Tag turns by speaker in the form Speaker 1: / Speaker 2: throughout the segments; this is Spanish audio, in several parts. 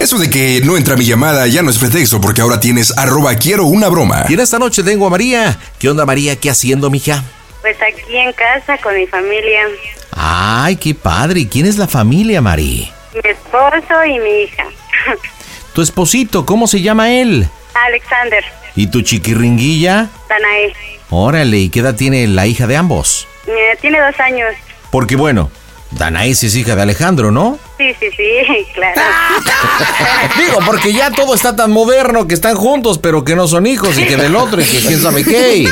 Speaker 1: Eso de que no entra mi llamada ya no es pretexto porque ahora tienes arroba quiero una broma.
Speaker 2: Y en esta noche tengo a María. ¿Qué onda María? ¿Qué haciendo, mija?
Speaker 3: Pues aquí en casa con mi familia.
Speaker 2: Ay, qué padre. ¿Y quién es la familia, María?
Speaker 3: Mi esposo y mi hija.
Speaker 2: Tu esposito, ¿cómo se llama él?
Speaker 3: Alexander,
Speaker 2: ¿Y tu chiquirringuilla?
Speaker 3: Danae.
Speaker 2: Órale, ¿y qué edad tiene la hija de ambos?
Speaker 3: Eh, tiene dos años.
Speaker 2: Porque bueno, Danaís es hija de Alejandro, ¿no?
Speaker 3: Sí, sí, sí, claro.
Speaker 2: Digo, porque ya todo está tan moderno que están juntos, pero que no son hijos y que del otro y que quién sabe qué.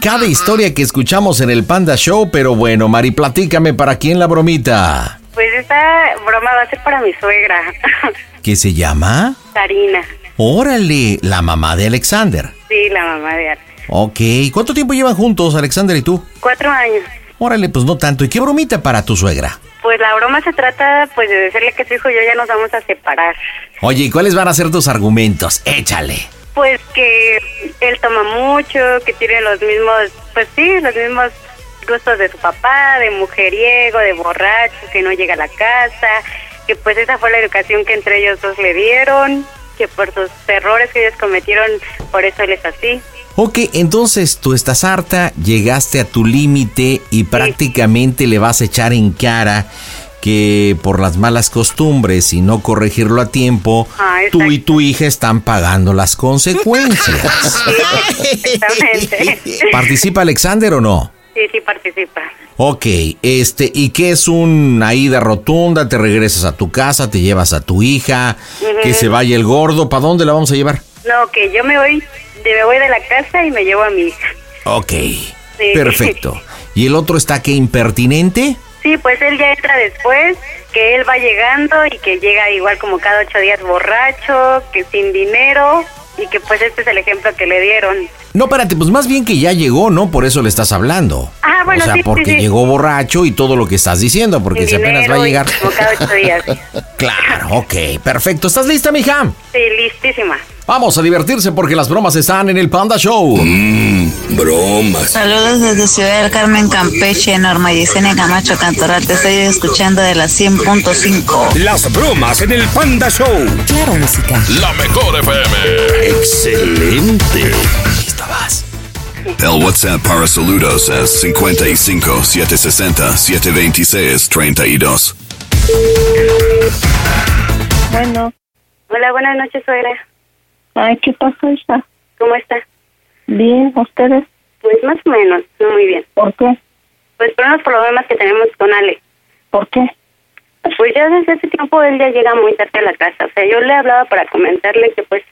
Speaker 2: Cada historia que escuchamos en el Panda Show, pero bueno, Mari, platícame para quién la bromita.
Speaker 3: Pues esta broma va a ser para mi suegra,
Speaker 2: ¿Qué se llama?
Speaker 3: Sarina.
Speaker 2: Órale, la mamá de Alexander.
Speaker 3: Sí, la mamá de Arte.
Speaker 2: Ok, ¿cuánto tiempo llevan juntos Alexander y tú?
Speaker 3: Cuatro años.
Speaker 2: Órale, pues no tanto. ¿Y qué bromita para tu suegra?
Speaker 3: Pues la broma se trata pues de decirle que su hijo y yo ya nos vamos a separar.
Speaker 2: Oye, ¿y cuáles van a ser tus argumentos? Échale.
Speaker 3: Pues que él toma mucho, que tiene los mismos, pues sí, los mismos gustos de su papá, de mujeriego, de borracho, que no llega a la casa, que pues esa fue la educación que entre ellos dos le dieron, que por sus errores que ellos cometieron, por eso él es así.
Speaker 2: Ok, entonces tú estás harta, llegaste a tu límite y prácticamente le vas a echar en cara que por las malas costumbres y no corregirlo a tiempo,
Speaker 3: Ah,
Speaker 2: tú y tu hija están pagando las consecuencias.
Speaker 3: Exactamente.
Speaker 2: ¿Participa Alexander o no?
Speaker 3: Sí, sí participa.
Speaker 2: Ok, este, ¿y qué es una ida rotunda? ¿Te regresas a tu casa, te llevas a tu hija, que se vaya el gordo? ¿Para dónde la vamos a llevar?
Speaker 3: No, que yo me voy, de- me voy de la casa y me llevo a mi hija.
Speaker 2: Ok,
Speaker 3: Sí.
Speaker 2: perfecto. ¿Y el otro está que impertinente?
Speaker 3: Sí, pues él ya entra después, que él va llegando y que llega igual como cada ocho días borracho, que sin dinero y que pues este es el ejemplo que le dieron.
Speaker 2: No, espérate, pues más bien que ya llegó, ¿no? Por eso le estás hablando.
Speaker 3: Ah, bueno,
Speaker 2: O sea,
Speaker 3: sí, sí,
Speaker 2: porque
Speaker 3: sí.
Speaker 2: llegó borracho y todo lo que estás diciendo, porque si apenas va a llegar.
Speaker 3: Como cada ocho días.
Speaker 2: Claro, ok, perfecto. ¿Estás lista, mija?
Speaker 3: Sí, listísima.
Speaker 2: Vamos a divertirse porque las bromas están en el Panda Show.
Speaker 4: Bromas.
Speaker 5: Saludos desde Ciudad del Carmen, Campeche, Norma Yesenia Camacho Cantoral. Te estoy escuchando de la 100.5.
Speaker 4: Las bromas en el Panda Show.
Speaker 6: Claro, música.
Speaker 7: La mejor FM.
Speaker 4: Excelente.
Speaker 2: Listo, vas.
Speaker 7: El WhatsApp para saludos es 55 760 726 32.
Speaker 8: Bueno,
Speaker 3: Hola, buenas noches, suegra.
Speaker 8: Ay, ¿qué pasó, hija?
Speaker 3: ¿Cómo está?
Speaker 8: Bien, ¿ustedes?
Speaker 3: Pues más o menos, no muy bien.
Speaker 8: ¿Por qué?
Speaker 3: Pues por unos problemas que tenemos con Ale.
Speaker 8: ¿Por qué?
Speaker 3: Pues ya desde hace tiempo él ya llega muy tarde a la casa. O sea, yo le hablaba para comentarle que pues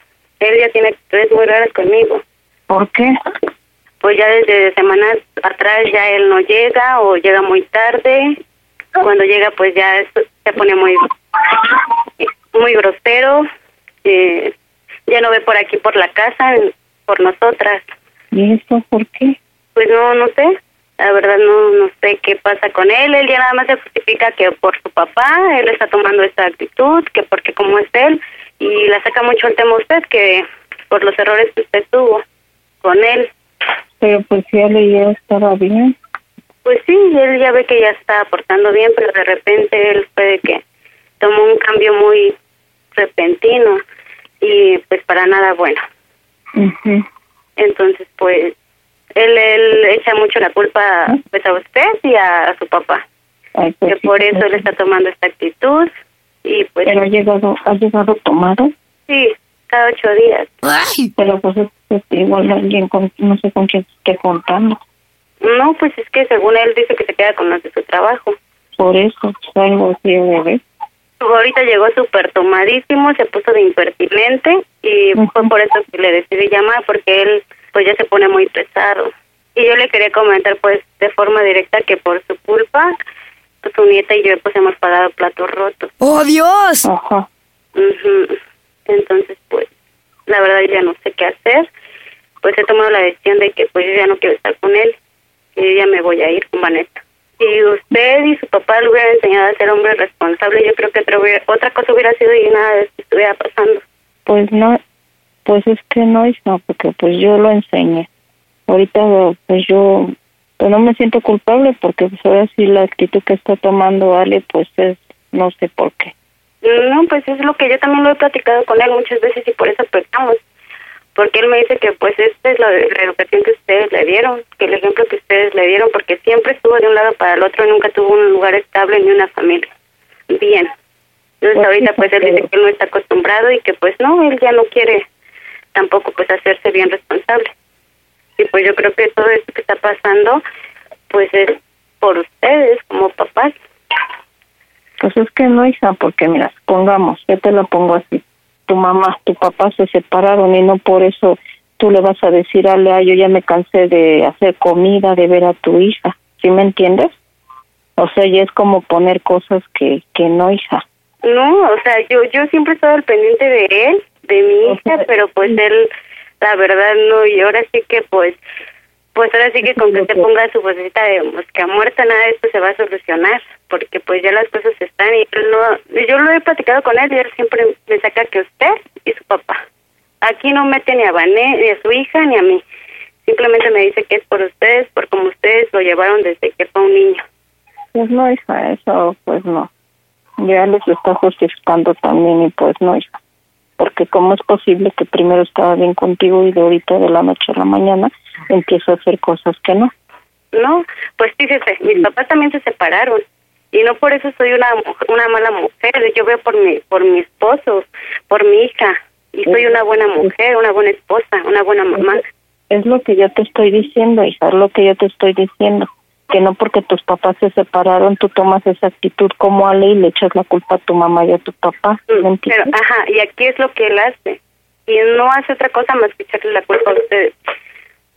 Speaker 3: él ya tiene actitudes muy raras conmigo.
Speaker 8: ¿Por qué?
Speaker 3: Pues ya desde semanas atrás ya él no llega o llega muy tarde. Cuando llega pues ya es- se pone muy muy grosero. Eh, ya no ve por aquí por la casa, por nosotras.
Speaker 8: ¿Y eso por qué?
Speaker 3: Pues no, no sé. La verdad no, no sé qué pasa con él. Él ya nada más se justifica que por su papá, él está tomando esta actitud, que porque como es él, y la saca mucho el tema usted, que por los errores que usted tuvo con él.
Speaker 8: Pero pues ya le ya estaba bien.
Speaker 3: Pues sí, él ya ve que ya está aportando bien, pero de repente él puede que tomó un cambio muy repentino y pues para nada bueno.
Speaker 8: Ujú.
Speaker 3: Entonces, pues, él, él echa mucho la culpa pues, a usted y a, a su papá.
Speaker 8: Ay, pues
Speaker 3: que
Speaker 8: sí,
Speaker 3: por eso
Speaker 8: pues,
Speaker 3: él está tomando esta actitud Y pues
Speaker 8: Pero ha llegado, ha llegado tomado.
Speaker 3: sí, cada ocho días.
Speaker 8: Pero pues es- igual alguien con, no sé con quién esté contando.
Speaker 3: No, pues es que según él dice que se queda con los de su trabajo.
Speaker 8: Por eso, pues, algo así de ver.
Speaker 3: Ahorita llegó súper tomadísimo, se puso de impertinente y fue por eso que le decidí llamar, porque él pues ya se pone muy pesado. Y yo le quería comentar pues de forma directa que por su culpa, pues, su nieta y yo pues hemos pagado platos rotos.
Speaker 6: ¡Oh, Dios!
Speaker 8: Ajá.
Speaker 3: Entonces pues la verdad ya no sé qué hacer. Pues he tomado la decisión de que pues yo ya no quiero estar con él, que yo ya me voy a ir con Vanessa. Si usted y su papá le hubieran enseñado a ser hombre responsable, yo creo que otra, otra cosa hubiera sido y nada de esto estuviera pasando.
Speaker 8: Pues no, pues es que no, hija, porque pues yo lo enseñé. Ahorita pues yo pues no me siento culpable porque pues ahora sí la actitud que está tomando Ale pues es no sé por qué.
Speaker 3: No, pues es lo que yo también lo he platicado con él muchas veces y por eso pecamos. Porque él me dice que pues esta es la, la educación que ustedes le dieron, que el ejemplo que ustedes le dieron, porque siempre estuvo de un lado para el otro, nunca tuvo un lugar estable ni una familia. Bien. Entonces ahorita pues él dice que él no está acostumbrado y que pues no, él ya no quiere tampoco pues hacerse bien responsable. Y pues yo creo que todo esto que está pasando pues es por ustedes como papás.
Speaker 8: Pues es que no, hija, porque mira, pongamos, yo te lo pongo así. Tu mamá, tu papá se separaron y no por eso tú le vas a decir, Ale, yo ya me cansé de hacer comida, de ver a tu hija. ¿Sí me entiendes? O sea, ya es como poner cosas que, que no, hija.
Speaker 3: No, o sea, yo yo siempre he estado al pendiente de él, de mi hija, pero pues él, la verdad no, y ahora sí que pues, pues ahora sí que con que se ponga su vocecita de mosca muerta, nada de esto se va a solucionar, porque pues ya las cosas están y él no, yo lo he platicado con él y él siempre me saca que usted y su papá. Aquí no mete ni a Vané, ni a su hija, ni a mí. Simplemente me dice que es por ustedes, por como ustedes lo llevaron desde que fue un niño.
Speaker 8: Pues no, hija, eso pues no. Ya les está justificando también y pues no, hija. Porque cómo es posible que primero estaba bien contigo y de ahorita de la noche a la mañana empieza a hacer cosas que no.
Speaker 3: No, pues fíjese, mis papás también se separaron y no por eso soy una una mala mujer. Yo veo por mi por mi esposo, por mi hija y soy una buena mujer, una buena esposa, una buena mamá.
Speaker 8: Es lo que yo te estoy diciendo, hija, es lo que yo te estoy diciendo. Que no porque tus papás se separaron, tú tomas esa actitud como Ale y le echas la culpa a tu mamá y a tu papá. ¿me
Speaker 3: Mm, Pero,
Speaker 8: entiendes?
Speaker 3: ajá, y aquí es lo que él hace. Y no hace otra cosa más que echarle la culpa a ustedes.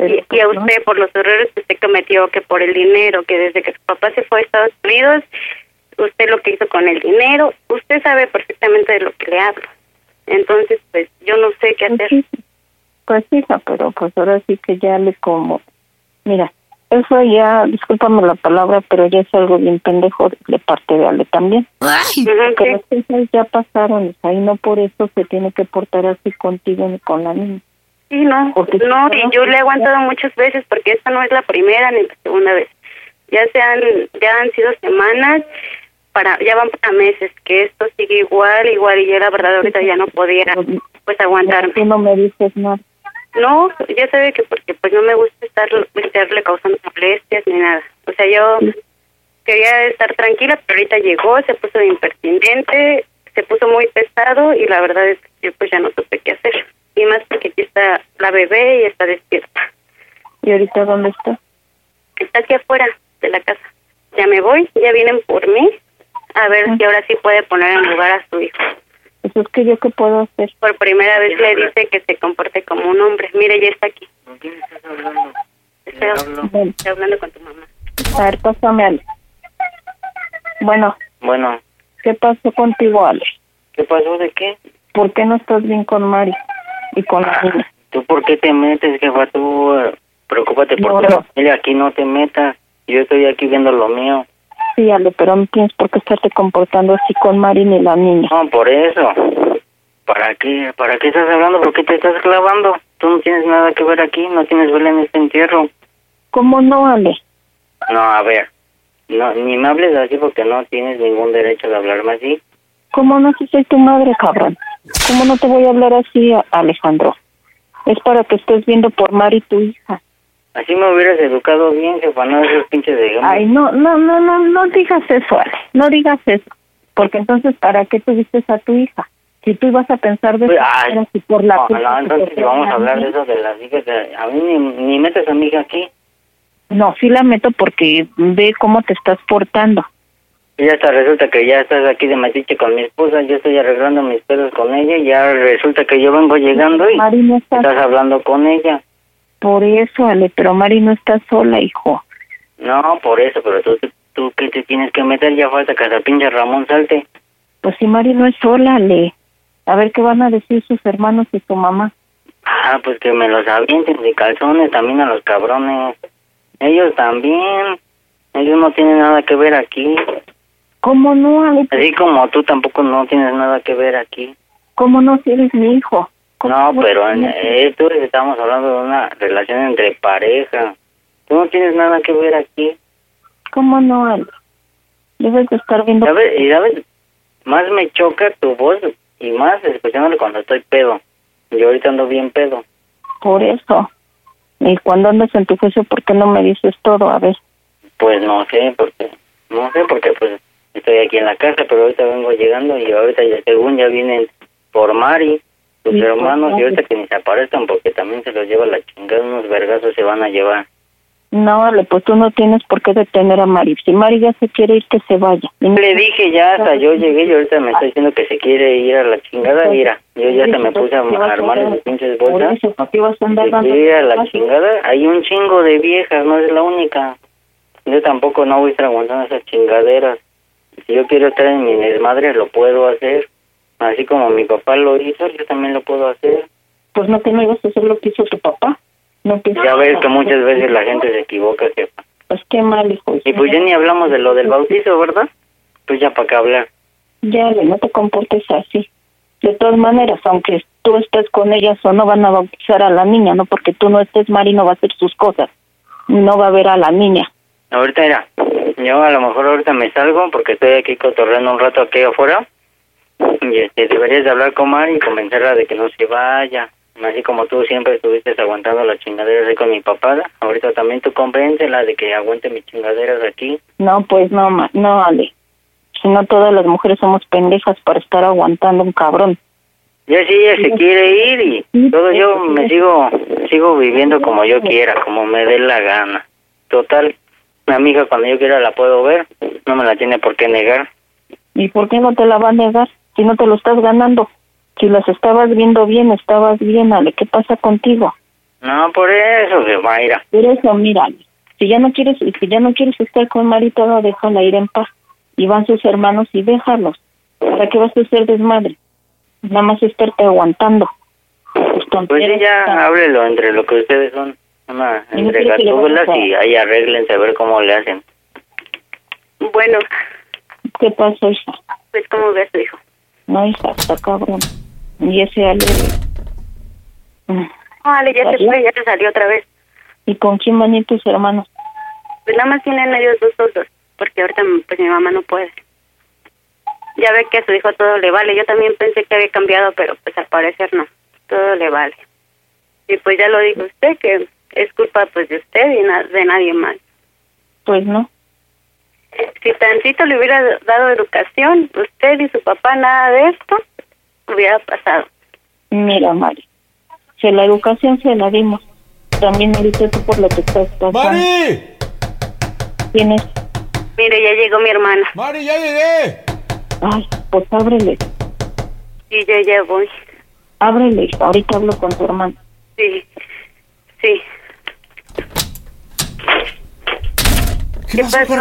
Speaker 8: Pero,
Speaker 3: Y, y a usted por los errores que usted cometió, que por el dinero, que desde que su papá se fue a Estados Unidos, usted lo que hizo con el dinero, usted sabe perfectamente de lo que le hablo. Entonces, pues yo no sé qué
Speaker 8: Pues
Speaker 3: hacer.
Speaker 8: pues hija, pero pues ahora sí que ya le como, mira, eso ya, discúlpame la palabra, pero ya es algo bien pendejo de parte de Ale también.
Speaker 6: ¡Ay!
Speaker 8: Que
Speaker 3: sí.
Speaker 8: las cosas ya pasaron, hija, y no por eso se tiene que portar así contigo ni con la niña.
Speaker 3: Sí, no, no, y yo le he aguantado muchas veces porque esta no es la primera ni la segunda vez. Ya se han, ya han sido semanas, para, ya van para meses que esto sigue igual, igual y yo la verdad ahorita ya no podía pues aguantarme.
Speaker 8: tú no me dices nada.
Speaker 3: No, ya sabe que porque pues no me gusta estar estarle causando molestias ni nada. O sea, yo quería estar tranquila, pero ahorita llegó, se puso de impertinente, se puso muy pesado y la verdad es que yo pues ya no supe qué hacer. Y más porque aquí está la bebé y está despierta.
Speaker 8: ¿Y ahorita dónde está?
Speaker 3: Está aquí afuera de la casa. Ya me voy, ya vienen por mí a ver si ahora sí puede poner en lugar a su hijo.
Speaker 8: Eso es que yo qué puedo hacer.
Speaker 3: Por primera vez le dice que se comporte como un hombre. Mire, ya está aquí.
Speaker 9: ¿Con quién estás hablando?
Speaker 3: Estoy,
Speaker 8: Bueno,
Speaker 3: estoy hablando con tu mamá.
Speaker 8: a ver, pásame Ale. Bueno,
Speaker 9: Bueno,
Speaker 8: ¿qué pasó contigo, Ale?
Speaker 9: ¿qué pasó de qué?
Speaker 8: ¿Por qué no estás bien con Mari y con la niña?
Speaker 9: ¿Tú por qué te metes, jefa? Tú eh, preocúpate por
Speaker 8: No,
Speaker 9: tu familia, aquí no te metas. Yo estoy aquí viendo lo mío.
Speaker 8: Sí, Ale, pero no tienes por qué estarte comportando así con Mari ni la niña.
Speaker 9: No, por eso. ¿Para qué? ¿Para qué estás hablando? ¿Por qué te estás clavando? Tú no tienes nada que ver aquí, no tienes vela en este entierro.
Speaker 8: ¿Cómo no, Ale?
Speaker 9: No, a ver. No, ni me hables así porque no tienes ningún derecho de hablarme así.
Speaker 8: ¿Cómo no si soy tu madre, cabrón? ¿Cómo no te voy a hablar así, Alejandro? Es para que estés viendo por Mari tu hija.
Speaker 9: Así me hubieras educado bien, jefa, no esos pinches de.
Speaker 8: Ay, no, no, no, no, no digas eso, Ale. No digas eso. Porque entonces, ¿para qué tuviste a tu hija? Si tú ibas a pensar de
Speaker 9: Pues,
Speaker 8: si por la
Speaker 9: no, no,
Speaker 8: que
Speaker 9: entonces si vamos a hablar de eso de las hijas, de- a mí ni, ni metes a mi hija aquí.
Speaker 8: No, sí la meto porque ve cómo te estás portando.
Speaker 9: Y hasta resulta que ya estás aquí de metiche con mi esposa, yo estoy arreglando mis pedos con ella y ya resulta que yo vengo llegando y
Speaker 8: Mari no está
Speaker 9: estás hablando con ella.
Speaker 8: por eso, Ale, pero Mari no está sola, hijo.
Speaker 9: No, por eso, pero tú, tú que te tienes que meter, ya falta que hasta pinche Ramón salte.
Speaker 8: Pues si Mari no es sola, Ale. A ver qué van a decir sus hermanos y su mamá.
Speaker 9: Ah, pues que me los avienten de calzones también a los cabrones. Ellos también. Ellos no tienen nada que ver aquí.
Speaker 8: ¿Cómo no, Ale?
Speaker 9: Así como tú tampoco no tienes nada que ver aquí.
Speaker 8: ¿Cómo no si eres mi hijo? ¿Cómo
Speaker 9: No, pero en esto estamos hablando de una relación entre pareja. Tú no tienes nada que ver aquí.
Speaker 8: ¿Cómo no, Ale? Debes de estar viendo...
Speaker 9: ¿Sabes? Y sabes, más me choca tu voz y más escuchándole cuando estoy pedo. Yo ahorita ando bien pedo.
Speaker 8: Por eso. Y cuando andas en tu juicio, ¿por qué no me dices todo? A ver.
Speaker 9: Pues no sé, porque no sé, porque pues estoy aquí en la casa, pero ahorita vengo llegando y ahorita ya según ya vienen por Mari, sus hermanos, y ahorita que ni se aparezcan porque también se los lleva la chingada, unos vergazos se van a llevar.
Speaker 8: No, Ale, pues tú no tienes por qué detener a Mari. Si Mari ya se quiere ir, que se vaya.
Speaker 9: Le dije ya, hasta yo llegué y ahorita me está diciendo que se quiere ir a la chingada, mira, yo ya se me puse a armar esas pinches bolsas.
Speaker 8: eso, ¿para qué vas a andar
Speaker 9: Se quiere ir a la chingada, hay un chingo de viejas, no es la única. Yo tampoco no voy a estar aguantando esas chingaderas. Si yo quiero estar en mi desmadre, lo puedo hacer. Así como mi papá lo hizo, yo también lo puedo hacer.
Speaker 8: Pues no te ibas a hacer lo que hizo tu papá. No te
Speaker 9: Ya ves que muchas veces la gente se equivoca, jefa.
Speaker 8: Pues qué mal, hijo.
Speaker 9: Y pues ya ni hablamos de lo del bautizo, ¿verdad? Pues ya para qué hablar.
Speaker 8: Ya, no te comportes así. De todas maneras, aunque tú estés con ellas o no van a bautizar a la niña, no porque tú no estés, Mari no va a hacer sus cosas. No va a ver a la niña.
Speaker 9: Ahorita era, yo a lo mejor ahorita me salgo porque estoy aquí cotorreando un rato aquí afuera. Y este, deberías de hablar con Mari y convencerla de que no se vaya. Así como tú siempre estuviste aguantando las chingaderas ahí con mi papá, ahorita también tú convéncela de que aguante mis chingaderas aquí.
Speaker 8: No, pues no, ma- no, Ale. Si no, todas las mujeres somos pendejas para estar aguantando un cabrón.
Speaker 9: Ya si ella se quiere ir y todo yo me sigo sigo viviendo como yo quiera, como me dé la gana. Total, mi amiga cuando yo quiera la puedo ver, no me la tiene por qué negar.
Speaker 8: ¿Y por qué no te la va a negar si no te lo estás ganando? Si las estabas viendo bien, estabas bien, Ale. ¿Qué pasa contigo?
Speaker 9: No, por eso, Mayra.
Speaker 8: Por eso, mira, si ya no quieres, si ya no quieres estar con Marita, no, déjala ir en paz. Y van sus hermanos y déjalos. ¿Para qué vas a hacer desmadre? Nada más estarte aguantando. Pues
Speaker 9: Pues ya háblelo entre lo que ustedes son.
Speaker 8: No
Speaker 9: entre gatúbelas
Speaker 8: a-
Speaker 9: y ahí arreglense a ver cómo le hacen.
Speaker 3: Bueno,
Speaker 8: ¿Qué pasó, hija?
Speaker 3: pues ¿cómo ves tu hijo?
Speaker 8: No, hija, está cabrón. Y ese Ale... Mm.
Speaker 3: Vale, ya se
Speaker 8: ¿Salió?
Speaker 3: fue, ya se salió otra vez.
Speaker 8: ¿Y con quién van a ir tus hermanos?
Speaker 3: Pues nada más tienen ellos dos solos, porque ahorita pues mi mamá no puede. Ya ve que a su hijo todo le vale. Yo también pensé que había cambiado, pero pues al parecer no. Todo le vale. Y pues ya lo dijo usted, que es culpa pues de usted y na- de nadie más.
Speaker 8: Pues no.
Speaker 3: Si tantito le hubiera dado educación, usted y su papá, nada de esto hubiera pasado.
Speaker 8: Mira, Mari, si la educación se la dimos, también ahorita tú por lo que estás pasando.
Speaker 2: ¡Mari!
Speaker 8: Tienes...
Speaker 3: Mire, ya llegó mi hermana.
Speaker 2: ¡Mari, ya llegué!
Speaker 8: Ay, pues ábrele,
Speaker 3: Y yo ya voy.
Speaker 8: ábrele, ahorita hablo con tu hermano.
Speaker 3: Sí, sí.
Speaker 2: ¿Qué,
Speaker 3: ¿Qué
Speaker 2: pasó?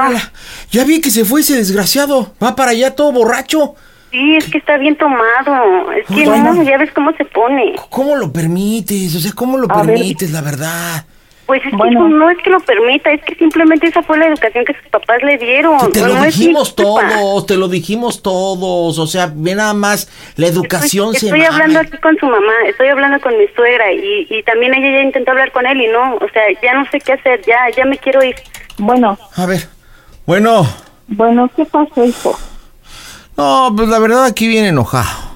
Speaker 2: Ya vi que se fue ese desgraciado. Va para allá todo borracho.
Speaker 3: Sí, es que está bien tomado. Es que no, ya ves cómo se pone.
Speaker 2: ¿Cómo lo permites? O sea, ¿cómo lo
Speaker 8: A ver.
Speaker 2: permites, la verdad?
Speaker 3: Pues es
Speaker 8: Bueno.
Speaker 3: que no es que lo permita, es que simplemente esa fue la educación que sus papás le dieron.
Speaker 2: Te
Speaker 3: No
Speaker 2: lo dijimos todos, te lo dijimos todos. O sea, ve nada más, la educación
Speaker 3: estoy,
Speaker 2: se
Speaker 3: Estoy hablando aquí con su mamá, estoy hablando con mi suegra y, y también ella ya intentó hablar con él y no, o sea, ya no sé qué hacer, ya, ya me quiero ir.
Speaker 8: Bueno,
Speaker 2: A ver, bueno,
Speaker 8: bueno, ¿qué pasó, hijo?
Speaker 2: no, pues la verdad aquí viene enojado.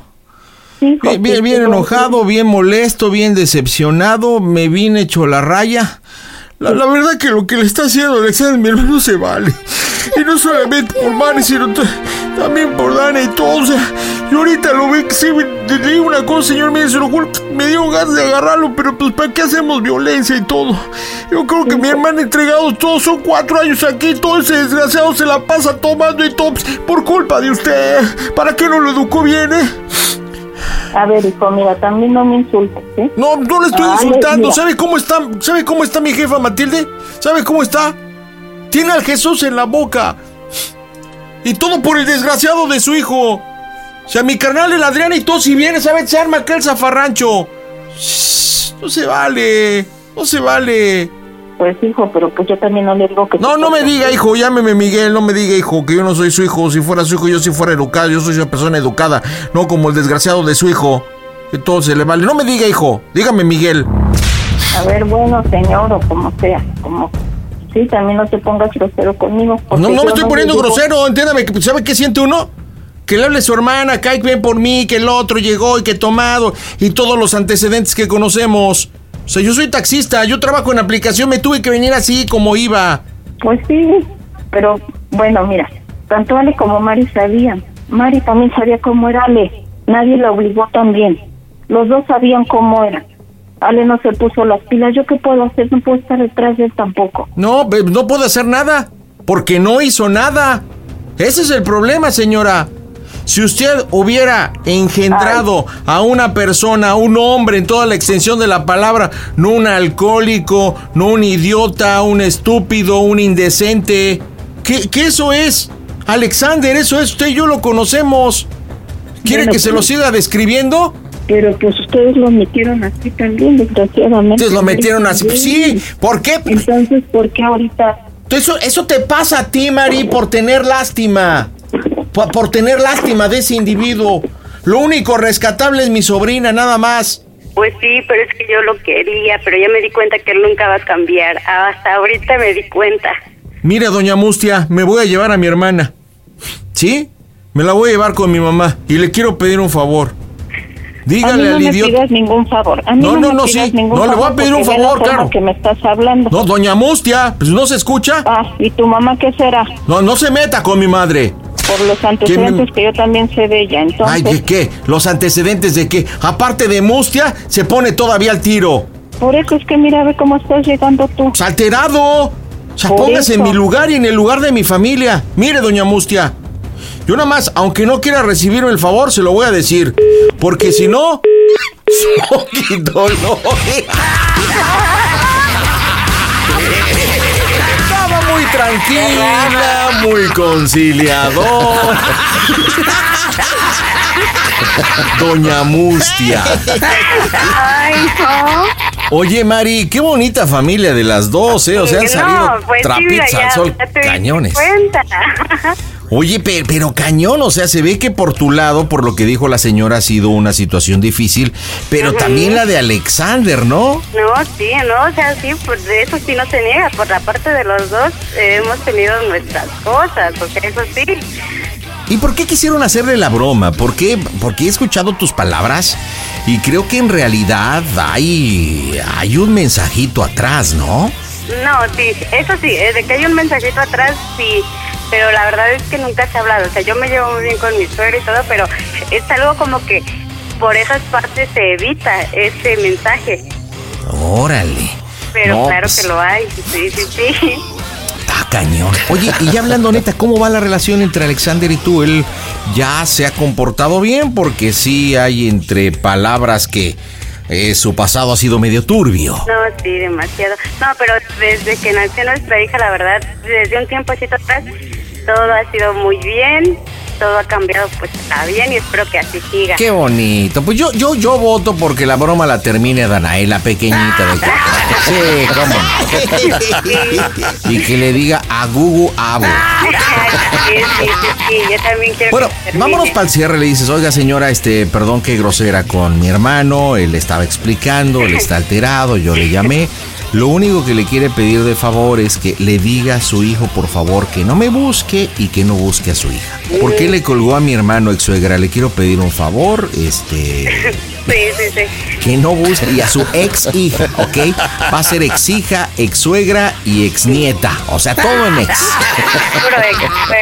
Speaker 2: Bien, bien,
Speaker 8: pues,
Speaker 2: bien
Speaker 8: ¿qué
Speaker 2: enojado, bien molesto, bien decepcionado, me vine hecho la raya. La, la verdad que lo que le está haciendo Alexander, mi hermano, se vale. Y no solamente por Mari, sino también por Dana y todo. O sea, yo ahorita lo vi que sí, me- le digo una cosa, señor, me se lo juro, me dio ganas de agarrarlo, pero pues ¿para qué hacemos violencia y todo? Yo creo que mi hermana entregado todos son cuatro años aquí, todo ese desgraciado se la pasa tomando y todo, pues, por culpa de usted. ¿Para qué no lo educó bien, eh?
Speaker 8: A ver, hijo, mira, también no me insultes, ¿eh?
Speaker 2: No, no le estoy insultando. ¿Sabe cómo está? ¿Sabe cómo está mi jefa Matilde? ¿Sabe cómo está? Tiene al Jesús en la boca. Y todo por el desgraciado de su hijo. O sea, mi carnal el Adrián y todo si viene, ¿sabe? Se arma aquel zafarrancho. Shh, No se vale. No se vale.
Speaker 8: Pues, hijo, pero pues yo también no le digo que...
Speaker 2: No, no me diga, hijo, llámeme Miguel, no me diga, hijo, que yo no soy su hijo. Si fuera su hijo, yo sí fuera educado, yo soy una persona educada, no como el desgraciado de su hijo. Que todo se le vale. No me diga, hijo, dígame Miguel.
Speaker 8: A ver, bueno, señor, o como sea, como... Sí, también no te pongas grosero conmigo.
Speaker 2: No, no me estoy poniendo grosero, entiéndame, ¿sabe qué siente uno? Que le hable a su hermana, que ven por mí, que el otro llegó y que tomado, y todos los antecedentes que conocemos. O sea, yo soy taxista, yo trabajo en aplicación, me tuve que venir así como iba.
Speaker 8: Pues sí, pero bueno, mira, tanto Ale como Mari sabían. Mari también sabía cómo era Ale. Nadie la obligó también. Los dos sabían cómo era. Ale no se puso las pilas. ¿Yo qué puedo hacer? No puedo estar detrás de él tampoco.
Speaker 2: No, no puedo hacer nada, porque no hizo nada. Ese es el problema, señora. Si usted hubiera engendrado a una persona, a un hombre en toda la extensión de la palabra, no un alcohólico, no un idiota, un estúpido, un indecente, ¿qué, qué eso es? Alexander, eso es, usted y yo lo conocemos. ¿Quiere
Speaker 8: Bueno,
Speaker 2: que se lo
Speaker 8: pues-
Speaker 2: siga describiendo?
Speaker 8: Pero pues ustedes lo metieron así también, desgraciadamente.
Speaker 2: Ustedes lo metieron así. Sí, ¿por qué?
Speaker 8: Entonces, ¿por qué ahorita?
Speaker 2: Eso, eso te pasa a ti, Mari, por tener lástima. Por, por tener lástima de ese individuo. Lo único rescatable es mi sobrina, nada más.
Speaker 3: Pues sí, pero es que yo lo quería, pero ya me di cuenta que él nunca va a cambiar. Hasta ahorita me di cuenta.
Speaker 2: Mire, doña Mustia, me voy a llevar a mi hermana. ¿Sí? Me la voy a llevar con mi mamá y le quiero pedir un favor.
Speaker 8: a mí
Speaker 2: Dígale
Speaker 8: no
Speaker 2: al
Speaker 8: me
Speaker 2: idiota.
Speaker 8: pidas ningún favor. A mí
Speaker 2: No,
Speaker 8: no,
Speaker 2: no,
Speaker 8: me
Speaker 2: no,
Speaker 8: pidas
Speaker 2: sí.
Speaker 8: ningún
Speaker 2: No, le voy a pedir un favor, claro.
Speaker 8: que me estás hablando.
Speaker 2: No, doña Mustia, pues no se escucha.
Speaker 8: Ah, ¿y tu mamá qué será?
Speaker 2: No, no se meta con mi madre.
Speaker 8: Por los antecedentes que yo también sé de ella. Entonces,
Speaker 2: Ay, ¿de qué? ¿Los antecedentes de qué? Aparte de Mustia, se pone todavía al tiro.
Speaker 8: por eso es que mira, ve cómo estás llegando tú.
Speaker 2: Alterado. O sea,
Speaker 8: Por
Speaker 2: póngase en mi lugar y en el lugar de mi familia. Mire, doña Mustia. Yo nada más, aunque no quiera recibirme el favor, se lo voy a decir. Porque si no. ¡Soy dolor! Estaba muy tranquila, muy conciliador. Doña Mustia.
Speaker 3: Ay, no.
Speaker 2: Oye, Mari, qué bonita familia de las dos, ¿eh? O sea, han salido
Speaker 3: no, pues sí,
Speaker 2: trapitos
Speaker 3: ya,
Speaker 2: al sol,
Speaker 3: ya
Speaker 2: cañones.
Speaker 3: cuenta.
Speaker 2: Oye, pe- pero, cañón, o sea, se ve que por tu lado, por lo que dijo la señora, ha sido una situación difícil, pero también la de Alexander, ¿no?
Speaker 3: No, sí, no, o sea, sí, pues de eso sí no se niega. Por la parte de los dos eh, hemos tenido nuestras cosas, porque eso sí.
Speaker 2: ¿Y por qué quisieron hacerle la broma? ¿Por qué? Porque he escuchado tus palabras y creo que en realidad hay, hay un mensajito atrás, ¿no?
Speaker 3: No, sí, eso sí, eh, de que hay un mensajito atrás, sí, pero la verdad es que nunca se ha hablado. O sea, yo me llevo muy bien con mi suegro y todo, pero es algo como que por esas partes se evita ese mensaje.
Speaker 2: Órale.
Speaker 3: Pero
Speaker 2: No,
Speaker 3: claro
Speaker 2: pues,
Speaker 3: que lo hay, sí, sí, sí.
Speaker 2: Está cañón. Oye, y ya hablando neta, ¿cómo va la relación entre Alexander y tú? Él ya se ha comportado bien porque sí hay entre palabras que eh, su pasado ha sido medio turbio.
Speaker 3: No, sí, demasiado. No, pero desde que nació nuestra hija, la verdad, desde un tiempo atrás, todo ha sido muy bien, todo ha cambiado, pues está bien y espero que así siga.
Speaker 2: Qué bonito. Pues yo, yo, yo voto porque la broma la termine Danae, la pequeñita de que- Sí, cómo. no. Y que le diga a Gugu Abo.
Speaker 3: sí, sí, sí, sí, yo también quiero
Speaker 2: Bueno,
Speaker 3: que
Speaker 2: vámonos para el cierre. Le dices, oiga, señora, este, perdón qué grosera con mi hermano. Él estaba explicando, él está alterado, yo le llamé. Lo único que le quiere pedir de favor es que le diga a su hijo, por favor, que no me busque y que no busque a su hija. ¿Por qué le colgó a mi hermano ex suegra? Le quiero pedir un favor, este...
Speaker 3: Sí, sí, sí.
Speaker 2: Que no busque y a su ex hija, ¿ok? Va a ser ex hija, ex suegra y ex nieta. O sea, todo en ex.
Speaker 3: Puro ex.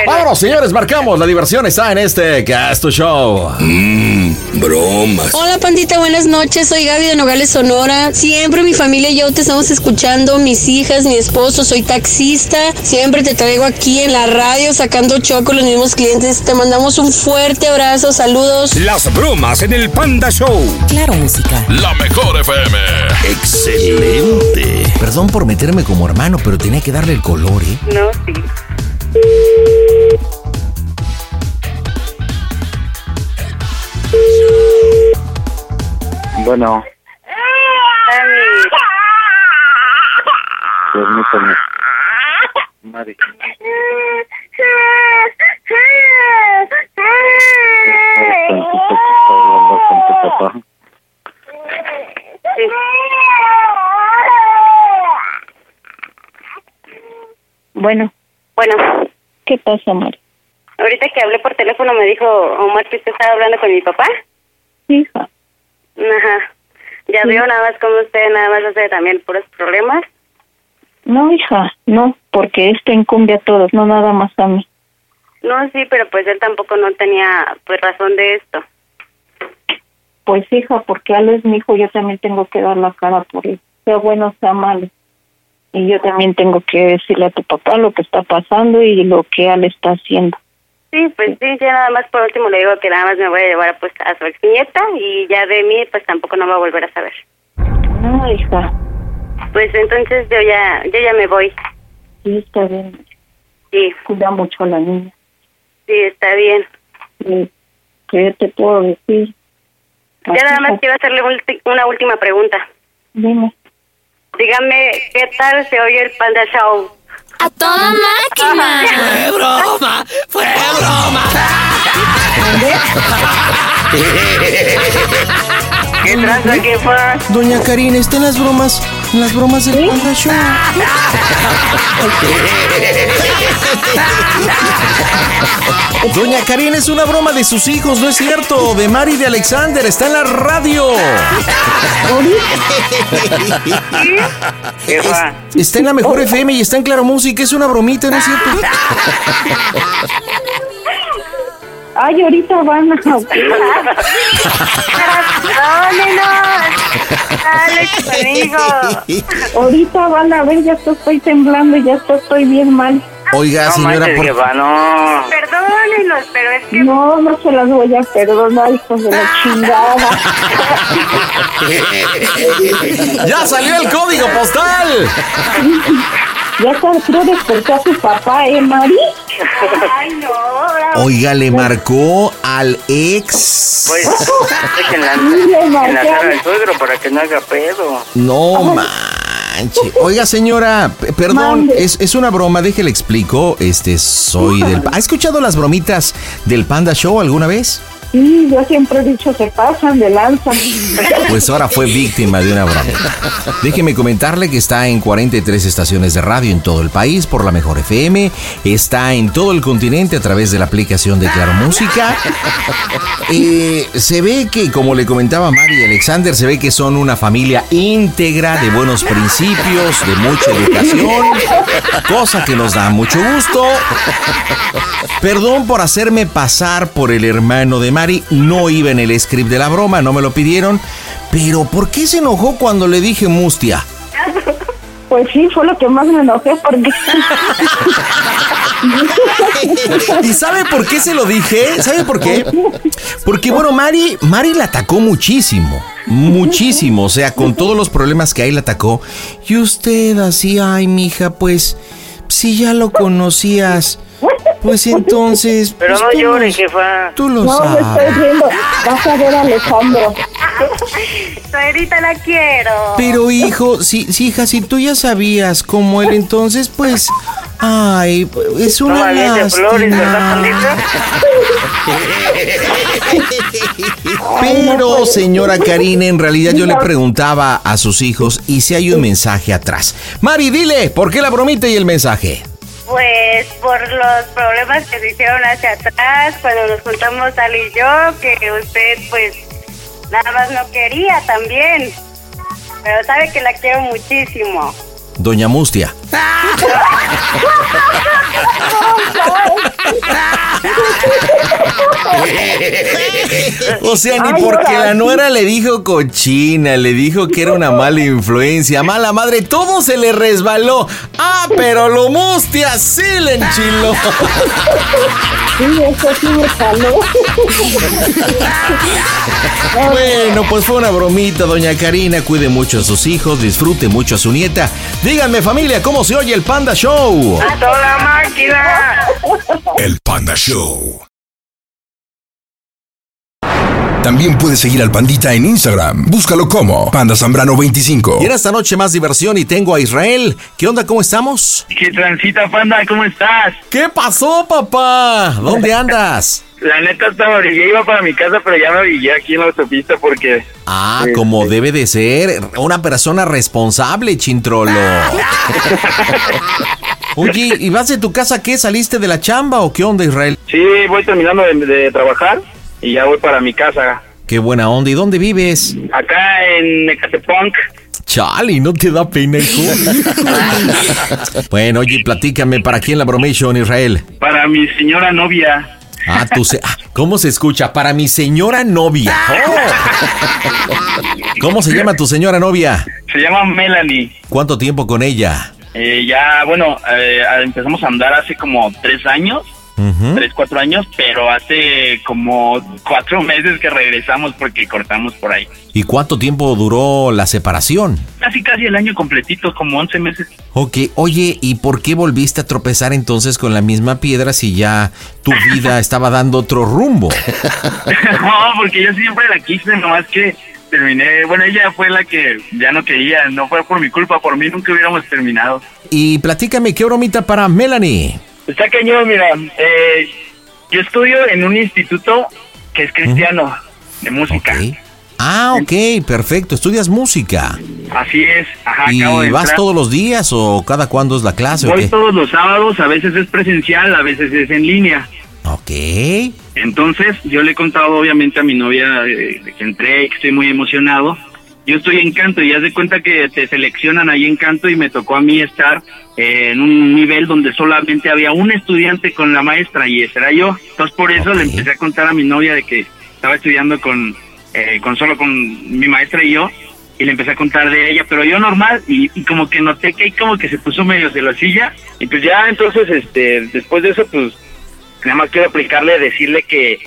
Speaker 2: Vámonos, señores, marcamos. La diversión está en este Casto Show.
Speaker 4: Mmm, bromas.
Speaker 6: Hola pandita, buenas noches. Soy Gaby de Nogales, Sonora. Siempre mi familia y yo te estamos escuchando, mis hijas, mi esposo, soy taxista. Siempre te traigo aquí en la radio sacando choco los mismos clientes. Te mandamos un fuerte abrazo, saludos.
Speaker 4: Las bromas en el Panda Show.
Speaker 10: Claro, música.
Speaker 7: La mejor FM.
Speaker 4: Excelente.
Speaker 2: Perdón por meterme como hermano, pero tenía que darle el color, ¿eh?
Speaker 3: no, sí.
Speaker 9: Bueno, permítame. Papá.
Speaker 3: sí.
Speaker 8: Bueno,
Speaker 3: Bueno,
Speaker 8: ¿qué pasa, Mari?
Speaker 3: ahorita que hablé por teléfono me dijo Omar que usted estaba hablando con mi papá.
Speaker 8: Hija,
Speaker 3: Ajá. Ya veo nada más como usted nada más hace también puros problemas.
Speaker 8: No, hija, no, porque esto incumbe a todos, no nada más a mí.
Speaker 3: No, sí, pero pues él tampoco no tenía pues razón de esto.
Speaker 8: Pues hija, porque Al es mi hijo, yo también tengo que dar la cara por él, sea bueno, sea malo. Y yo también tengo que decirle a tu papá lo que está pasando y lo que Al está haciendo.
Speaker 3: Sí, pues sí, ya nada más por último le digo que nada más me voy a llevar pues a su exnieta y ya de mí pues tampoco no va a volver a saber.
Speaker 8: No, hija,
Speaker 3: Pues entonces yo ya yo ya me voy.
Speaker 8: sí está bien,
Speaker 3: Sí,
Speaker 8: cuida mucho a la niña.
Speaker 3: sí, está bien.
Speaker 8: Sí, ¿Qué te puedo decir?
Speaker 3: Ya nada más quiero hacerle una última pregunta.
Speaker 8: Dime.
Speaker 3: Dígame, ¿qué tal se oye el Panda Show?
Speaker 10: ¡A toda máquina!
Speaker 4: ¡Fue broma! ¡Fue broma!
Speaker 9: ¿Qué tranza, qué fue?
Speaker 2: Doña Karina, ¿está en las bromas? En las bromas del Panda Show. Doña Karina, es una broma de sus hijos, ¿no es cierto? De Mari y de Alexander, está en la radio. Está en la mejor FM y está en Claro Música, es una bromita, ¿no es cierto?
Speaker 8: Ay, ahorita van a...
Speaker 3: ¡Perdónenos! ¡Alex, conmigo!
Speaker 8: ahorita van a ver, ya estoy temblando y ya estoy bien mal.
Speaker 2: Oiga,
Speaker 9: No
Speaker 2: señora, por...
Speaker 9: no.
Speaker 3: Perdónenos, pero es que
Speaker 8: No, no se las voy a perdonar, hijos de la chingada.
Speaker 2: ¡Ya salió el código postal!
Speaker 8: Ya está, creo despertó a su papá, ¿eh, Mari?
Speaker 3: Ay, no.
Speaker 2: Oiga, le marcó al ex.
Speaker 9: Pues, déjenla
Speaker 8: Dile,
Speaker 9: en la cara del suegro para que no haga pedo.
Speaker 2: No manche. Oiga, señora, perdón, es, es una broma, déjele explico. Este, soy del... ¿Ha escuchado las bromitas del Panda Show alguna vez?
Speaker 8: Sí, yo siempre he dicho, se pasan de lanza.
Speaker 2: Pues ahora fue víctima de una broma. Déjeme comentarle que está en 43 estaciones de radio en todo el país por la mejor FM. Está en todo el continente a través de la aplicación de Claro Música. Eh, se ve que, como le comentaba Mari y Alexander, se ve que son una familia íntegra, de buenos principios, de mucha educación, cosa que nos da mucho gusto. Perdón por hacerme pasar por el hermano de Mari, no iba en el script de la broma, no me lo pidieron, pero ¿por qué se enojó cuando le dije mustia?
Speaker 8: Pues sí, fue lo que más me enojé porque...
Speaker 2: ¿Y sabe por qué se lo dije? ¿Sabe por qué? Porque bueno, Mari, Mari la atacó muchísimo, muchísimo, o sea, con todos los problemas que hay la atacó. Y usted así, ay, mija, pues si ya lo conocías, pues entonces
Speaker 9: Pero
Speaker 2: pues,
Speaker 9: no
Speaker 2: tú
Speaker 9: llore,
Speaker 2: lo-
Speaker 9: jefa.
Speaker 2: Tú lo
Speaker 8: No, me
Speaker 2: sabes.
Speaker 8: estoy viendo. Vas a ver a Alejandro.
Speaker 3: Suegrita, la quiero.
Speaker 2: Pero hijo, si, si hija, si tú ya sabías cómo él entonces, pues, ay, es
Speaker 9: No
Speaker 2: una
Speaker 9: flores, ¿verdad,
Speaker 2: lástima. Pero, señora Karina, en realidad yo le preguntaba a sus hijos y si hay un mensaje atrás. Mari, dile, ¿por qué la bromita y el mensaje?
Speaker 3: Pues por los problemas que se hicieron hacia atrás, cuando nos juntamos Ali y yo, que usted pues nada más no quería también. Pero sabe que la quiero muchísimo.
Speaker 2: Doña Mustia. O sea, ni porque la nuera le dijo cochina, le dijo que era una mala influencia, mala madre, todo se le resbaló. Ah, pero lo mustia sí le enchiló. Bueno, pues fue una bromita, doña Karina. Cuide mucho a sus hijos, disfrute mucho a su nieta. Díganme, familia, ¿cómo se oye el Panda Show?
Speaker 11: ¡A toda máquina!
Speaker 12: El Panda Show.
Speaker 1: También puedes seguir al Pandita en Instagram. Búscalo como Panda Zambrano 25.
Speaker 2: Y en esta noche más diversión y tengo a Israel. ¿Qué onda? ¿Cómo estamos?
Speaker 11: ¿Qué transita, panda? ¿Cómo estás?
Speaker 2: ¿Qué pasó, papá? ¿Dónde andas?
Speaker 11: La neta estaba orillé, iba para mi casa, pero ya me orillé aquí en la autopista porque...
Speaker 2: Ah,
Speaker 11: Este.
Speaker 2: como debe de ser. Una persona responsable, chintrolo. Oye, ¿y vas de tu casa qué? ¿Saliste de la chamba o qué onda, Israel?
Speaker 11: Sí, voy terminando de, de trabajar y ya voy para mi casa.
Speaker 2: Qué buena onda. ¿Y dónde vives?
Speaker 11: Acá en Ecatepunk.
Speaker 2: Chale, ¿no te da pena, hijo? bueno, oye, platícame, ¿para quién la bromation, Israel?
Speaker 11: Para mi señora novia.
Speaker 2: Ah, tú se... ah, ¿Cómo se escucha? Para mi señora novia. Oh. ¿Cómo se llama tu señora novia?
Speaker 11: Se llama Melanie.
Speaker 2: ¿Cuánto tiempo con ella?
Speaker 11: Eh, ya, bueno, eh, empezamos a andar hace como tres años,
Speaker 2: Ujú.
Speaker 11: tres, cuatro años, pero hace como cuatro meses que regresamos porque cortamos por ahí.
Speaker 2: ¿Y cuánto tiempo duró la separación?
Speaker 11: Casi, casi el año completito, como 11 meses.
Speaker 2: Ok, oye, ¿y por qué volviste a tropezar entonces con la misma piedra si ya tu vida estaba dando otro rumbo?
Speaker 11: no, porque yo siempre la quise, nomás que terminé, bueno, ella fue la que ya no quería, no fue por mi culpa, por mí nunca hubiéramos terminado.
Speaker 2: Y platícame, ¿qué bromita para Melanie?
Speaker 11: Está cañón, mira, eh, yo estudio en un instituto que es cristiano, de música.
Speaker 2: Ah, ok, perfecto, estudias música.
Speaker 11: Así es, ajá,
Speaker 2: ¿Y
Speaker 11: acabo de
Speaker 2: vas
Speaker 11: entrar.
Speaker 2: todos los días o cada cuándo es la clase o
Speaker 11: Voy
Speaker 2: qué?
Speaker 11: todos los sábados, a veces es presencial, a veces es en línea.
Speaker 2: Ok.
Speaker 11: Entonces, yo le he contado obviamente a mi novia eh, que entré y que estoy muy emocionado. Yo estoy en canto y haz de cuenta que te seleccionan ahí en canto y me tocó a mí estar eh, en un nivel donde solamente había un estudiante con la maestra y ese era yo. Entonces, por eso le empecé a contar a mi novia de que estaba estudiando con, eh, con solo con mi maestra y yo y le empecé a contar de ella, pero yo normal y, y como que noté que ahí como que se puso medio celosilla y pues ya entonces este después de eso pues nada más quiero aplicarle decirle que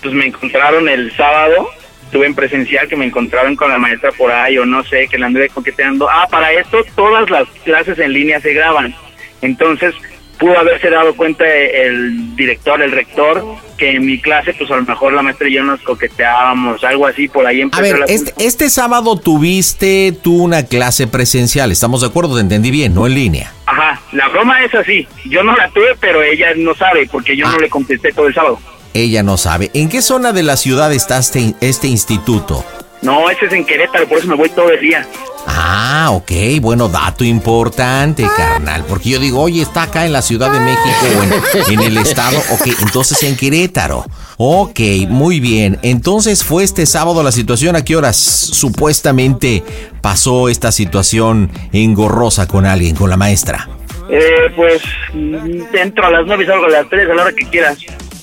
Speaker 11: pues me encontraron el sábado estuve en presencial que me encontraron con la maestra por ahí o no sé que la anduve coqueteando ah para esto todas las clases en línea se graban entonces pudo haberse dado cuenta el director el rector que en mi clase pues a lo mejor la maestra y yo nos coqueteábamos algo así por ahí
Speaker 2: A
Speaker 11: empezó
Speaker 2: ver,
Speaker 11: la
Speaker 2: este, este sábado tuviste tú una clase presencial, ¿estamos de acuerdo? Te entendí bien, no en línea.
Speaker 11: Ajá, la broma es así. Yo no la tuve, pero ella no sabe porque yo no le contesté todo el sábado.
Speaker 2: Ella no sabe. ¿En qué zona de la ciudad está este, este instituto?
Speaker 11: No, ese es en Querétaro, por eso me voy todo el día.
Speaker 2: Ah, ok, bueno, dato importante, carnal. Porque yo digo, oye, está acá en la Ciudad de México o en, en el estado. Ok, entonces en Querétaro. Ok, muy bien. Entonces fue este sábado la situación. ¿A qué horas supuestamente pasó esta situación engorrosa con alguien, con la maestra?
Speaker 11: Eh, pues mm, entro a las nueve y salgo a las tres, a la hora que quieras.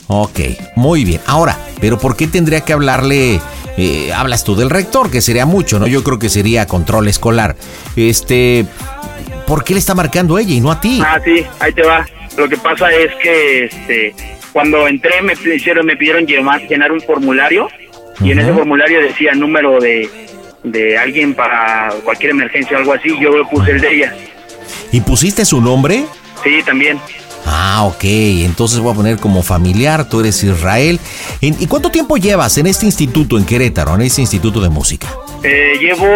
Speaker 2: Ok, muy bien. Ahora, ¿pero por qué tendría que hablarle? eh, hablas tú del rector, que sería mucho, ¿no? Yo creo que sería control escolar. Este, ¿por qué le está marcando ella y no a ti?
Speaker 11: Ah, sí, ahí te va. Lo que pasa es que este, cuando entré me hicieron, me pidieron llenar, llenar un formulario y en ese formulario decía número de, de alguien para cualquier emergencia o algo así. Yo le puse el de ella.
Speaker 2: ¿Y pusiste su nombre?
Speaker 11: Sí, también.
Speaker 2: Ah, ok. Entonces voy a poner como familiar, tú eres Israel. ¿En- ¿Y cuánto tiempo llevas en este instituto en Querétaro, en este instituto de música?
Speaker 11: Eh, llevo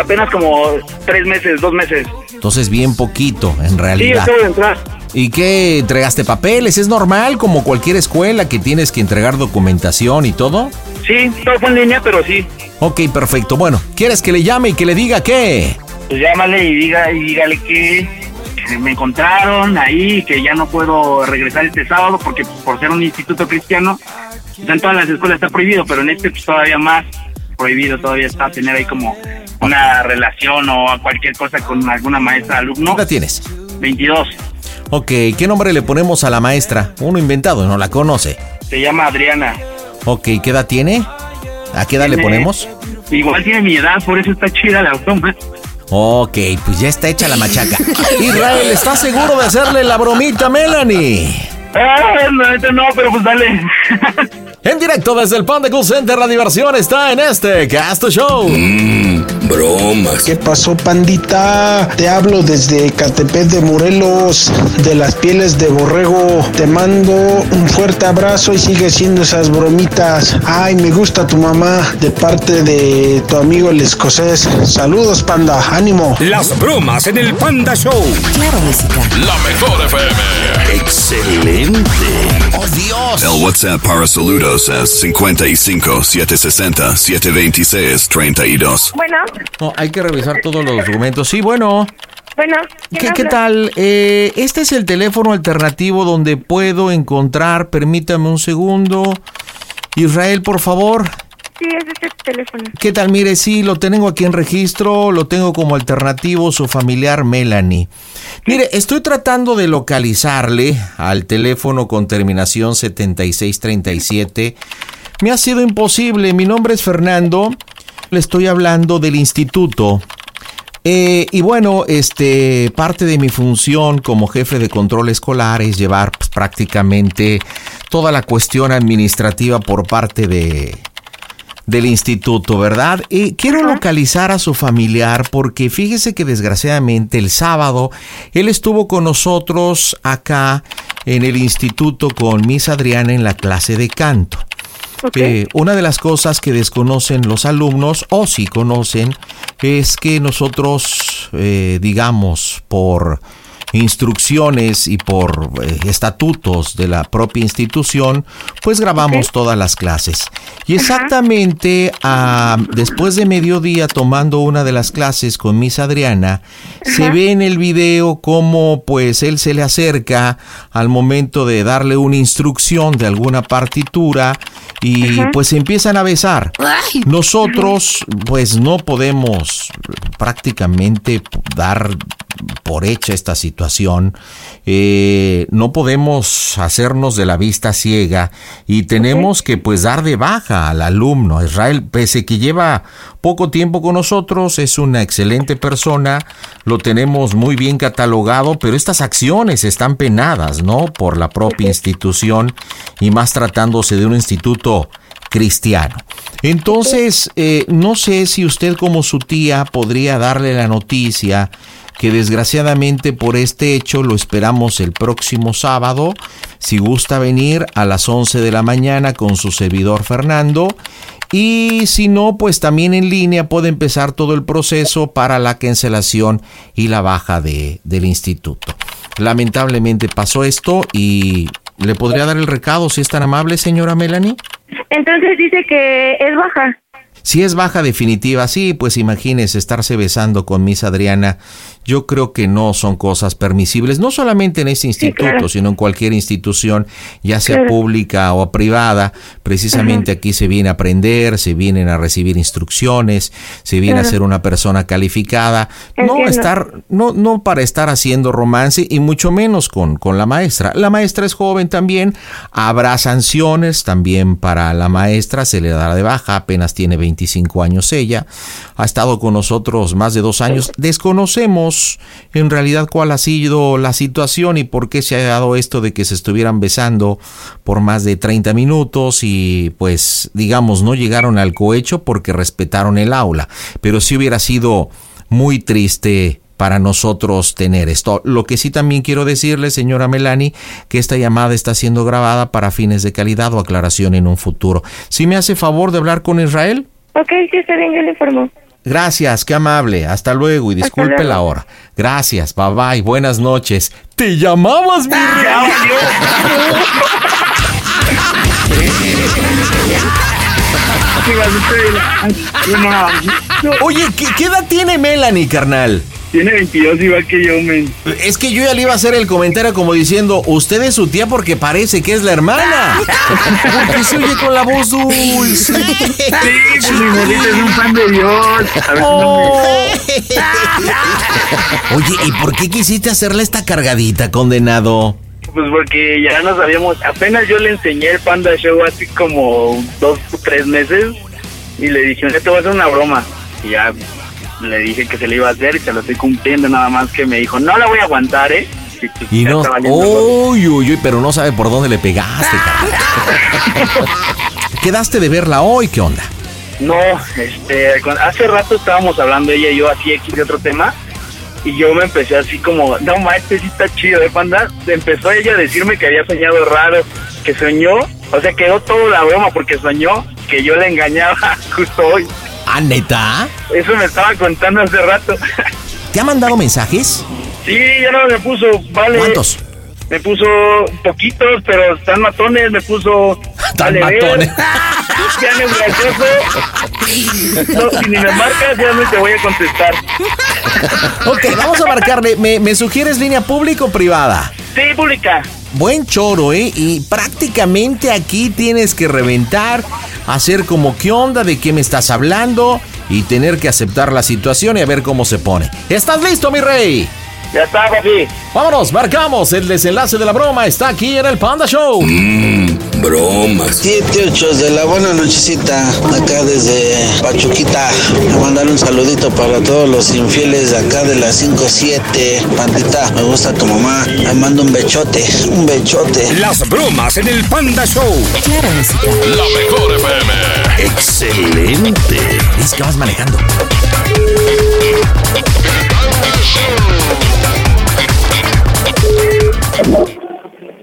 Speaker 11: apenas como tres meses, dos meses.
Speaker 2: Entonces bien poquito, en
Speaker 11: Sí,
Speaker 2: realidad.
Speaker 11: acabo de entrar.
Speaker 2: ¿Y qué? ¿Entregaste papeles? ¿Es normal como cualquier escuela que tienes que entregar documentación y todo?
Speaker 11: Sí, todo fue en línea, pero sí.
Speaker 2: Ok, perfecto. Bueno, ¿quieres que le llame y que le diga qué?
Speaker 11: Pues llámale y, diga, y dígale que me encontraron ahí, que ya no puedo regresar este sábado porque pues, por ser un instituto cristiano, pues, en todas las escuelas está prohibido, pero en este pues todavía más prohibido todavía está tener ahí como una relación o cualquier cosa con alguna maestra alumno.
Speaker 2: ¿Qué tienes?
Speaker 11: 22.
Speaker 2: Ok, ¿qué nombre le ponemos a la maestra? Uno inventado, no la conoce.
Speaker 11: Se llama Adriana.
Speaker 2: Ok, ¿qué edad tiene? ¿A qué edad le ponemos?
Speaker 11: Igual tiene mi edad, por eso está chida la broma.
Speaker 2: Ok, pues ya está hecha la machaca. Israel, ¿estás seguro de hacerle la bromita a Melanie?
Speaker 11: Ah, no, este no, pero pues dale.
Speaker 2: En directo desde el Panda Cool Center, la diversión está en este Casto Show.
Speaker 4: bromas.
Speaker 13: ¿Qué pasó, pandita? Te hablo desde Catepec de Morelos, de las pieles de borrego. Te mando un fuerte abrazo y sigue siendo esas bromitas. Ay, me gusta tu mamá, de parte de tu amigo el escocés. Saludos, panda, ánimo.
Speaker 4: Las bromas en el Panda Show.
Speaker 10: Claro, música.
Speaker 7: La mejor FM.
Speaker 4: Excelente.
Speaker 2: ¡Oh, Dios!
Speaker 12: El WhatsApp para saludos es 55 760 726 32.
Speaker 3: Bueno,
Speaker 2: No, hay que revisar todos los documentos. Sí, bueno.
Speaker 3: bueno.
Speaker 2: ¿Qué,
Speaker 3: ¿quién
Speaker 2: qué tal? Eh, este es el teléfono alternativo donde puedo encontrar, permítame un segundo. Israel, por favor.
Speaker 3: Sí, es este teléfono.
Speaker 2: ¿Qué tal? Mire, sí, lo tengo aquí en registro, lo tengo como alternativo su familiar Melanie. Mire, estoy tratando de localizarle al teléfono con terminación 7637. Me ha sido imposible, mi nombre es Fernando, le estoy hablando del instituto. Eh, y bueno, este, parte de mi función como jefe de control escolar es llevar pues, prácticamente toda la cuestión administrativa por parte de, del instituto, ¿verdad? Y quiero localizar a su familiar porque fíjese que desgraciadamente el sábado él estuvo con nosotros acá en el instituto con Miss Adriana en la clase de canto. Eh, una de las cosas que desconocen los alumnos, o sí conocen, es que nosotros, eh, digamos, por instrucciones y por eh, estatutos de la propia institución, pues grabamos todas las clases. Y exactamente ah, después de mediodía, tomando una de las clases con Miss Adriana, se ve en el video cómo pues él se le acerca al momento de darle una instrucción de alguna partitura y pues se empiezan a besar. Nosotros pues no podemos prácticamente dar por hecha esta situación. Eh, no podemos hacernos de la vista ciega y tenemos que pues dar de baja al alumno. Israel, pese que lleva poco tiempo con nosotros, es una excelente persona, lo tenemos muy bien catalogado, pero estas acciones están penadas, ¿no? Por la propia institución y más tratándose de un instituto cristiano. Entonces, eh, no sé si usted como su tía podría darle la noticia que desgraciadamente por este hecho lo esperamos el próximo sábado, si gusta venir a las 11 de la mañana con su servidor Fernando. Y si no, pues también en línea puede empezar todo el proceso para la cancelación y la baja de, del instituto. Lamentablemente pasó esto y le podría dar el recado si es tan amable, señora Melanie.
Speaker 3: Entonces dice que es baja.
Speaker 2: Si es baja definitiva, sí, pues imagínese estarse besando con Miss Adriana. Yo creo que no son cosas permisibles, no solamente en este instituto,
Speaker 3: claro.
Speaker 2: sino en cualquier institución, ya sea
Speaker 3: Claro.
Speaker 2: pública o privada. Precisamente aquí se viene a aprender, se vienen a recibir instrucciones, se viene a ser una persona calificada. No estar, no, no para estar haciendo romance y mucho menos con, con la maestra. La maestra es joven también, habrá sanciones también para la maestra, se le dará de baja, apenas tiene 25 años ella, ha estado con nosotros más de dos años. Desconocemos en realidad cuál ha sido la situación y por qué se ha dado esto de que se estuvieran besando por más de 30 minutos y pues digamos no llegaron al cohecho porque respetaron el aula, pero sí hubiera sido muy triste para nosotros tener esto. Lo que sí también quiero decirle, señora Melanie, que esta llamada está siendo grabada para fines de calidad o aclaración en un futuro. Si me hace favor de hablar con Israel.
Speaker 3: Ok, sí, está bien, yo le informo.
Speaker 2: Gracias, qué amable. Hasta luego y disculpe
Speaker 3: luego.
Speaker 2: la hora. Gracias, bye bye, buenas noches. ¿Te llamabas, mi? Oye, ¿qué, qué edad tiene Melanie, carnal?
Speaker 11: Tiene 22 igual que yo, men.
Speaker 2: Es que yo ya le iba a hacer el comentario como diciendo, usted es su tía porque parece que es la hermana. Porque se oye con la voz dulce.
Speaker 11: Sí, pues mi morrita es un fan de Dios. A ver,
Speaker 2: Oh. Oye, ¿y por qué quisiste hacerle esta cargadita, condenado?
Speaker 11: Pues porque ya nos habíamos, apenas yo le enseñé el Panda Show así como dos o tres meses y le dije, te voy a hacer una broma. Y ya le dije que se le iba a hacer y se lo estoy cumpliendo, nada más que me dijo, no la voy a aguantar, ¿eh? Y, pues,
Speaker 2: Y no, uy, uy, uy, pero no sabe por dónde le pegaste. Quedaste de verla hoy, ¿qué onda?
Speaker 11: No, este, hace rato estábamos hablando ella y yo así X de otro tema y yo me empecé así como, no ma, este sí está chido, ¿eh, panda? Empezó ella a decirme que había soñado raro, que soñó, o sea, quedó todo la broma porque soñó que yo le engañaba justo hoy.
Speaker 2: ¿Ah, neta?
Speaker 11: Eso me estaba contando hace rato.
Speaker 2: ¿Te ha mandado mensajes?
Speaker 11: Sí, ya no me puso, vale.
Speaker 2: ¿Cuántos?
Speaker 11: Me puso poquitos, pero están matones, me puso...
Speaker 2: Tan matones.
Speaker 11: Ya no gracioso. No, si ni me marcas, ya no te voy a contestar.
Speaker 2: Ok, vamos a marcarle. ¿Me, me sugieres línea pública o privada?
Speaker 11: Sí, pública.
Speaker 2: Buen choro, ¿eh? Y prácticamente aquí tienes que reventar, hacer como qué onda, de qué me estás hablando y tener que aceptar la situación y a ver cómo se pone. ¿Estás listo, mi rey?
Speaker 11: Ya está, papi.
Speaker 2: Vámonos, marcamos. El desenlace de la broma está aquí en el Panda Show.
Speaker 4: Bromas.
Speaker 14: Siete ocho de la buena nochecita, acá desde Pachuquita. Me mandar un saludito para todos los infieles de acá de la 57. Pandita, me gusta tu mamá. Me mando un bechote, un bechote.
Speaker 4: Las bromas en el Panda Show.
Speaker 10: Claro, música.
Speaker 7: La mejor FM.
Speaker 4: Excelente.
Speaker 2: Es que vas manejando.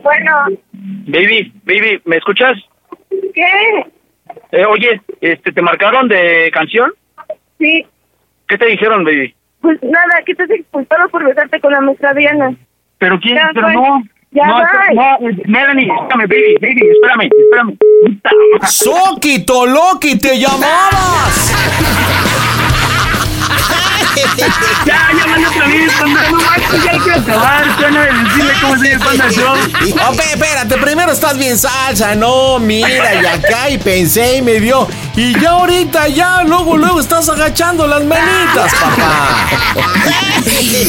Speaker 3: Bueno,
Speaker 11: Baby, baby, ¿me escuchas?
Speaker 3: ¿qué?
Speaker 11: Eh, oye, este, ¿te marcaron de canción?
Speaker 3: Sí,
Speaker 11: ¿Qué te dijeron, baby?
Speaker 3: pues nada, que estás expulsado por besarte con la maestra Diana.
Speaker 11: ¿Pero quién?
Speaker 3: Ya
Speaker 11: Pero no.
Speaker 3: Ya
Speaker 11: no, Melanie, espérame, baby, baby, espérame, espérame.
Speaker 2: ¡Soquito, Loki, te llamabas!
Speaker 11: Ya, llámale otra vez, panda, no manches, ya hay que acabar, suena de decirle cómo se llama el Panda Show.
Speaker 2: Oh, pe- espérate, primero estás bien salsa, no, mira, y acá y pensé y me dio. Y ya ahorita, ya, luego, luego estás agachando las manitas, papá.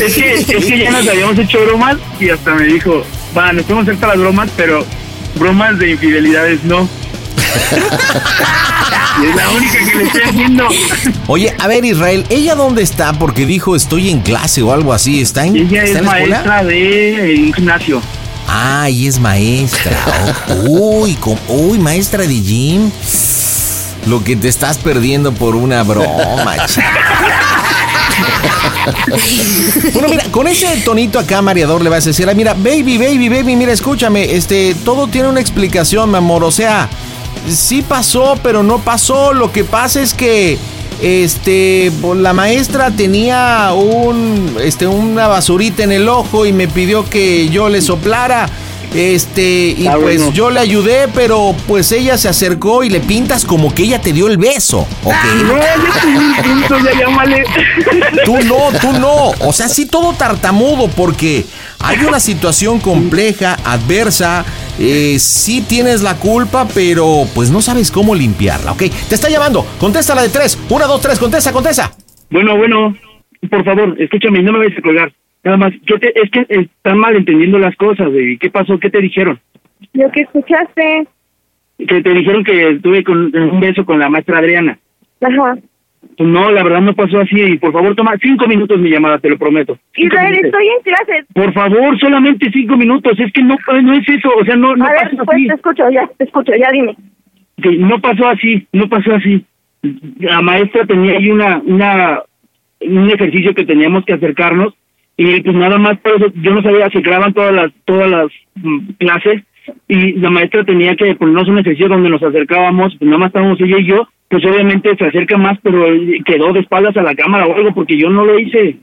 Speaker 11: Es que, es que ya nos habíamos hecho bromas y hasta me dijo, va, nos podemos hacer las bromas, pero bromas de infidelidades no. Y es la única que le estoy haciendo.
Speaker 2: Oye, a ver, Israel, ¿ella dónde está? Porque dijo estoy en clase o algo así. ¿Está en,
Speaker 11: Ella
Speaker 2: ¿está
Speaker 11: es
Speaker 2: en
Speaker 11: maestra de un gimnasio.
Speaker 2: Ah, y es maestra. Oh, uy, uy, maestra de gym. Lo que te estás perdiendo por una broma. Bueno, mira, con ese tonito acá, mareador, le vas a decir, "Ay, mira, baby, baby, baby, mira, escúchame, este, todo tiene una explicación, mi amor, o sea, sí pasó, pero no pasó, lo que pasa es que, este, pues, la maestra tenía un, este, una basurita en el ojo y me pidió que yo le soplara, este, y
Speaker 11: Ah,
Speaker 2: pues
Speaker 11: bueno.
Speaker 2: yo le ayudé, pero pues ella se acercó y le pintas como que ella te dio el beso, ¿ok?
Speaker 11: No, un punto, ya llámale.
Speaker 2: Tú no, tú no. O sea, sí todo tartamudo porque hay una situación compleja, adversa. eh, sí tienes la culpa, pero pues no sabes cómo limpiarla, ¿ok? Te está llamando. Contesta la de tres. Una, dos, tres. Contesta, contesta.
Speaker 11: Bueno, bueno, por favor, escúchame, no me vayas a colgar. Nada más, yo te, es que están mal entendiendo las cosas, baby. ¿Qué pasó? ¿Qué te dijeron?
Speaker 3: Lo que escuchaste.
Speaker 11: Que te dijeron que estuve con un beso con la maestra Adriana.
Speaker 3: Ajá.
Speaker 11: Pues no, la verdad no pasó así. Por favor, toma cinco minutos mi llamada, te lo prometo.
Speaker 3: Israel, estoy en clase.
Speaker 11: Por favor, solamente cinco minutos. Es que no, no es eso. O sea, no, no
Speaker 3: A ver,
Speaker 11: pasó
Speaker 3: pues
Speaker 11: así.
Speaker 3: te escucho, ya, te escucho, ya dime.
Speaker 11: que no pasó así, no pasó así. La maestra tenía ahí una, una, un ejercicio que teníamos que acercarnos y pues nada más por eso yo no sabía, se graban todas las, todas las mm, clases y la maestra tenía que ponernos un ejercicio donde nos acercábamos, pues nada más estábamos ella y yo pues obviamente se acerca más, pero él quedó de espaldas a la cámara o algo porque yo no lo hice.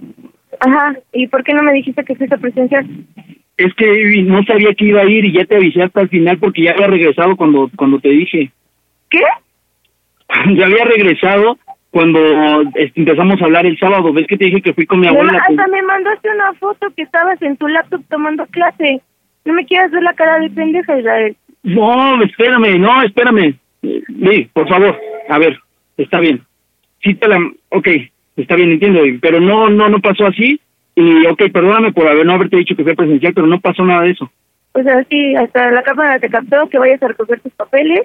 Speaker 15: Ajá, ¿y por qué no me dijiste que fuiste presencial?
Speaker 11: Es que no sabía que iba a ir y ya te avisé hasta el final porque ya había regresado cuando cuando te dije.
Speaker 15: ¿Qué?
Speaker 11: ya había regresado cuando este, empezamos a hablar el sábado. ¿Ves que te dije que fui con mi abuela?
Speaker 15: hasta me mandaste una foto que estabas en tu laptop tomando clase. No me quieras ver la cara de pendeja, Israel.
Speaker 11: No, espérame, no, espérame. Sí, por favor. A ver, está bien. Sí te la... Ok, está bien, entiendo. Pero no, no, no pasó así. Y, ok, perdóname por haber, no haberte dicho que fue presencial, pero no pasó nada de eso.
Speaker 15: O sea, sí, hasta la cámara te captó que vayas a recoger tus papeles.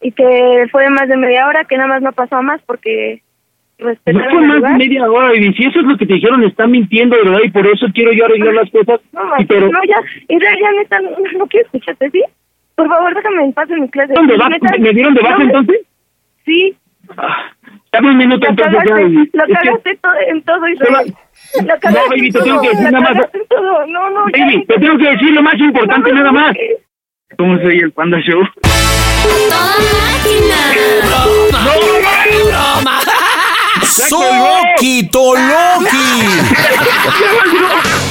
Speaker 15: Y que fue más de media hora, que nada más no pasó a más porque
Speaker 11: No fue más de media hora, y si eso es lo que te dijeron, están mintiendo, verdad, y por eso quiero yo arreglar las cosas.
Speaker 15: No,
Speaker 11: y pero,
Speaker 15: no, ya, Israel, ya neta, no, no quiero escucharte, ¿sí? Por favor, déjame en paz en mi clase.
Speaker 11: ¿Dónde vas?
Speaker 15: Neta,
Speaker 11: ¿Me dieron de baja
Speaker 15: no,
Speaker 11: entonces?
Speaker 15: Sí,
Speaker 11: Dame un minuto
Speaker 15: lo
Speaker 11: entonces. ya,
Speaker 15: cagaste,
Speaker 11: baby.
Speaker 15: lo
Speaker 11: Es que-
Speaker 15: cagaste todo, en todo, Israel. Lo
Speaker 11: No,
Speaker 15: cagaste
Speaker 11: baby,
Speaker 15: en
Speaker 11: te tengo que decir nada más.
Speaker 15: cagaste. No, no, ya,
Speaker 11: Baby, te tengo que decir lo más importante
Speaker 15: No
Speaker 11: nada más. ¿Cómo soy el Panda Show?
Speaker 2: ¡Soki Toloki!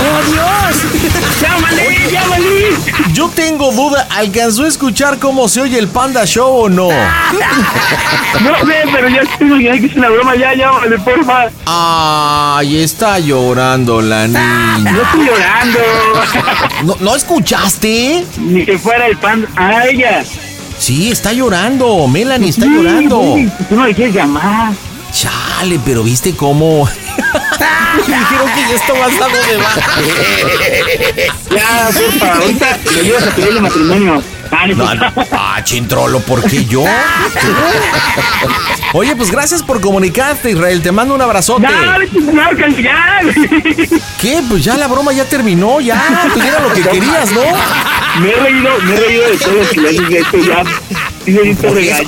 Speaker 2: ¡Oh, Dios!
Speaker 11: ¡Llámale, llámale!
Speaker 2: Yo tengo duda, ¿alcanzó a escuchar cómo se oye el Panda Show o no?
Speaker 11: No sé, pero ya imaginando que es una broma. Ya, llámale, porfa.
Speaker 2: Ay, está llorando la niña.
Speaker 11: No estoy llorando.
Speaker 2: ¿No, ¿no escuchaste?
Speaker 11: Ni que fuera el Panda. ¡A ella!
Speaker 2: Sí, está llorando. Melanie está
Speaker 11: Sí,
Speaker 2: llorando.
Speaker 11: Tú no le quieres llamar.
Speaker 2: Chale, pero ¿viste cómo? Dijeron que ya está avanzado de baja.
Speaker 11: Ya, porfa, ahorita le ayudas a pedirle matrimonio. Ah, no,
Speaker 2: No, no. Ah, chintrolo, ¿por qué yo? Oye, pues gracias por comunicarte, Israel. Te mando un abrazote.
Speaker 11: Marcas, ya.
Speaker 2: ¿Qué? Pues ya la broma ya terminó, ya. Pues era lo que querías, ¿no?
Speaker 11: Me he reído, me he reído de todo lo que le ya.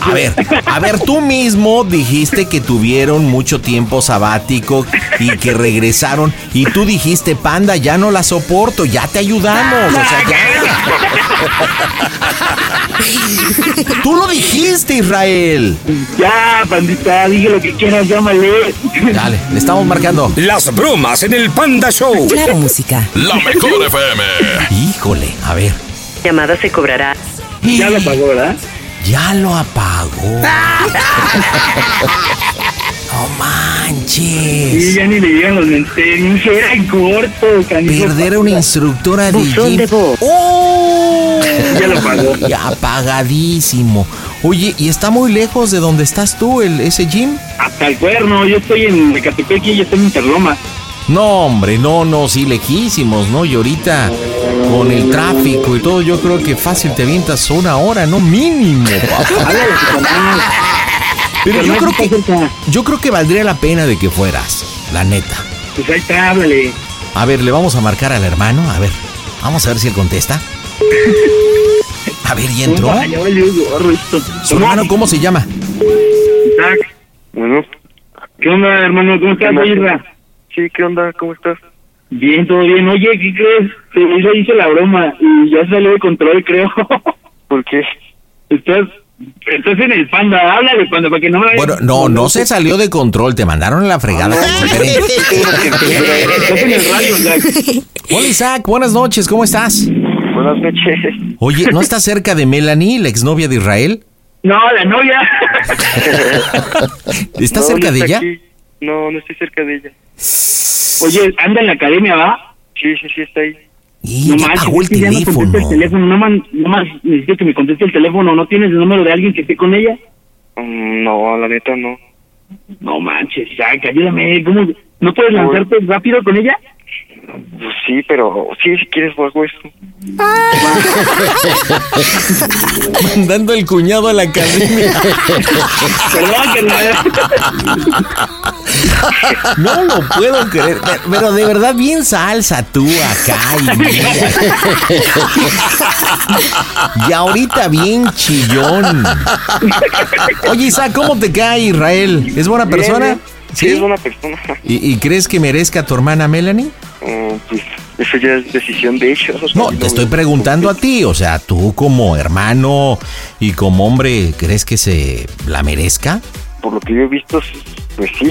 Speaker 2: A ver, a ver, tú mismo dijiste que tuvieron mucho tiempo sabático y que regresaron y tú dijiste, panda, ya no la soporto, ya te ayudamos, o sea, ya. Tú lo dijiste, Israel.
Speaker 11: Ya, pandita, dije lo que quieras, llámale.
Speaker 2: Dale, le estamos marcando.
Speaker 4: Las bromas en el Panda Show.
Speaker 10: Claro, música.
Speaker 7: La mejor FM.
Speaker 2: Híjole, a ver,
Speaker 16: Llamada se cobrará.
Speaker 11: Ya lo pagó, ¿verdad?
Speaker 2: Ya lo apagó. No manches.
Speaker 11: Sí, ya ni le digan los mensajes. Era en corto, canijo.
Speaker 2: Perder a una instructora de gym.
Speaker 16: de.
Speaker 2: ¡Oh!
Speaker 11: Ya lo pagó.
Speaker 2: Ya apagadísimo. Oye, ¿y está muy lejos de donde estás tú, el, ese gym?
Speaker 11: Hasta el cuerno, yo estoy en Ecatepec y ella está en Interloma.
Speaker 2: No, hombre, no, no, sí, lejísimos, ¿no? Y ahorita con el tráfico y todo, yo creo que fácil te avientas una hora, ¿no? Mínimo. Pero yo creo que, yo creo que valdría la pena de que fueras, la neta.
Speaker 11: Pues ahí está, háblale.
Speaker 2: A ver, le vamos a marcar al hermano, a ver, vamos a ver si él contesta. A ver, ¿y entró? Su hermano, ¿cómo se llama?
Speaker 11: Isaac.
Speaker 17: Bueno,
Speaker 11: ¿Qué onda, hermano? ¿Cómo estás,
Speaker 17: Sí, ¿qué onda? ¿Cómo estás?
Speaker 11: Bien, todo bien. Oye, ¿qué crees? Se hizo, hice la broma y ya salió de control, creo.
Speaker 17: ¿Por qué?
Speaker 11: Estás, estás en el panda. Háblale cuando para que no me
Speaker 2: Bueno, no, no se salió de control, te mandaron a la fregada.
Speaker 11: Estás en el radio, Isaac.
Speaker 2: Hola Isaac, buenas noches, ¿cómo estás?
Speaker 17: Buenas noches.
Speaker 2: Oye, ¿no estás cerca de Melanie, la exnovia de Israel?
Speaker 11: No, la novia.
Speaker 2: ¿Estás
Speaker 17: No,
Speaker 2: cerca
Speaker 17: no
Speaker 2: de ella?
Speaker 17: aquí. No, no estoy cerca de ella.
Speaker 11: Oye, anda en la academia, ¿va?
Speaker 17: Sí, sí, sí, está ahí.
Speaker 2: Y
Speaker 11: No
Speaker 2: ya
Speaker 11: manches,
Speaker 2: apagó el
Speaker 11: es que ya no
Speaker 2: teléfono.
Speaker 11: contesta el teléfono. No, man, no más necesito que me conteste el teléfono. ¿No tienes el número de alguien que esté con ella?
Speaker 17: Mm, no, la neta no.
Speaker 11: No manches, Isaac, ayúdame. ¿Cómo? ¿No puedes lanzarte rápido con ella?
Speaker 17: Pues sí, pero sí, si quieres, hago eso.
Speaker 2: Mandando el cuñado a la academia. No lo puedo creer. Pero, de verdad, bien salsa tú acá. Y, mira. Y ahorita bien chillón. Oye, Isaac, ¿cómo te cae Israel? ¿Es buena
Speaker 17: Bien,
Speaker 2: persona?
Speaker 17: bien. Sí, es buena persona.
Speaker 2: ¿Y, y crees que merezca a tu hermana Melanie?
Speaker 17: Mm, pues
Speaker 18: Eso ya es decisión de ellos.
Speaker 2: No, te estoy preguntando a ti, o sea, tú como hermano y como hombre, ¿crees que se la merezca?
Speaker 18: Por lo que yo he visto, pues sí.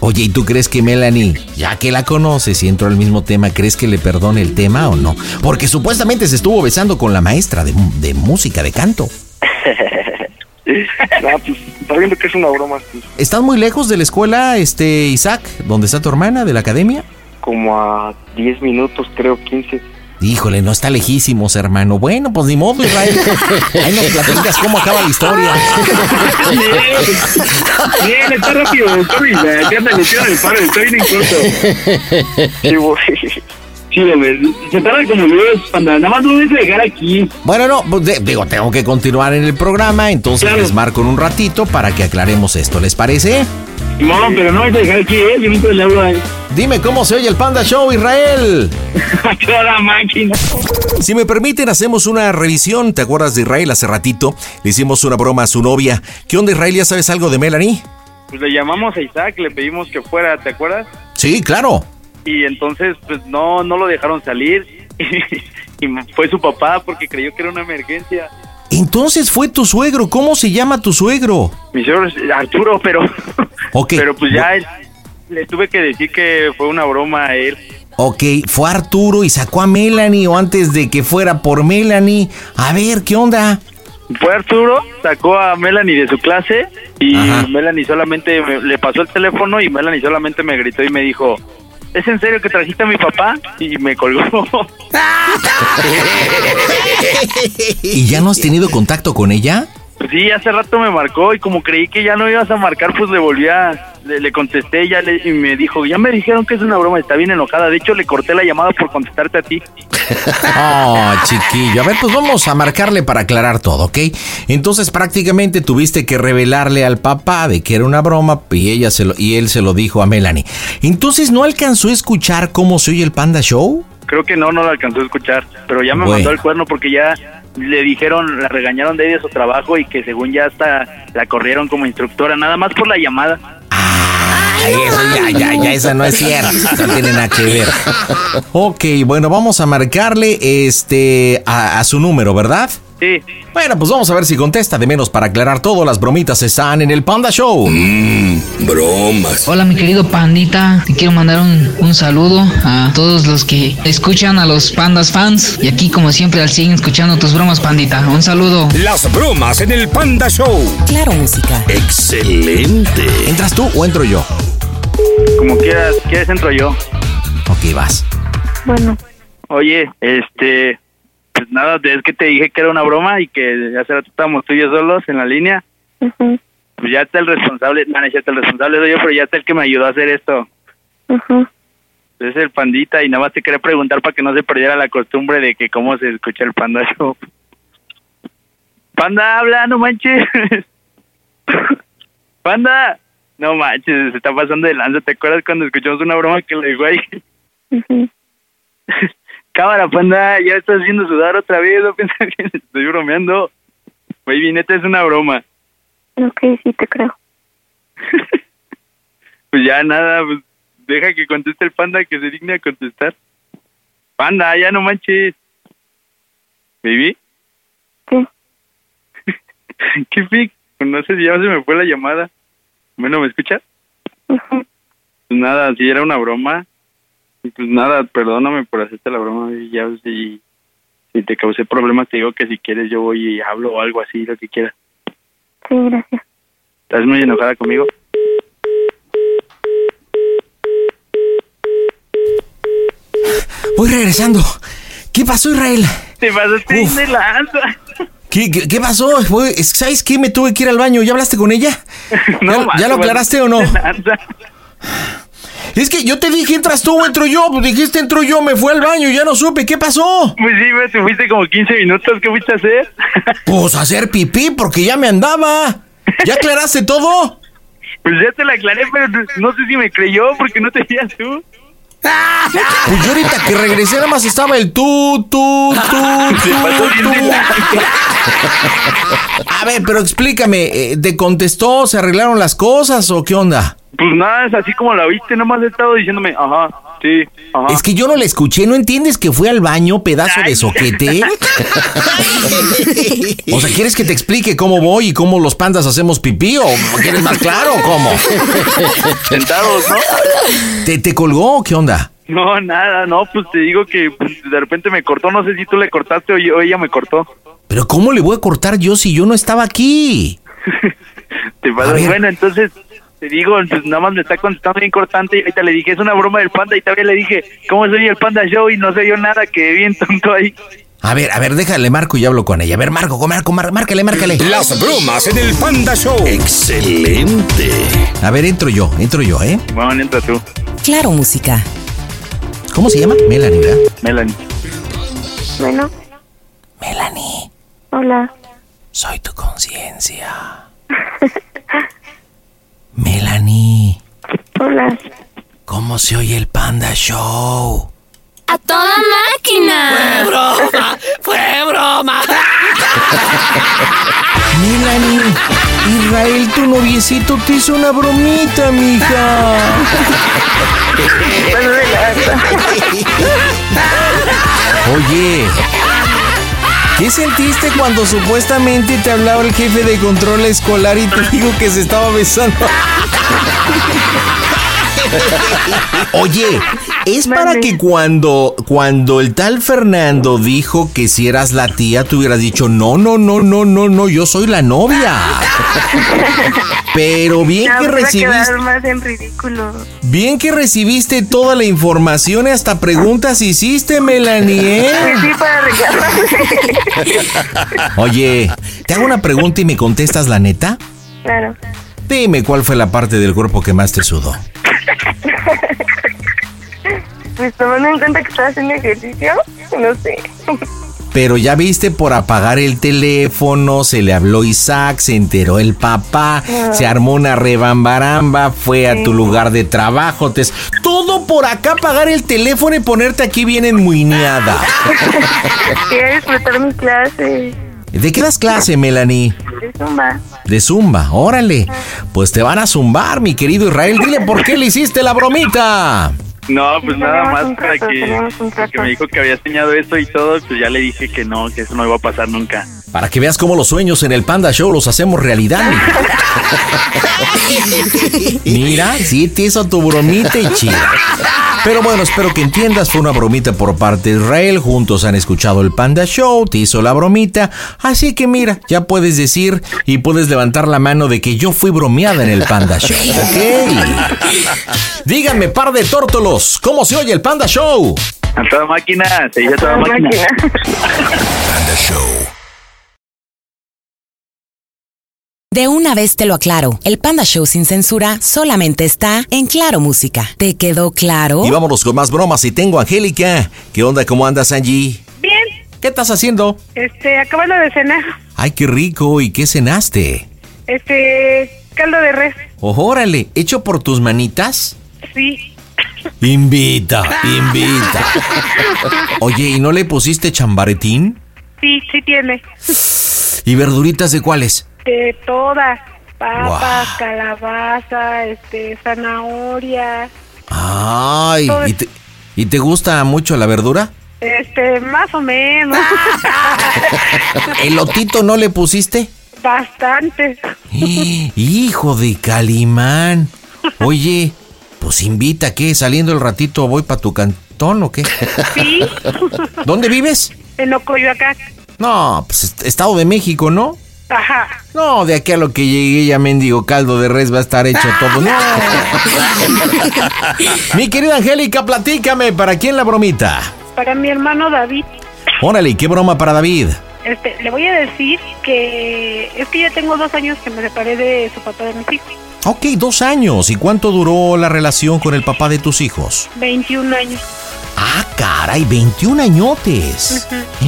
Speaker 2: Oye, ¿y tú crees que Melanie, ya que la conoces y entró al mismo tema, crees que le perdone el tema o no? Porque supuestamente se estuvo besando con la maestra de, de música, de canto.
Speaker 18: Ah, pues, está viendo que es una broma. pues,
Speaker 2: ¿Estás muy lejos de la escuela, este Isaac, donde está tu hermana, de la academia?
Speaker 18: como a 10 minutos, creo, 15.
Speaker 2: Híjole, no está lejísimos, hermano. Bueno, pues ni modo, Israel. Ahí nos platicas cómo acaba la historia.
Speaker 19: Bien, está rápido, Corby. Ya te en el paro, estoy bien en corto.
Speaker 18: Sí.
Speaker 19: Sí, hombre, se tardan como Dios, panda. Nada más lo voy a dejar aquí.
Speaker 2: Bueno, no, pues, de- digo, tengo que continuar en el programa, entonces les marco en un ratito para que aclaremos esto. ¿Les parece?
Speaker 19: No, pero no voy a dejar aquí, ¿eh? Yo nunca le hablo a él.
Speaker 2: Dime cómo se oye el Panda Show, Israel.
Speaker 19: Toda máquina.
Speaker 2: Si me permiten, hacemos una revisión. ¿Te acuerdas de Israel hace ratito? Le hicimos una broma a su novia. ¿Qué onda, Israel? ¿Ya sabes algo de Melanie?
Speaker 11: Pues le llamamos a Isaac, le pedimos que fuera, ¿te acuerdas?
Speaker 2: Sí, claro.
Speaker 11: Y entonces, pues no, no lo dejaron salir. y fue su papá porque creyó que era una emergencia.
Speaker 2: Entonces fue tu suegro. ¿Cómo se llama tu suegro?
Speaker 11: Mi suegro es Arturo, pero,
Speaker 2: Ok.
Speaker 11: pero pues ya él- le tuve que decir que fue una broma a él.
Speaker 2: Ok, fue Arturo y sacó a Melanie o antes de que fuera por Melanie. A ver, ¿qué onda?
Speaker 11: Fue Arturo, sacó a Melanie de su clase y Melanie solamente me- le pasó el teléfono y Melanie solamente me gritó y me dijo, ¿es en serio que trajiste a mi papá? Y me colgó.
Speaker 2: ¿Y ya no has tenido contacto con ella?
Speaker 11: Pues sí, hace rato me marcó y como creí que ya no ibas a marcar, pues le volví a... Le, le contesté ya le- y me dijo, ya me dijeron que es una broma, está bien enojada. De hecho, le corté la llamada por contestarte a ti.
Speaker 2: Oh, chiquillo. A ver, pues vamos a marcarle para aclarar todo, ¿ok? Entonces prácticamente tuviste que revelarle al papá de que era una broma y ella se lo, y él se lo dijo a Melanie. Entonces no alcanzó a escuchar cómo se oye el Panda Show.
Speaker 11: Creo que no, no lo alcanzó a escuchar, pero ya me
Speaker 2: Bueno.
Speaker 11: mandó el cuerno porque ya le dijeron, la regañaron de ella su trabajo y que según ya hasta la corrieron como instructora, nada más por la llamada.
Speaker 2: Ay, eso ya, ya, ya, esa no es cierta. No tiene nada que ver. Ok, bueno, vamos a marcarle este a, a su número, ¿verdad?
Speaker 11: Sí.
Speaker 2: Bueno, pues vamos a ver si contesta. De menos para aclarar todo, las bromitas están en el Panda Show.
Speaker 20: bromas. Hola mi querido pandita, te quiero mandar un, un saludo a todos los que escuchan a los pandas fans y aquí como siempre al siguen escuchando tus bromas pandita. Un saludo.
Speaker 4: Las bromas en el Panda Show.
Speaker 10: Claro, música.
Speaker 2: Excelente. ¿Entras tú o entro yo?
Speaker 11: Como quieras, ¿quieres entro yo?
Speaker 2: Ok, vas.
Speaker 16: Bueno,
Speaker 11: Oye, este, nada, es que te dije que era una broma y que hace rato estábamos tú y yo solos en la línea. Pues ya está el responsable, no, no es el responsable soy yo, pero ya está el que me ayudó a hacer esto.
Speaker 16: ujú.
Speaker 11: Es el pandita y nada más te quería preguntar para que no se perdiera la costumbre de que cómo se escucha el panda show. Panda, habla, no manches. Panda, no manches, se está pasando de lanza. ¿Te acuerdas cuando escuchamos una broma que le dijo ahí?
Speaker 16: Ujú.
Speaker 11: Cámara, panda, ya estás haciendo sudar otra vez. No piensas que estoy bromeando. Baby, neta es una broma.
Speaker 16: Ok, sí te creo.
Speaker 11: Pues ya nada, pues deja que conteste el panda que se digne a contestar. Panda, ya no manches. Baby.
Speaker 16: ¿Qué?
Speaker 11: ¿Qué pic? Pues no sé si ya se me fue la llamada. Bueno, ¿me escuchas? Pues nada, si era una broma. Y pues nada, perdóname por hacerte la broma. Y ya, si, si te causé problemas, te digo que si quieres yo voy y hablo o algo así, lo que quieras.
Speaker 16: Sí, gracias.
Speaker 11: ¿Estás muy enojada conmigo?
Speaker 2: Voy regresando. ¿Qué pasó, Israel?
Speaker 11: Te pasaste de lanza.
Speaker 2: ¿Qué, qué, qué pasó? ¿Sabes qué? Me tuve que ir al baño. ¿Ya hablaste con ella?
Speaker 11: No,
Speaker 2: ¿Ya,
Speaker 11: macho,
Speaker 2: ya lo aclaraste o no?
Speaker 11: lanza.
Speaker 2: Es que yo te dije, entras tú o entro yo. Pues dijiste, entro yo, me fui al baño, ya no supe. ¿Qué pasó?
Speaker 11: Pues sí, te fuiste como 15 minutos. ¿Qué fuiste a hacer?
Speaker 2: Pues hacer pipí porque ya me andaba. ¿Ya aclaraste todo?
Speaker 11: Pues ya te la aclaré, pero no sé si me creyó porque no te veías tú.
Speaker 2: Pues yo ahorita que regresé nada más estaba el tú, tú, tú, tú, tú. A ver, pero explícame, eh, ¿te contestó? ¿Se arreglaron las cosas o qué onda?
Speaker 16: Pues nada, es así como la viste, nomás he estado diciéndome, ajá, sí, ajá.
Speaker 2: Es que yo no la escuché, ¿no entiendes que fue al baño, pedazo de soquete? o sea, ¿quieres que te explique cómo voy y cómo los pandas hacemos pipí o quieres más claro o cómo?
Speaker 16: Sentados, ¿no?
Speaker 2: ¿Te, te colgó o qué onda?
Speaker 16: No, nada, no, pues te digo que pues, de repente me cortó, no sé si tú le cortaste o, yo- o ella me cortó.
Speaker 2: Pero ¿cómo le voy a cortar yo si yo no estaba aquí?
Speaker 16: Te pasas, bueno, entonces te digo, pues nada más me está contestando bien cortante y ahorita le dije, es una broma del panda y todavía le dije, ¿cómo soy el panda show? Y no sé yo nada, que bien tonto ahí.
Speaker 2: A ver, a ver, déjale marco y hablo con ella. A ver, Marco, Marco, Mar- márcale, márcale.
Speaker 4: Las bromas en el Panda Show.
Speaker 2: Excelente. A ver, entro yo, entro yo, ¿eh?
Speaker 16: Bueno, entra tú.
Speaker 10: Claro, música.
Speaker 2: ¿Cómo se llama? Melanie, ¿verdad?
Speaker 16: Melanie.
Speaker 15: Bueno.
Speaker 2: Melanie.
Speaker 15: Hola.
Speaker 2: Soy tu conciencia. Melanie.
Speaker 15: Hola.
Speaker 2: ¿Cómo se oye el Panda Show?
Speaker 10: A toda máquina.
Speaker 2: Fue broma,
Speaker 10: fue broma.
Speaker 2: Melanie, Israel, tu noviecito te hizo una bromita, mija. Oye, ¿qué sentiste cuando supuestamente te hablaba el jefe de control escolar y te dijo que se estaba besando? Oye, es para que cuando, cuando el tal Fernando dijo que si eras la tía, tú hubieras dicho, no, no, no, no, no, no, yo soy la novia. Pero bien
Speaker 15: No,
Speaker 2: que
Speaker 15: a
Speaker 2: recibiste,
Speaker 15: más en ridículo.
Speaker 2: bien que recibiste toda la información y hasta preguntas hiciste, Melanie. ¿eh?
Speaker 15: Pues sí, para.
Speaker 2: Oye, te hago una pregunta y me contestas la neta.
Speaker 15: Claro.
Speaker 2: Dime cuál fue la parte del cuerpo que más te sudó.
Speaker 15: Pues tomando en cuenta que estaba haciendo ejercicio, no sé.
Speaker 2: Pero ya viste por apagar el teléfono, se le habló Isaac, se enteró el papá,
Speaker 15: Ah.
Speaker 2: se armó una rebambaramba, fue a tu lugar de trabajo, te... todo por acá apagar el teléfono y ponerte aquí bien enmuineada.
Speaker 15: Quería disfrutar mi clase
Speaker 2: ¿De qué das clase, Melanie?
Speaker 15: de zumba.
Speaker 2: De zumba, órale. Pues te van a zumbar, mi querido Israel. Dile por qué le hiciste la bromita.
Speaker 16: No, pues nada más para
Speaker 15: trato,
Speaker 16: que, me dijo que había enseñado eso y todo, pues ya le dije que no, que eso no iba a pasar nunca.
Speaker 2: Para que veas cómo los sueños en el Panda Show los hacemos realidad. Mira, sí te hizo tu bromita y chida. Pero bueno, espero que entiendas, fue una bromita por parte de Israel, juntos han escuchado el Panda Show, te hizo la bromita, así que mira, ya puedes decir y puedes levantar la mano de que yo fui bromeada en el Panda Show, ¿ok? Díganme, par de tórtolos, ¿cómo se oye el Panda Show?
Speaker 16: A toda máquina, se dice a toda máquina.
Speaker 2: Panda Show.
Speaker 10: De una vez te lo aclaro, el Panda Show sin censura solamente está en Claro Música. ¿Te quedó claro?
Speaker 2: Y vámonos con más bromas. Y tengo a Angélica. ¿Qué onda? ¿Cómo andas, Angie?
Speaker 15: Bien,
Speaker 2: ¿Qué estás haciendo?
Speaker 15: este, acabando de cenar.
Speaker 2: Ay, qué rico. ¿Y qué cenaste?
Speaker 15: Este, caldo de res.
Speaker 2: Oh, órale, ¿hecho por tus manitas?
Speaker 15: Sí.
Speaker 2: Invita, invita. Oye, ¿y no le pusiste chambaretín?
Speaker 15: Sí, sí tiene.
Speaker 2: ¿Y verduritas de cuáles?
Speaker 15: De todas. Papas, calabaza, este, zanahoria.
Speaker 2: Ay. ¿y te, ¿y te gusta mucho la verdura?
Speaker 15: Este, más o menos.
Speaker 2: ¿Elotito no le pusiste?
Speaker 15: Bastante.
Speaker 2: Hijo de Calimán. Oye, pues invita, ¿qué? Saliendo el ratito voy para tu cantón o qué?
Speaker 15: Sí.
Speaker 2: ¿Dónde vives?
Speaker 15: En Ocoyoacán.
Speaker 2: No, pues est- Estado de México, ¿no?
Speaker 15: Ajá.
Speaker 2: No, de aquí a lo que llegue ya mendigo caldo de res va a estar hecho todo. No. Mi querida Angélica, platícame, ¿para quién la bromita?
Speaker 15: Para mi hermano David.
Speaker 2: Órale, ¿qué broma para David?
Speaker 15: Este, le voy a decir que es que ya tengo dos años que me separé de su papá de mis hijos.
Speaker 2: Ok, dos años. ¿Y cuánto duró la relación con el papá de tus hijos?
Speaker 15: 21 años.
Speaker 2: Ah, caray, 21 añotes.
Speaker 15: Ujú.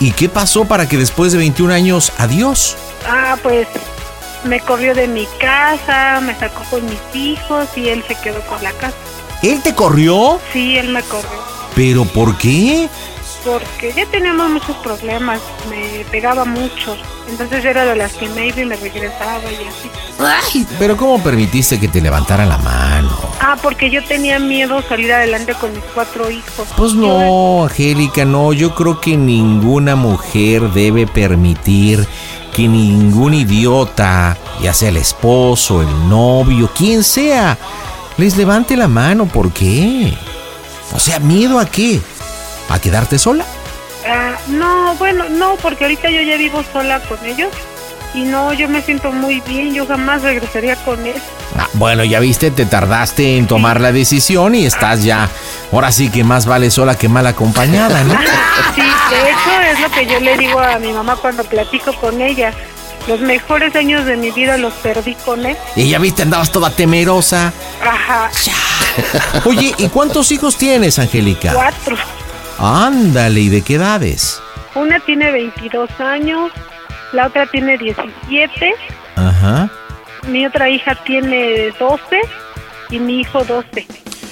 Speaker 2: ¿Y qué pasó para que después de 21 años, adiós?
Speaker 15: Ah, pues me corrió de mi casa, me sacó con mis hijos y él se quedó con la casa.
Speaker 2: ¿Él te corrió?
Speaker 15: Sí, él me corrió.
Speaker 2: ¿Pero por qué?
Speaker 15: Porque ya teníamos muchos problemas, me pegaba mucho, entonces era de las que me iba y me regresaba y así.
Speaker 2: Ay, pero ¿cómo permitiste que te levantara la mano?
Speaker 15: Ah, porque yo tenía miedo salir adelante con mis cuatro hijos.
Speaker 2: Pues no, Angélica, no, yo creo que ninguna mujer debe permitir que ningún idiota, ya sea el esposo, el novio, quien sea, les levante la mano. ¿Por qué? O sea, ¿miedo a qué? ¿A quedarte sola?
Speaker 15: Ah, no, bueno, no, porque ahorita yo ya vivo sola con ellos y no, yo me siento muy bien, yo jamás regresaría con él.
Speaker 2: Ah, bueno, ya viste, te tardaste en tomar la decisión y estás ya, ahora sí que más vale sola que mal acompañada, ¿no?
Speaker 15: Sí, de hecho es lo que yo le digo a mi mamá cuando platico con ella. Los mejores años de mi vida los perdí con él.
Speaker 2: Y ya viste, andabas toda temerosa.
Speaker 15: Ajá.
Speaker 2: Oye, ¿y cuántos hijos tienes, Angélica?
Speaker 15: Cuatro.
Speaker 2: Ándale, ¿y de qué edades?
Speaker 15: Una tiene 22 años, la otra tiene 17,
Speaker 2: Ajá.
Speaker 15: mi otra hija tiene 12 y mi hijo 12.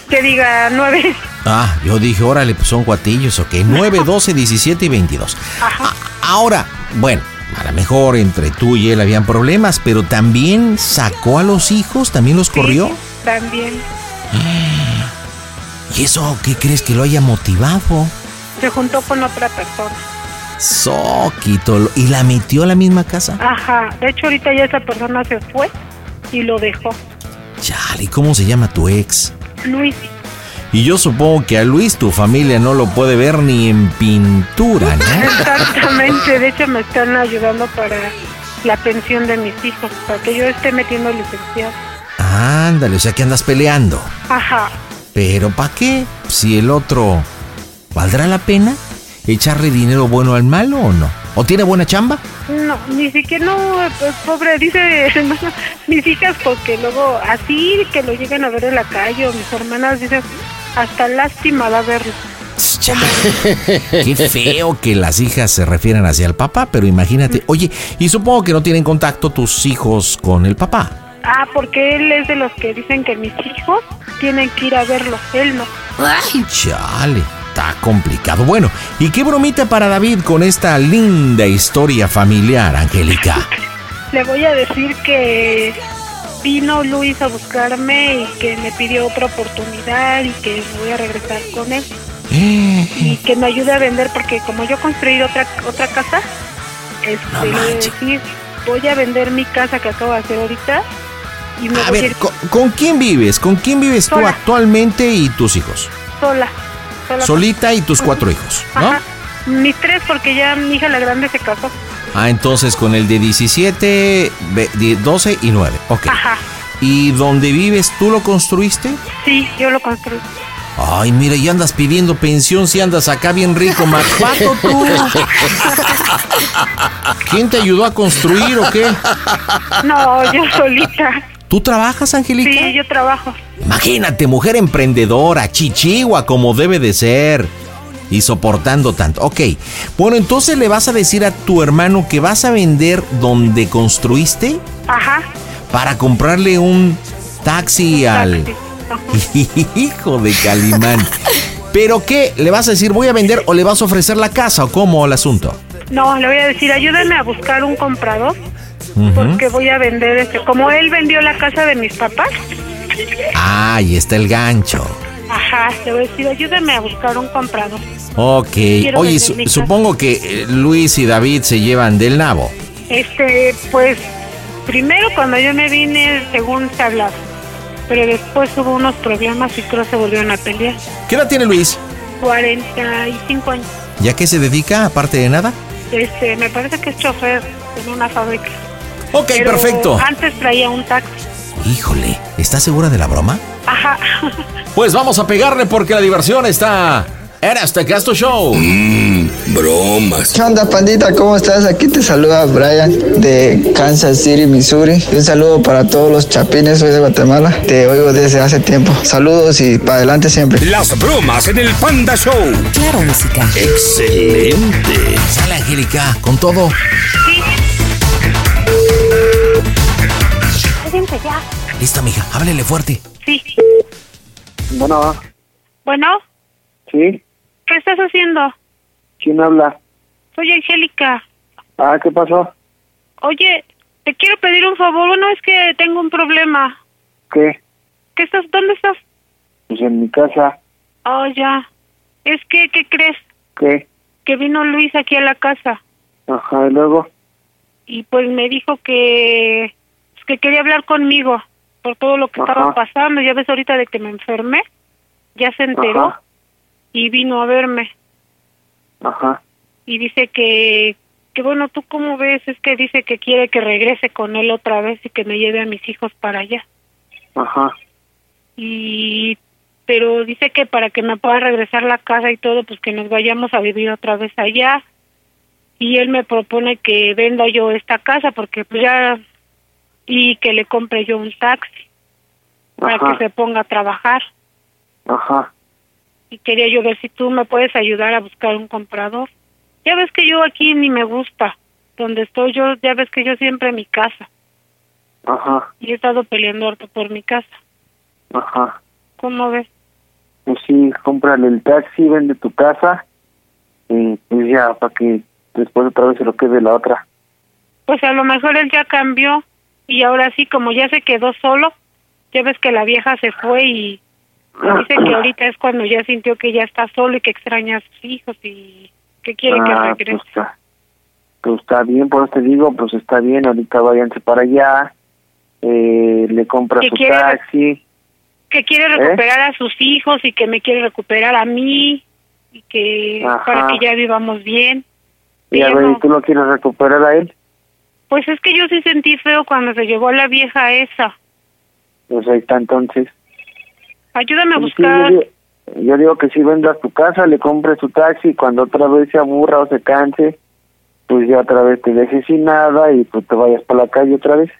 Speaker 15: Que diga 9.
Speaker 2: Ah, yo dije, órale, pues son cuatillos, ok. 9, 12, 17 y 22.
Speaker 15: Ajá.
Speaker 2: Ahora, bueno, a lo mejor entre tú y él habían problemas, pero también sacó a los hijos, también los corrió.
Speaker 15: También
Speaker 2: ¿Y eso qué crees que lo haya motivado?
Speaker 15: Se juntó con otra persona.
Speaker 2: Soquito, ¿y la metió a la misma casa?
Speaker 15: Ajá. De hecho, ahorita ya esa persona se fue y lo dejó.
Speaker 2: Chale, ¿cómo se llama tu ex?
Speaker 15: Luis.
Speaker 2: Y yo supongo que a Luis tu familia no lo puede ver ni en pintura, ¿no?
Speaker 15: Exactamente. De hecho, me están ayudando para la pensión de mis hijos, para que yo esté metiendo licenciado.
Speaker 2: Ándale, o sea que andas peleando.
Speaker 15: Ajá.
Speaker 2: Pero ¿para qué? Si el otro ¿valdrá la pena echarle dinero bueno al malo o no? ¿O tiene buena chamba?
Speaker 15: No, ni siquiera, no, pues, pobre, dice no, mis hijas, porque luego así que lo llegan a ver en la calle, o mis hermanas dicen, hasta lástima da verlo.
Speaker 2: Qué feo que las hijas se refieran hacia el papá, pero imagínate, oye, y supongo que no tienen contacto tus hijos con el papá.
Speaker 15: Ah, porque él es de los que dicen que mis hijos tienen que ir a verlo, él no.
Speaker 2: Ay, chale, está complicado. Bueno, ¿y qué bromita para David con esta linda historia familiar, Angélica?
Speaker 15: Le voy a decir que vino Luis a buscarme y que me pidió otra oportunidad y que voy a regresar con él. Y que me ayude a vender porque como yo construí otra otra casa, este, le voy a decir, voy a vender mi casa que acabo de hacer ahorita y me
Speaker 2: A
Speaker 15: voy a
Speaker 2: ver,
Speaker 15: ir
Speaker 2: ¿con, con quién vives? ¿Con quién vives tú
Speaker 15: Sola.
Speaker 2: actualmente y tus hijos?
Speaker 15: sola. Sola
Speaker 2: Solita y tus cuatro hijos, ¿no?
Speaker 15: Ajá. Mis tres porque ya mi hija la grande se casó.
Speaker 2: Ah, entonces con el de 17, ve- die- 12 y 9. Ok.
Speaker 15: Ajá.
Speaker 2: ¿Y dónde vives tú lo construiste?
Speaker 15: Sí, yo lo construí.
Speaker 2: Ay, mira, y andas pidiendo pensión si andas acá bien rico, macuato tú. ¿Quién te ayudó a construir o qué?
Speaker 15: No, yo solita.
Speaker 2: ¿Tú trabajas, Angélica?
Speaker 15: Sí, yo trabajo.
Speaker 2: Imagínate, mujer emprendedora, chichigua como debe de ser. Y soportando tanto. Ok, bueno, entonces le vas a decir a tu hermano que vas a vender donde construiste
Speaker 15: Ajá.
Speaker 2: para comprarle un taxi al... Hijo de Calimán. ¿Pero qué? ¿Le vas a decir voy a vender o le vas a ofrecer la casa o cómo el asunto?
Speaker 15: No, le voy a decir, ayúdame a buscar un comprador Porque voy a vender este. Como él vendió la casa de mis papás,
Speaker 2: Ah, ahí está el gancho.
Speaker 15: ajá, le voy a decir, ayúdame a buscar un comprador.
Speaker 2: Ok.
Speaker 15: Quiero
Speaker 2: Oye, su- supongo que eh, Luis y David se llevan del nabo.
Speaker 15: Este, pues, primero cuando yo me vine, según se hablaba, pero después hubo unos problemas y creo se volvieron a pelear.
Speaker 2: ¿Qué edad tiene Luis?
Speaker 15: 45 años.
Speaker 2: ¿Ya que se dedica, aparte de nada?
Speaker 15: Este, me parece que es chofer en una fábrica.
Speaker 2: Ok,
Speaker 15: Pero
Speaker 2: perfecto.
Speaker 15: Antes traía un taxi.
Speaker 2: Híjole, ¿estás segura de la broma?
Speaker 15: Ajá.
Speaker 2: Pues vamos a pegarle porque la diversión está en este Casto Show.
Speaker 21: Bromas. ¿Qué onda, pandita? ¿Cómo estás? Aquí te saluda Brian de Kansas City, Missouri. Y un saludo para todos los chapines, soy de Guatemala. Te oigo desde hace tiempo. Saludos y para adelante siempre.
Speaker 4: Las bromas en el Panda Show.
Speaker 10: Claro, música.
Speaker 4: Excelente.
Speaker 2: Sale, Angélica, con todo.
Speaker 15: Vente ya.
Speaker 2: Listo, mija, háblele fuerte.
Speaker 15: Sí.
Speaker 17: Bueno,
Speaker 15: Bueno,
Speaker 17: sí,
Speaker 15: ¿qué estás haciendo?
Speaker 17: ¿Quién habla?
Speaker 15: Soy Angélica.
Speaker 17: Ah, ¿qué pasó?
Speaker 15: Oye, te quiero pedir un favor. Bueno, es que tengo un problema.
Speaker 17: ¿Qué?
Speaker 15: ¿Qué estás? ¿Dónde estás?
Speaker 17: Pues en mi casa.
Speaker 15: Oh, ya. Es que, ¿qué crees?
Speaker 17: ¿Qué?
Speaker 15: Que vino Luis aquí a la casa
Speaker 17: Ajá, y luego.
Speaker 15: y pues me dijo que que quería hablar conmigo por todo lo que estaba
Speaker 17: Ajá.
Speaker 15: pasando. Ya ves ahorita de que me enfermé. Ya se enteró
Speaker 17: Ajá.
Speaker 15: y vino a verme.
Speaker 17: Ajá.
Speaker 15: y dice que que bueno tú cómo ves es que dice que quiere que regrese con él otra vez y que me lleve a mis hijos para allá
Speaker 17: Ajá.
Speaker 15: y pero dice que para que me pueda regresar la casa y todo pues que nos vayamos a vivir otra vez allá y él me propone que venda yo esta casa porque pues ya y que le compre yo un taxi para
Speaker 17: Ajá.
Speaker 15: que se ponga a trabajar
Speaker 17: Ajá.
Speaker 15: y quería yo ver si tú me puedes ayudar a buscar un comprador. Ya ves que yo aquí ni me gusta. Donde estoy yo, ya ves que yo siempre en mi casa.
Speaker 17: Ajá.
Speaker 15: Y he estado peleando harto por mi casa.
Speaker 17: Ajá.
Speaker 15: ¿Cómo ves?
Speaker 17: Pues sí, cómprale el taxi, vende tu casa. Y pues ya, para que después otra vez se lo quede la otra.
Speaker 15: Pues a lo mejor él ya cambió. Y ahora sí, como ya se quedó solo, ya ves que la vieja se fue y y dice que ahorita es cuando ya sintió que ya está solo y que extraña a sus hijos y que quiere que
Speaker 17: Ah,
Speaker 15: regrese.
Speaker 17: pues está, pues está bien, por eso te digo, pues está bien, ahorita váyanse para allá. Eh, le compra su
Speaker 15: quiere-
Speaker 17: taxi.
Speaker 15: que quiere
Speaker 17: ¿Eh?
Speaker 15: recuperar a sus hijos y que me quiere recuperar a mí y que
Speaker 17: Ajá.
Speaker 15: para que ya vivamos bien.
Speaker 17: Y a
Speaker 15: Ella
Speaker 17: ver,
Speaker 15: no-
Speaker 17: ¿y tú lo quieres recuperar a él?
Speaker 15: Pues es que yo sí sentí feo cuando se llevó a la vieja esa.
Speaker 17: Pues ahí está entonces.
Speaker 15: Ayúdame a
Speaker 17: Sí,
Speaker 15: buscar.
Speaker 17: yo, digo, yo digo que si vendas tu casa, le compres tu taxi y cuando otra vez se aburra o se canse, pues ya otra vez te dejes sin nada y pues te vayas para la calle otra vez.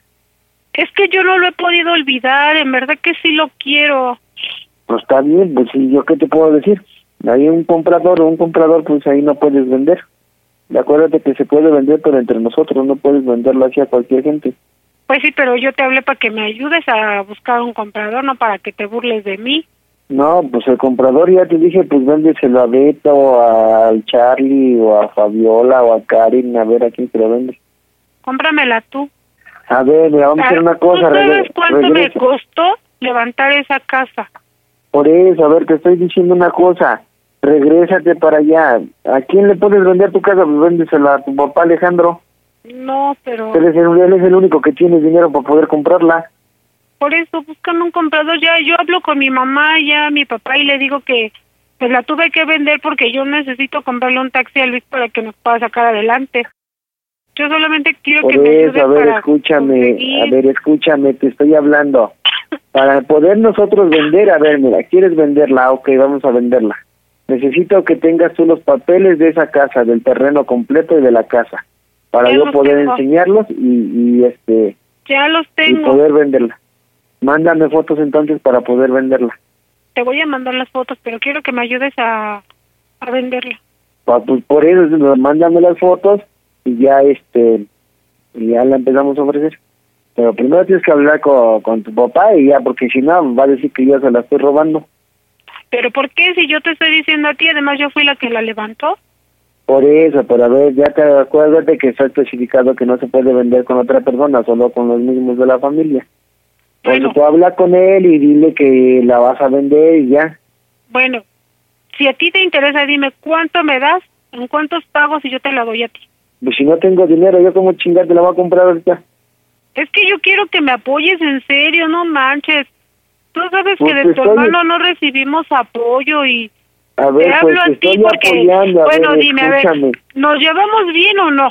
Speaker 15: Es que yo no lo he podido olvidar, en verdad que sí lo quiero.
Speaker 17: Pues está bien, pues sí, yo qué te puedo decir. Hay un comprador o un comprador, pues ahí no puedes vender. Y acuérdate que se puede vender, pero entre nosotros no puedes venderlo hacia cualquier gente.
Speaker 15: Pues sí, pero yo te hablé para que me ayudes a buscar un comprador, no para que te burles de mí.
Speaker 17: No, pues el comprador ya te dije, pues véndeselo a Beto, o al Charlie, o a Fabiola, o a Karin, a ver a quién se lo vende.
Speaker 15: Cómpramela tú.
Speaker 17: A ver, mira, vamos a hacer una cosa.
Speaker 15: ¿Tú sabes cuánto me costó levantar esa casa?
Speaker 17: Por eso, a ver, te estoy diciendo una cosa. Regrésate para allá. ¿A quién le puedes vender tu casa? Pues véndesela a tu papá Alejandro.
Speaker 15: No, pero
Speaker 17: Él es, el, él es el único que tiene dinero para poder comprarla.
Speaker 15: por eso búscame un comprador. Ya yo hablo con mi mamá, ya mi papá y le digo que pues la tuve que vender porque yo necesito comprarle un taxi a Luis para que nos pueda sacar adelante. Yo solamente quiero
Speaker 17: Por
Speaker 15: que me ayude
Speaker 17: eso, a ver,
Speaker 15: para
Speaker 17: escúchame,
Speaker 15: conseguir-
Speaker 17: a ver, escúchame, te estoy hablando. Para poder nosotros vender, a ver, mira, ¿quieres venderla? Ok, vamos a venderla. Necesito que tengas tú los papeles de esa casa, del terreno completo y de la casa, para
Speaker 15: Ya
Speaker 17: yo poder
Speaker 15: tengo.
Speaker 17: enseñarlos y, y este
Speaker 15: Ya los
Speaker 17: y
Speaker 15: tengo.
Speaker 17: poder venderla. Mándame fotos entonces para poder venderla.
Speaker 15: Te voy a mandar las fotos, pero quiero que me ayudes a, a venderla.
Speaker 17: Pa- pues por eso, mándame las fotos y ya este y ya la empezamos a ofrecer. Pero primero tienes que hablar con, con tu papá y ya, porque si no, va a decir que yo se la estoy robando.
Speaker 15: Pero ¿por qué si yo te estoy diciendo a ti? Además yo fui la que la levantó.
Speaker 17: Por eso, pero a ver, ya te acuérdate que está especificado que no se puede vender con otra persona, solo con los mismos de la familia. Bueno, tú habla con él y dile que la vas a vender y ya.
Speaker 15: Bueno, si a ti te interesa, dime cuánto me das, en cuántos pagos y yo te la doy a ti.
Speaker 17: Pues si no tengo dinero, yo como chingada te la voy a comprar ahorita.
Speaker 15: Es que yo quiero que me apoyes en serio, no manches. Tú sabes que de tu hermano no recibimos apoyo y
Speaker 17: A ver,
Speaker 15: te hablo
Speaker 17: pues
Speaker 15: a ti porque,
Speaker 17: apoyando, a
Speaker 15: bueno,
Speaker 17: ver,
Speaker 15: dime, a
Speaker 17: escúchame.
Speaker 15: ver, ¿nos llevamos bien o no?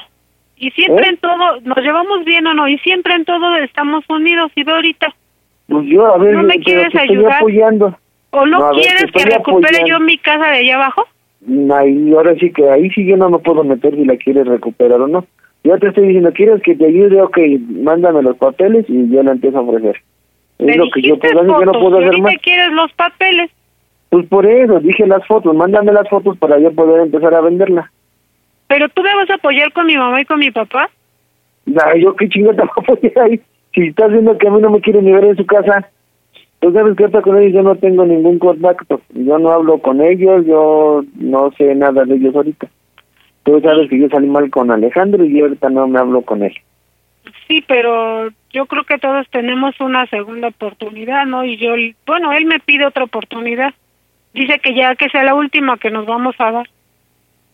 Speaker 15: Y siempre
Speaker 17: ¿Eh?
Speaker 15: en todo, ¿nos llevamos bien o no? Y siempre en todo estamos unidos y ve ahorita.
Speaker 17: Pues yo, a ver,
Speaker 15: ¿No me quieres ayudar?
Speaker 17: apoyando.
Speaker 15: ¿O no,
Speaker 17: No, a ver,
Speaker 15: quieres que recupere
Speaker 17: apoyando.
Speaker 15: yo mi casa de allá abajo?
Speaker 17: Ahí, ahora sí que ahí sí yo no me puedo meter si la quieres recuperar o no. Yo te estoy diciendo, ¿quieres que te ayude? Ok, mándame los papeles y yo la empiezo a ofrecer. Es
Speaker 15: Me
Speaker 17: lo que yo puedo hacer, yo no puedo hacer más.
Speaker 15: quieres los papeles.
Speaker 17: Pues por eso, dije las fotos, mándame las fotos para yo poder empezar a venderla.
Speaker 15: Pero tú me vas a apoyar con mi mamá y con mi papá.
Speaker 17: Ay, yo qué chingo te voy a apoyar ahí. Si estás viendo que a mí no me quieren ni ver en su casa, tú sabes que hasta con ellos yo no tengo ningún contacto. Yo no hablo con ellos, yo no sé nada de ellos ahorita. Tú sabes que yo salí mal con Alejandro y yo ahorita no me hablo con él.
Speaker 15: Sí, pero yo creo que todos tenemos una segunda oportunidad, ¿no? Y yo, bueno, él me pide otra oportunidad. Dice que ya que sea la última que nos vamos a dar.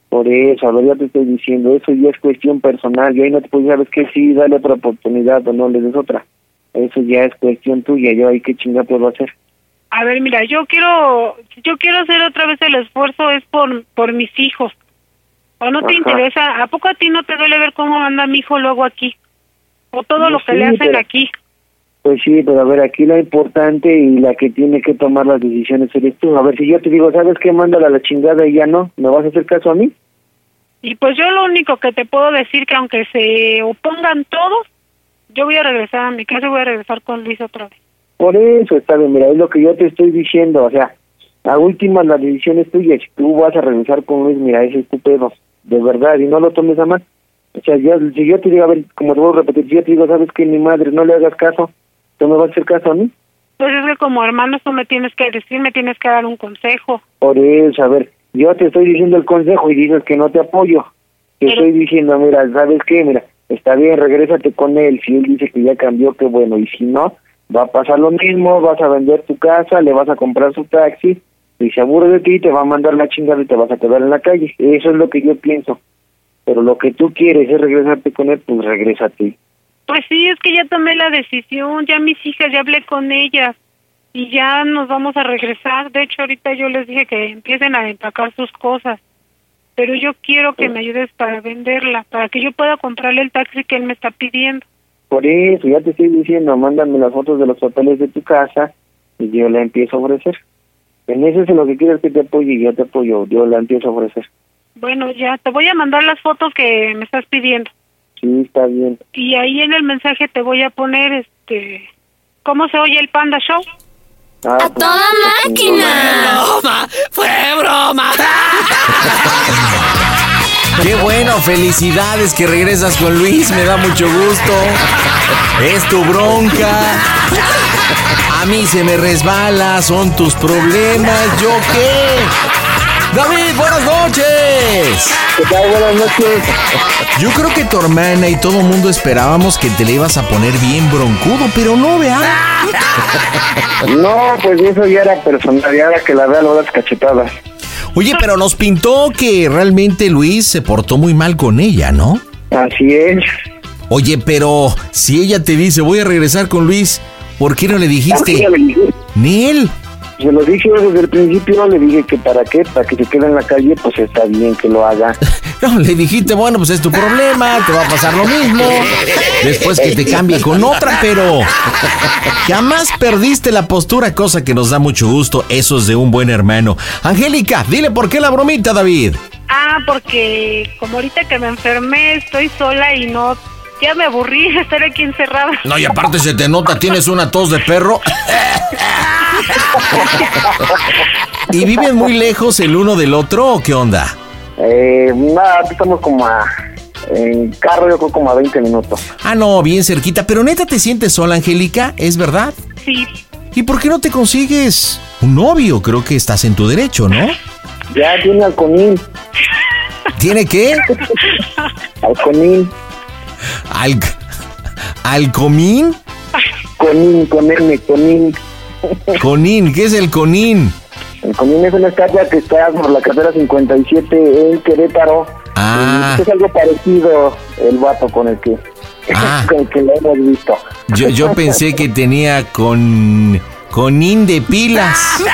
Speaker 17: Por eso, a ver, ya te estoy diciendo, eso ya es cuestión personal. Y ahí no te puedes saber que sí, dale otra oportunidad o no le des otra. Eso ya es cuestión tuya. Yo ahí qué chinga puedo hacer.
Speaker 15: A ver, mira, yo quiero, yo quiero hacer otra vez el esfuerzo es por, por mis hijos. ¿O no te interesa? ¿A poco a ti no te duele ver cómo anda mi hijo luego aquí? O todo lo que
Speaker 17: Sí,
Speaker 15: le hacen
Speaker 17: pero-
Speaker 15: aquí.
Speaker 17: Pues sí, pero a ver, aquí la importante y la que tiene que tomar las decisiones eres tú. A ver, si yo te digo, ¿sabes qué? Mándala a la chingada y ya no, ¿me vas a hacer caso a mí?
Speaker 15: Y pues yo lo único que te puedo decir que aunque se opongan todos, yo voy a regresar a mi casa y voy a regresar con Luis otra vez.
Speaker 17: Por eso está bien, mira, es lo que yo te estoy diciendo, o sea, a última la decisión es tuya, si tú vas a regresar con Luis, mira, ese es tu pedo, de verdad, y no lo tomes a mal. O sea, ya, si yo te digo, a ver, como te voy a repetir, si yo te digo, sabes que mi madre, no le hagas caso, ¿tú me vas a hacer caso a mí?
Speaker 15: Pues es que como hermanos tú me tienes que decir, me tienes que dar un consejo.
Speaker 17: Por eso, a ver, yo te estoy diciendo el consejo y dices que no te apoyo. Te estoy diciendo, mira, ¿sabes qué? Mira, está bien, regrésate con él. Si él dice que ya cambió, qué bueno. Y si no, va a pasar lo mismo, vas a vender tu casa, le vas a comprar su taxi, y se aburre de ti, te va a mandar la chingada y te vas a quedar en la calle. Eso es lo que yo pienso. Pero lo que tú quieres es regresarte con él, pues regrésate.
Speaker 15: Pues sí, es que ya tomé la decisión, ya mis hijas, ya hablé con ellas y ya nos vamos a regresar. De hecho, ahorita yo les dije que empiecen a empacar sus cosas. Pero yo quiero que me ayudes para venderla, para que yo pueda comprarle el taxi que él me está pidiendo.
Speaker 17: Por eso, ya te estoy diciendo, mándame las fotos de los papeles de tu casa y yo la empiezo a ofrecer. En eso es en lo que quieres que te apoye y yo te apoyo, yo la empiezo a ofrecer.
Speaker 15: Bueno, ya te voy a mandar las fotos que me estás pidiendo.
Speaker 17: Sí, está bien.
Speaker 15: Y ahí en el mensaje te voy a poner este cómo se oye el Panda Show.
Speaker 17: Ah,
Speaker 15: ¡A toda máquina!
Speaker 4: ¡Broma! ¡Fue broma!
Speaker 2: Qué bueno, felicidades que regresas con Luis, me da mucho gusto. Es tu bronca. A mí se me resbala, son tus problemas, ¿yo qué? David, buenas noches.
Speaker 17: ¿Qué tal? Buenas noches.
Speaker 2: Yo creo que tu hermana y todo el mundo esperábamos que te le ibas a poner bien broncudo, pero no, vea.
Speaker 17: No, pues eso ya era personal, ya era que la vea las cachetadas.
Speaker 2: Oye, pero nos pintó que realmente Luis se portó muy mal con ella, ¿no?
Speaker 17: Así es.
Speaker 2: Oye, pero si ella te dice voy a regresar con Luis, ¿por qué no le dijiste? Ni él.
Speaker 17: Se lo dije desde el principio, le dije que para qué, para que se quede en la calle, pues está bien que lo haga.
Speaker 2: No, le dijiste, bueno, pues es tu problema, te va a pasar lo mismo. Después que te cambie con otra, pero jamás perdiste la postura, cosa que nos da mucho gusto. Eso es de un buen hermano. Angélica, dile por qué la bromita, David.
Speaker 15: Ah, porque como ahorita que me enfermé, estoy sola y no ya me aburrí de estar aquí encerrada.
Speaker 2: No, y aparte se te nota, tienes una tos de perro. ¿Y viven muy lejos el uno del otro o qué onda?
Speaker 17: Eh, nada, estamos como a. En carro, yo creo como a 20 minutos.
Speaker 2: Ah, no, bien cerquita, pero neta te sientes sola, Angélica, ¿es verdad?
Speaker 15: Sí.
Speaker 2: ¿Y por qué no te consigues un novio? Creo que estás en tu derecho, ¿no?
Speaker 17: Ya tiene alconín.
Speaker 2: ¿Tiene qué?
Speaker 17: Alconín.
Speaker 2: ¿Al ¿Alcomín?
Speaker 17: Conín, con M, conín.
Speaker 2: Conín, ¿qué es el conín?
Speaker 17: El conín es una estatua que está por la carrera 57 en Querétaro.
Speaker 2: Ah.
Speaker 17: Es algo parecido el vato con el que,
Speaker 2: Ah.
Speaker 17: con el que lo hemos visto.
Speaker 2: Yo, yo pensé que tenía con... Conín de pilas.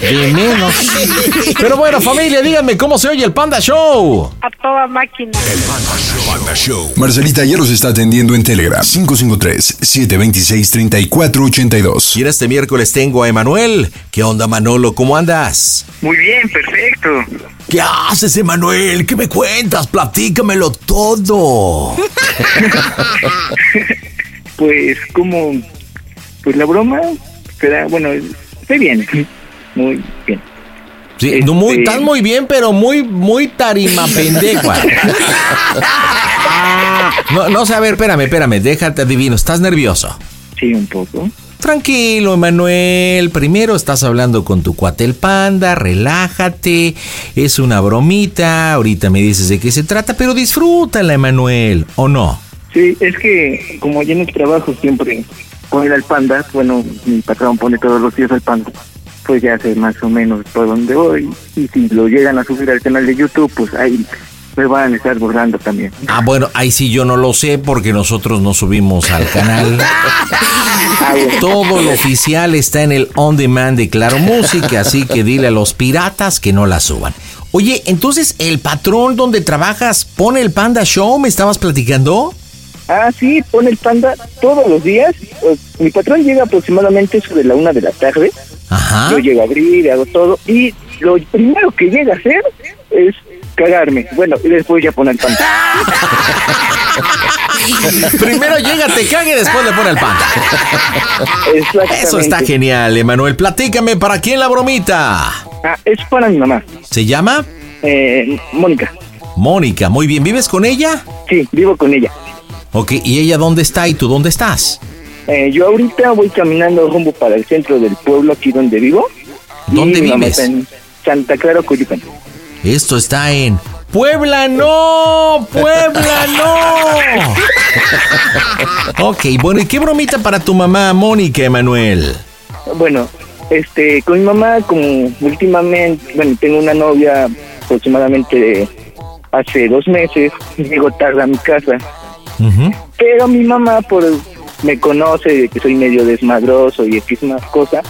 Speaker 2: De menos. Pero bueno, familia, díganme cómo se oye el Panda Show.
Speaker 15: A toda máquina.
Speaker 1: Panda Show. Marcelita ya los está atendiendo en Telegram. 553-726-3482.
Speaker 2: Y en este miércoles tengo a Emanuel. ¿Qué onda, Manolo? ¿Cómo andas?
Speaker 11: Muy bien, perfecto.
Speaker 2: ¿Qué haces, Emanuel? ¿Qué me cuentas? Platícamelo todo.
Speaker 11: Pues, como. Pues la broma. Pero, bueno, estoy bien. Muy bien.
Speaker 2: Sí, muy, estás muy bien, pero muy, muy tarima pendeja. No, no sé, a ver, espérame, espérame, déjate adivino, ¿estás nervioso?
Speaker 11: Sí, un poco.
Speaker 2: Tranquilo, Emanuel. Primero estás hablando con tu cuate el panda, relájate. Es una bromita. Ahorita me dices de qué se trata, pero disfrútala, Emanuel, ¿o no?
Speaker 22: Sí, es que como ya en el trabajo siempre ponen al panda, bueno, mi patrón pone todos los días al panda, pues ya sé más o menos por dónde voy. Y si lo llegan a subir al canal de YouTube, pues ahí me van a estar borrando también.
Speaker 2: Ah, bueno, ahí sí yo no lo sé porque nosotros no subimos al canal. Todo lo oficial está en el on demand de Claro Música, así que dile a los piratas que no la suban. Oye, entonces el patrón donde trabajas pone el Panda Show, ¿me estabas platicando?
Speaker 22: Ah, sí, pone el panda todos los días. Mi patrón llega aproximadamente sobre la una de la tarde.
Speaker 2: Ajá.
Speaker 22: Yo llego a abrir, hago todo. Y lo primero que llega a hacer es cagarme. Bueno, y después ya pone el panda.
Speaker 2: Primero llega, te cague y después le pone el panda. Eso está genial, Emanuel. Platícame, ¿para quién la bromita?
Speaker 22: Ah, es para mi mamá.
Speaker 2: ¿Se llama?
Speaker 22: Eh, Mónica.
Speaker 2: Mónica, muy bien. ¿Vives con ella?
Speaker 22: Sí, vivo con ella.
Speaker 2: Ok, ¿y ella dónde está y tú dónde estás?
Speaker 22: Eh, yo ahorita voy caminando rumbo para el centro del pueblo, aquí donde vivo.
Speaker 2: ¿Dónde vives?
Speaker 22: En Santa Clara, Coyucan.
Speaker 2: Esto está en Puebla, no, Puebla, no. Ok, bueno, ¿y qué bromita para tu mamá, Mónica, Emanuel?
Speaker 22: Bueno, este, con mi mamá, como últimamente, bueno, tengo una novia aproximadamente hace dos meses, llego tarde a mi casa, pero mi mamá, por me conoce de que soy medio desmadroso y X más cosa,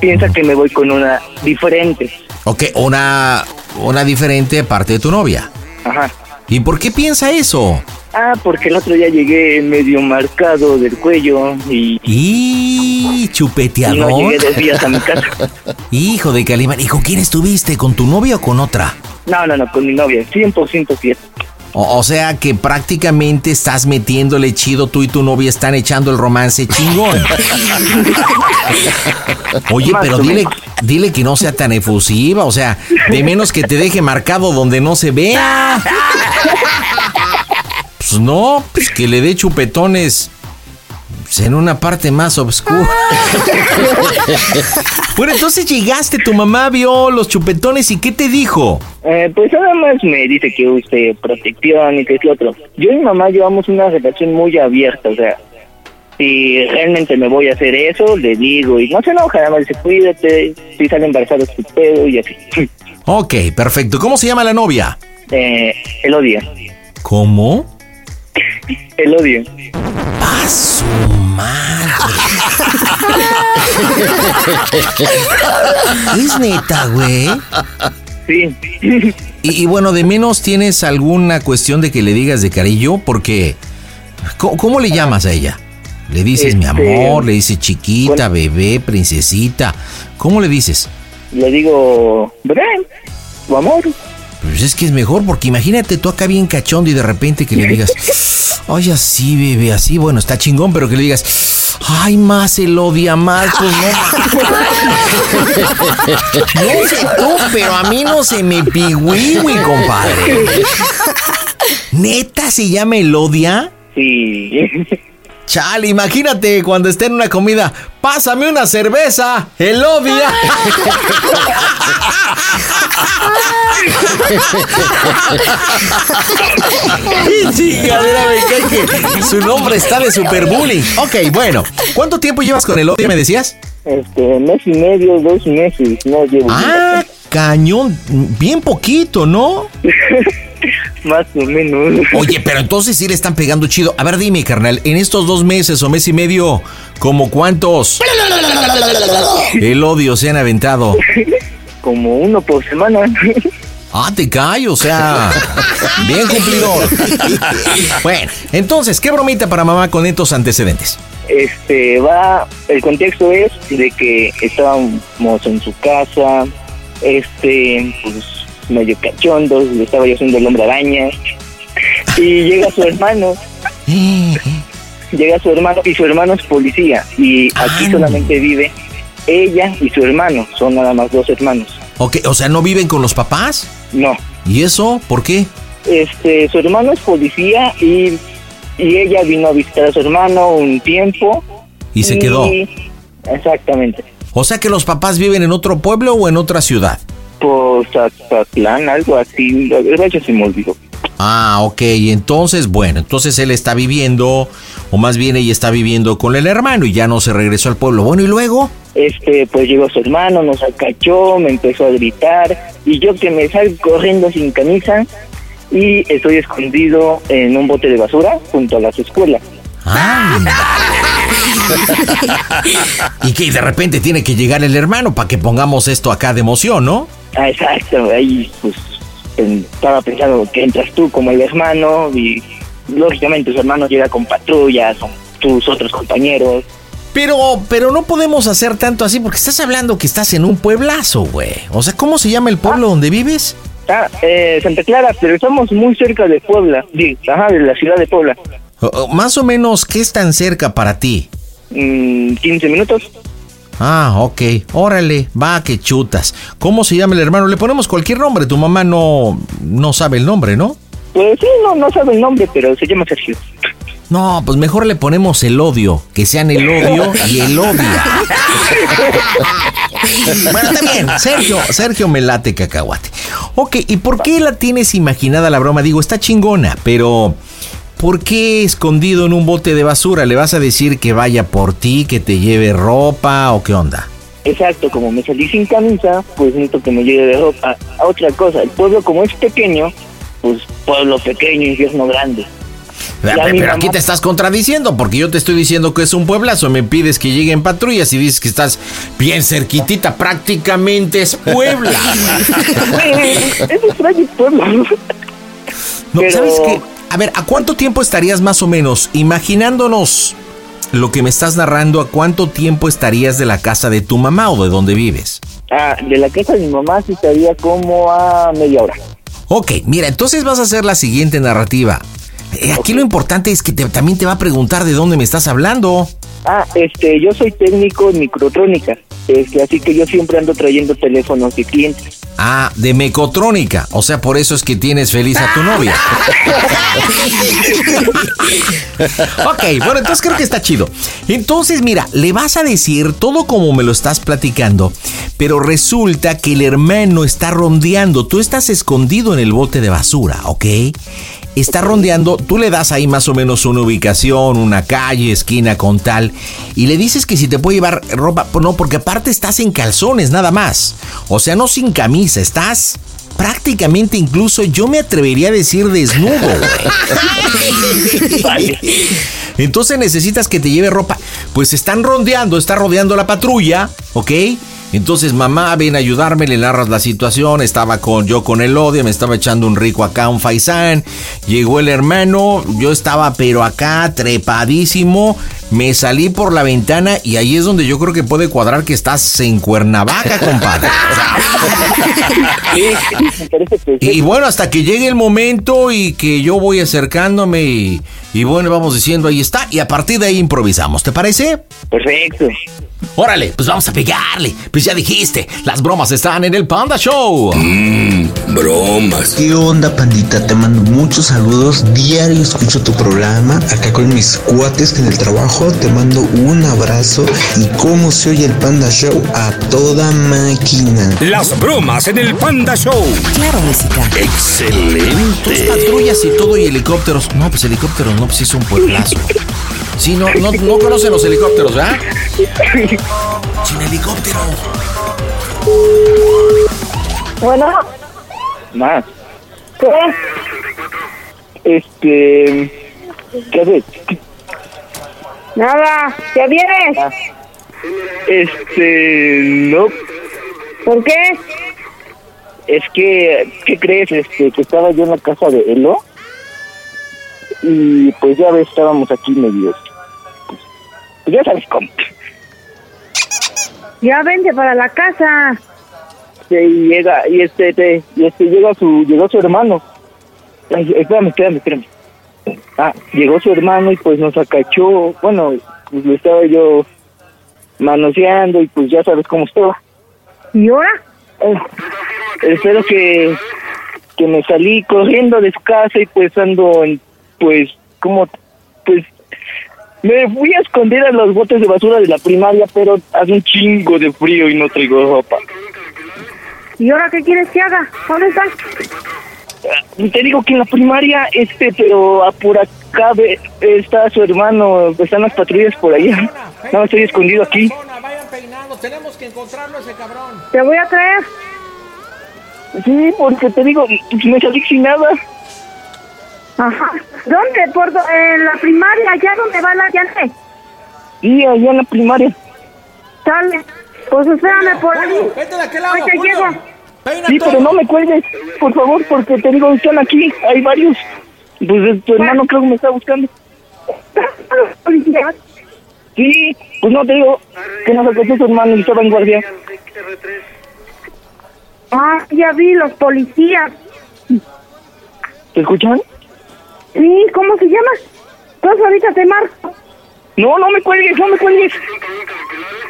Speaker 22: piensa que me voy con una diferente.
Speaker 2: Ok, una, una diferente aparte de tu novia.
Speaker 22: Ajá.
Speaker 2: ¿Y por qué piensa eso?
Speaker 22: Ah, porque el otro día llegué medio marcado del cuello y...
Speaker 2: Y
Speaker 22: Y
Speaker 2: chupeteador.
Speaker 22: no llegué dos días a mi casa.
Speaker 2: Hijo de Calimán, ¿y con quién estuviste? ¿Con tu novia o con otra?
Speaker 22: No, no, no, con mi novia, 100% cierto.
Speaker 2: O, o sea que prácticamente estás metiéndole chido, tú y tu novia están echando el romance chingón. Oye, pero dile, dile que no sea tan efusiva, o sea, de menos que te deje marcado donde no se vea. Pues no, pues que le dé chupetones pues, en una parte más oscura. bueno, entonces llegaste, tu mamá vio los chupetones y ¿qué te dijo?
Speaker 22: Eh, pues nada más me dice que use protección y que es lo otro. Yo y mi mamá llevamos una relación muy abierta, o sea, si realmente me voy a hacer eso, le digo, y no se enoja, nada más dice, cuídate, si sale embarazada es tu pedo y así.
Speaker 2: Ok, perfecto. ¿Cómo se llama la novia?
Speaker 22: Eh, el odia,
Speaker 2: ¿Cómo?
Speaker 22: El odia.
Speaker 2: A su ¿Es neta, güey?
Speaker 22: Sí.
Speaker 2: Y, y bueno, de menos tienes alguna cuestión de que le digas de cariño, porque ¿cómo, cómo le llamas a ella? Le dices mi
Speaker 22: Este,
Speaker 2: amor, le dices chiquita, bebé, princesita. ¿Cómo le dices?
Speaker 22: Le digo, tu amor.
Speaker 2: Pues es que es mejor, porque imagínate tú acá bien cachondo y de repente que le digas, ay, así, bebé, así, bueno, está chingón, pero que le digas, ay, más el odia más, pues no. No sé tú, pero a mí no se me pigüiwi, compadre. ¿Neta se llama Elodia?
Speaker 22: Sí.
Speaker 2: Chale, imagínate cuando esté en una comida, pásame una cerveza, me cae que su nombre está de super bullying. Ok, bueno, ¿cuánto tiempo llevas con Elodia, me decías?
Speaker 22: Este, mes y medio, dos meses, no llevo.
Speaker 2: Ah, cañón, bien poquito, ¿no?
Speaker 22: Más o menos.
Speaker 2: Oye, pero entonces sí le están pegando chido. A ver, dime, carnal, en estos dos meses o mes y medio, ¿como cuántos el odio se han aventado?
Speaker 22: Como uno por semana.
Speaker 2: Ah, te cae, o sea, bien cumplidor. Bueno, entonces, ¿qué bromita para mamá con estos antecedentes?
Speaker 22: Este, va, el contexto es de que estábamos en su casa, este, pues medio cachondos, le estaba yo haciendo el hombre araña, y llega su hermano, llega su hermano, y su hermano es policía, y aquí solamente vive ella y su hermano, son nada más dos hermanos.
Speaker 2: Ok, o sea, ¿no viven con los papás?
Speaker 22: No.
Speaker 2: ¿Y eso? ¿Por qué?
Speaker 22: Este, su hermano es policía y, y ella vino a visitar a su hermano un tiempo.
Speaker 2: ¿Y se quedó?
Speaker 22: Exactamente.
Speaker 2: O sea que los papás viven en otro pueblo o en otra ciudad.
Speaker 22: Azatlán, algo así. Ya se me olvidó.
Speaker 2: Ah, ok. Entonces, bueno, entonces él está viviendo, o más bien ella está viviendo con el hermano y ya no se regresó al pueblo. Bueno, ¿y luego?
Speaker 22: Este, pues llegó su hermano, nos acachó, me empezó a gritar y yo que me salgo corriendo sin camisa y estoy escondido en un bote de basura junto a las escuelas.
Speaker 2: y que de repente tiene que llegar el hermano para que pongamos esto acá de emoción, ¿no?
Speaker 22: Ah, exacto, ahí pues estaba pensando que entras tú como el hermano y lógicamente tus hermanos llegan con patrullas, son tus otros compañeros.
Speaker 2: Pero, pero no podemos hacer tanto así porque estás hablando que estás en un pueblazo, güey. O sea, ¿cómo se llama el pueblo donde vives?
Speaker 22: Ah, eh, Santa Clara, pero estamos muy cerca de Puebla, sí, ajá, de la ciudad de Puebla.
Speaker 2: más o menos, ¿qué es tan cerca para ti?
Speaker 22: 15 mm, minutos.
Speaker 2: Ah, ok. Órale, va que chutas. ¿Cómo se llama el hermano? Le ponemos cualquier nombre. Tu mamá no, no sabe el nombre, ¿no?
Speaker 22: Pues sí, no, no sabe el nombre, pero se llama Sergio.
Speaker 2: No, pues mejor le ponemos el odio, que sean el odio y el odia. bueno, también, Sergio, Sergio me late cacahuate. Ok, ¿y por qué la tienes imaginada la broma? Digo, está chingona, pero ¿por qué escondido en un bote de basura? ¿Le vas a decir que vaya por ti, que te lleve ropa o qué onda?
Speaker 22: Exacto, como me salí sin camisa, pues necesito que me lleve de ropa. A otra cosa, el pueblo como es pequeño, pues pueblo pequeño, infierno grande.
Speaker 2: Pero, aquí te estás contradiciendo, porque yo te estoy diciendo que es un pueblazo, me pides que lleguen patrullas y dices que estás bien cerquitita, prácticamente es Puebla.
Speaker 22: es extraño Puebla.
Speaker 2: No, ¿sabes qué? A ver, ¿a cuánto tiempo estarías más o menos imaginándonos lo que me estás narrando? ¿A cuánto tiempo estarías de la casa de tu mamá o de donde vives?
Speaker 22: Ah, de la casa de mi mamá sí estaría como a media hora.
Speaker 2: Ok, mira, entonces vas a hacer la siguiente narrativa. Eh, aquí lo importante es que también te va a preguntar de dónde me estás hablando.
Speaker 22: Ah, este, yo soy técnico en microtrónica, este, así que yo siempre ando trayendo teléfonos de clientes.
Speaker 2: Ah, de mecotrónica, o sea, por eso es que tienes feliz a tu novia. ok, bueno, entonces creo que está chido. Entonces, mira, le vas a decir todo como me lo estás platicando, pero resulta que el hermano está rondeando, tú estás escondido en el bote de basura, ¿ok? Está rondeando, tú le das ahí más o menos una ubicación, una calle, esquina con tal, y le dices que si te puede llevar ropa, no, porque aparte estás en calzones nada más, o sea, no sin camisa, estás prácticamente incluso yo me atrevería a decir desnudo. Entonces necesitas que te lleve ropa. Pues están rondeando, está rodeando la patrulla, ¿ok? Entonces, mamá, ven a ayudarme, le narras la situación. Estaba con yo con el odio, me estaba echando un rico acá, un faisán. Llegó el hermano, yo estaba pero acá, trepadísimo. Me salí por la ventana y ahí es donde yo creo que puede cuadrar que estás en Cuernavaca, compadre. y, bueno, hasta que llegue el momento y que yo voy acercándome y, y bueno, vamos diciendo, ahí está. Y a partir de ahí improvisamos, ¿te parece?
Speaker 22: Perfecto.
Speaker 2: Órale, pues vamos a pegarle. Pues ya dijiste, las bromas están en el Panda Show.
Speaker 4: Mmm, bromas.
Speaker 23: ¿Qué onda, pandita? Te mando muchos saludos. Diario escucho tu programa. Acá con mis cuates en el trabajo. Te mando un abrazo. Y cómo se oye el Panda Show a toda máquina.
Speaker 24: Las bromas en el Panda Show.
Speaker 10: Claro, música.
Speaker 4: Excelente.
Speaker 2: Tus patrullas y todo y helicópteros. No, pues helicópteros no, pues es un pueblazo. Sí, no, no, no conocen los helicópteros, ¿verdad? Sin helicóptero.
Speaker 25: Bueno.
Speaker 22: Más.
Speaker 25: ¿Qué?
Speaker 22: Este. ¿Qué haces?
Speaker 25: Nada. ¿Ya vienes?
Speaker 22: Ah. Este. No.
Speaker 25: ¿Por qué?
Speaker 22: Es que. ¿Qué crees? Este, que estaba yo en la casa de Elo. Y pues ya ves, estábamos aquí medio. Pues, ya sabes cómo.
Speaker 25: Ya vente para la casa.
Speaker 22: Sí, y llega, y este, te- y este llega su, llegó su hermano. Ay, espérame, espérame, espérame. Ah, llegó su hermano y pues nos acachó. Bueno, pues lo estaba yo manoseando y pues ya sabes cómo estaba.
Speaker 25: ¿Y ahora?
Speaker 22: Eh, espero que, que me salí corriendo de su casa y pues ando en, pues, como, pues, Me fui a esconder a los botes de basura de la primaria, pero hace un chingo de frío y no traigo ropa.
Speaker 25: ¿Y ahora qué quieres que haga? ¿Dónde estás?
Speaker 22: Te digo que en la primaria, este, pero por acá ve- está su hermano, están las patrullas por allá. No, estoy escondido aquí.
Speaker 2: Vayan peinados, tenemos que encontrarlo ese cabrón.
Speaker 25: Te voy a traer.
Speaker 22: Sí, porque te digo, me salí sin nada.
Speaker 25: Ajá. ¿Dónde? Por do- en la primaria, allá donde va la llante.
Speaker 22: Sí, allá en la primaria.
Speaker 25: Dale. Pues espérame por ahí.
Speaker 2: Vete de aquel
Speaker 25: Ahorita llego.
Speaker 22: Sí, pero no me cuelgues, por favor, porque te digo, están aquí, hay varios. Pues tu hermano creo que me está buscando. Sí, pues no te digo que nos alcanzó su hermano y estaba en guardia.
Speaker 25: Ah, ya vi los policías.
Speaker 22: ¿Te escuchan?
Speaker 25: Sí, ¿cómo se llama? Pues ahorita te marco.
Speaker 22: No, no me cuelgues, no me cuelgues.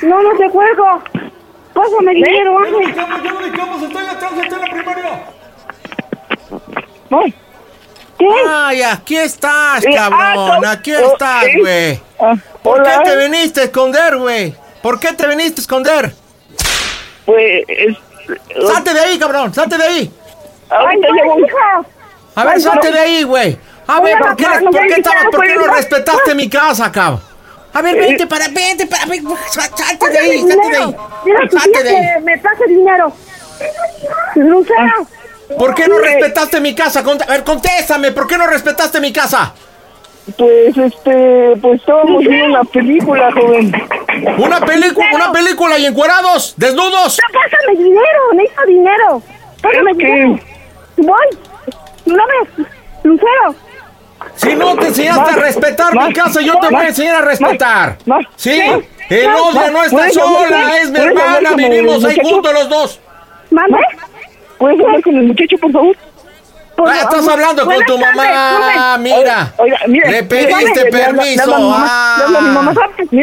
Speaker 25: No, no te cuelgo. Pásame dinero, hombre.
Speaker 2: estoy atrás, estoy en la primaria.
Speaker 25: ¿Qué?
Speaker 2: Ay, aquí estás,
Speaker 22: Eh,
Speaker 2: cabrón.
Speaker 22: ah, no.
Speaker 2: Aquí estás,
Speaker 22: eh.
Speaker 2: güey.
Speaker 22: Ah,
Speaker 2: ¿Por qué te viniste a esconder, güey? ¿Por qué te viniste a esconder?
Speaker 22: Pues, es...
Speaker 2: ¡Salte de ahí, cabrón! ¡Salte de ahí!
Speaker 22: Ya.
Speaker 2: A ver, salte de ahí, güey. A ver, ¿por qué, por qué, estaba-
Speaker 25: digas,
Speaker 2: por qué no
Speaker 25: pues,
Speaker 2: respetaste mi casa, cabrón? A ver, vente para, vente para, vente, salte de ahí, salte de ahí.
Speaker 25: Tu
Speaker 2: Salte de ahí.
Speaker 25: me pase dinero. Lucero.
Speaker 2: ¿Por qué no respetaste mi casa? A ver, contéstame, ¿por qué no respetaste mi casa?
Speaker 22: Pues, este, pues estábamos viendo una película, joven.
Speaker 2: Una película, una película y encuerados, desnudos.
Speaker 25: No, pásame dinero, necesito dinero. Pásame dinero. Voy. No me... Lucero.
Speaker 2: Si no te enseñaste a respetar mi casa, yo te voy a enseñar a respetar. Sí, el
Speaker 22: más.
Speaker 2: no está
Speaker 22: ¿Puedes hablar
Speaker 2: sola,
Speaker 22: con-
Speaker 2: es mi
Speaker 22: puedes hablar
Speaker 2: hermana, vivimos ahí juntos los dos.
Speaker 25: ¿Mande?
Speaker 22: ¿Puedes hablar con el muchacho, por favor?
Speaker 2: Ah, estás hablando con tu mamá, mira. Le pediste permiso.
Speaker 22: mi
Speaker 2: ah.
Speaker 22: mi.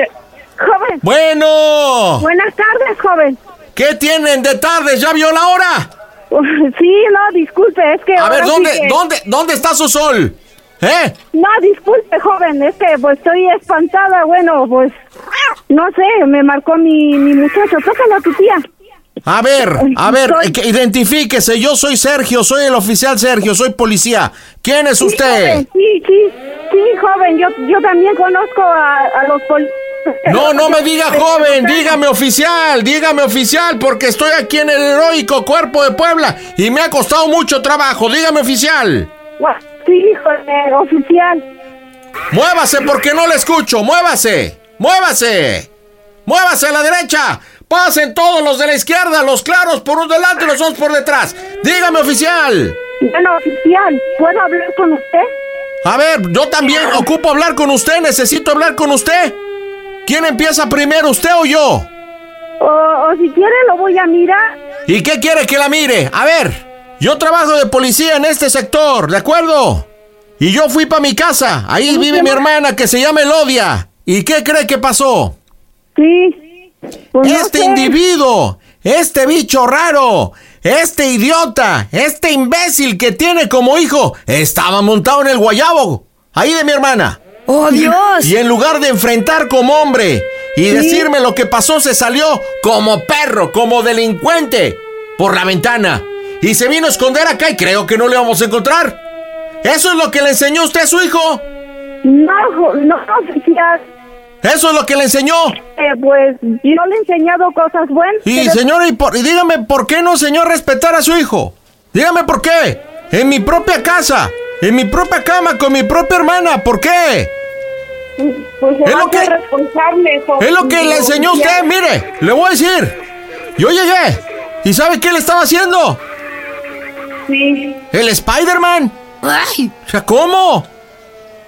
Speaker 2: Bueno,
Speaker 25: Buenas tardes, joven.
Speaker 2: ¿qué tienen de tarde? ¿Ya vio la hora?
Speaker 25: Sí, no, disculpe, es que...
Speaker 2: A ver,
Speaker 25: sí
Speaker 2: ¿dónde,
Speaker 25: que-
Speaker 2: dónde, dónde está su sol? ¿Eh?
Speaker 25: No, disculpe, joven, es que pues estoy espantada, bueno, pues... No sé, me marcó mi, mi muchacho. Tócalo a tu tía.
Speaker 2: A ver, a ver,
Speaker 25: Soy-
Speaker 2: que identifíquese. Yo soy Sergio, soy el oficial Sergio, soy policía. ¿Quién es
Speaker 25: Sí,
Speaker 2: usted?
Speaker 25: joven, Sí, sí, sí, joven, yo, yo también conozco a, a los policías.
Speaker 2: No, no me diga joven, dígame oficial, dígame oficial, porque estoy aquí en el heroico cuerpo de Puebla y me ha costado mucho trabajo. Dígame oficial.
Speaker 25: Sí, joven, oficial.
Speaker 2: Muévase porque no le escucho, muévase, muévase, muévase a la derecha. Pasen todos los de la izquierda, los claros por un delante y los otros por detrás. Dígame oficial.
Speaker 25: Bueno, oficial, ¿puedo hablar con usted?
Speaker 2: A ver, yo también ocupo hablar con usted, necesito hablar con usted. ¿Quién empieza primero, usted o yo?
Speaker 25: O, o si quiere lo voy a mirar.
Speaker 2: ¿Y qué quiere que la mire? A ver, yo trabajo de policía en este sector, ¿de acuerdo? Y yo fui para mi casa, ahí vive mi hermana que se llama Elodia. ¿Y qué cree que pasó?
Speaker 25: Sí. Pues no
Speaker 2: este
Speaker 25: sé.
Speaker 2: individuo, este bicho raro, este idiota, este imbécil que tiene como hijo, estaba montado en el guayabo, ahí de mi hermana.
Speaker 26: ¡Oh, Dios!
Speaker 2: Y en lugar de enfrentar como hombre y decirme lo que pasó, se salió como perro, como delincuente, por la ventana. Y se vino a esconder acá y creo que no le vamos a encontrar. ¿Eso es lo que le enseñó usted a su hijo?
Speaker 25: No, no, oficial.
Speaker 2: ¿Eso es lo que le enseñó?
Speaker 25: Eh, pues yo le he enseñado cosas buenas.
Speaker 2: Y
Speaker 25: pero-
Speaker 2: señora, y, por- y dígame por qué no enseñó a respetar a su hijo. Dígame por qué. En mi propia casa, en mi propia cama, con mi propia hermana. ¿Por qué?
Speaker 25: Pues
Speaker 2: Es lo que-
Speaker 25: responsable.
Speaker 2: Es lo que le enseñó usted. Mire, le voy a decir. Yo llegué. ¿Y sabe qué le estaba haciendo?
Speaker 25: Sí.
Speaker 2: El Spider-Man. ¿cómo?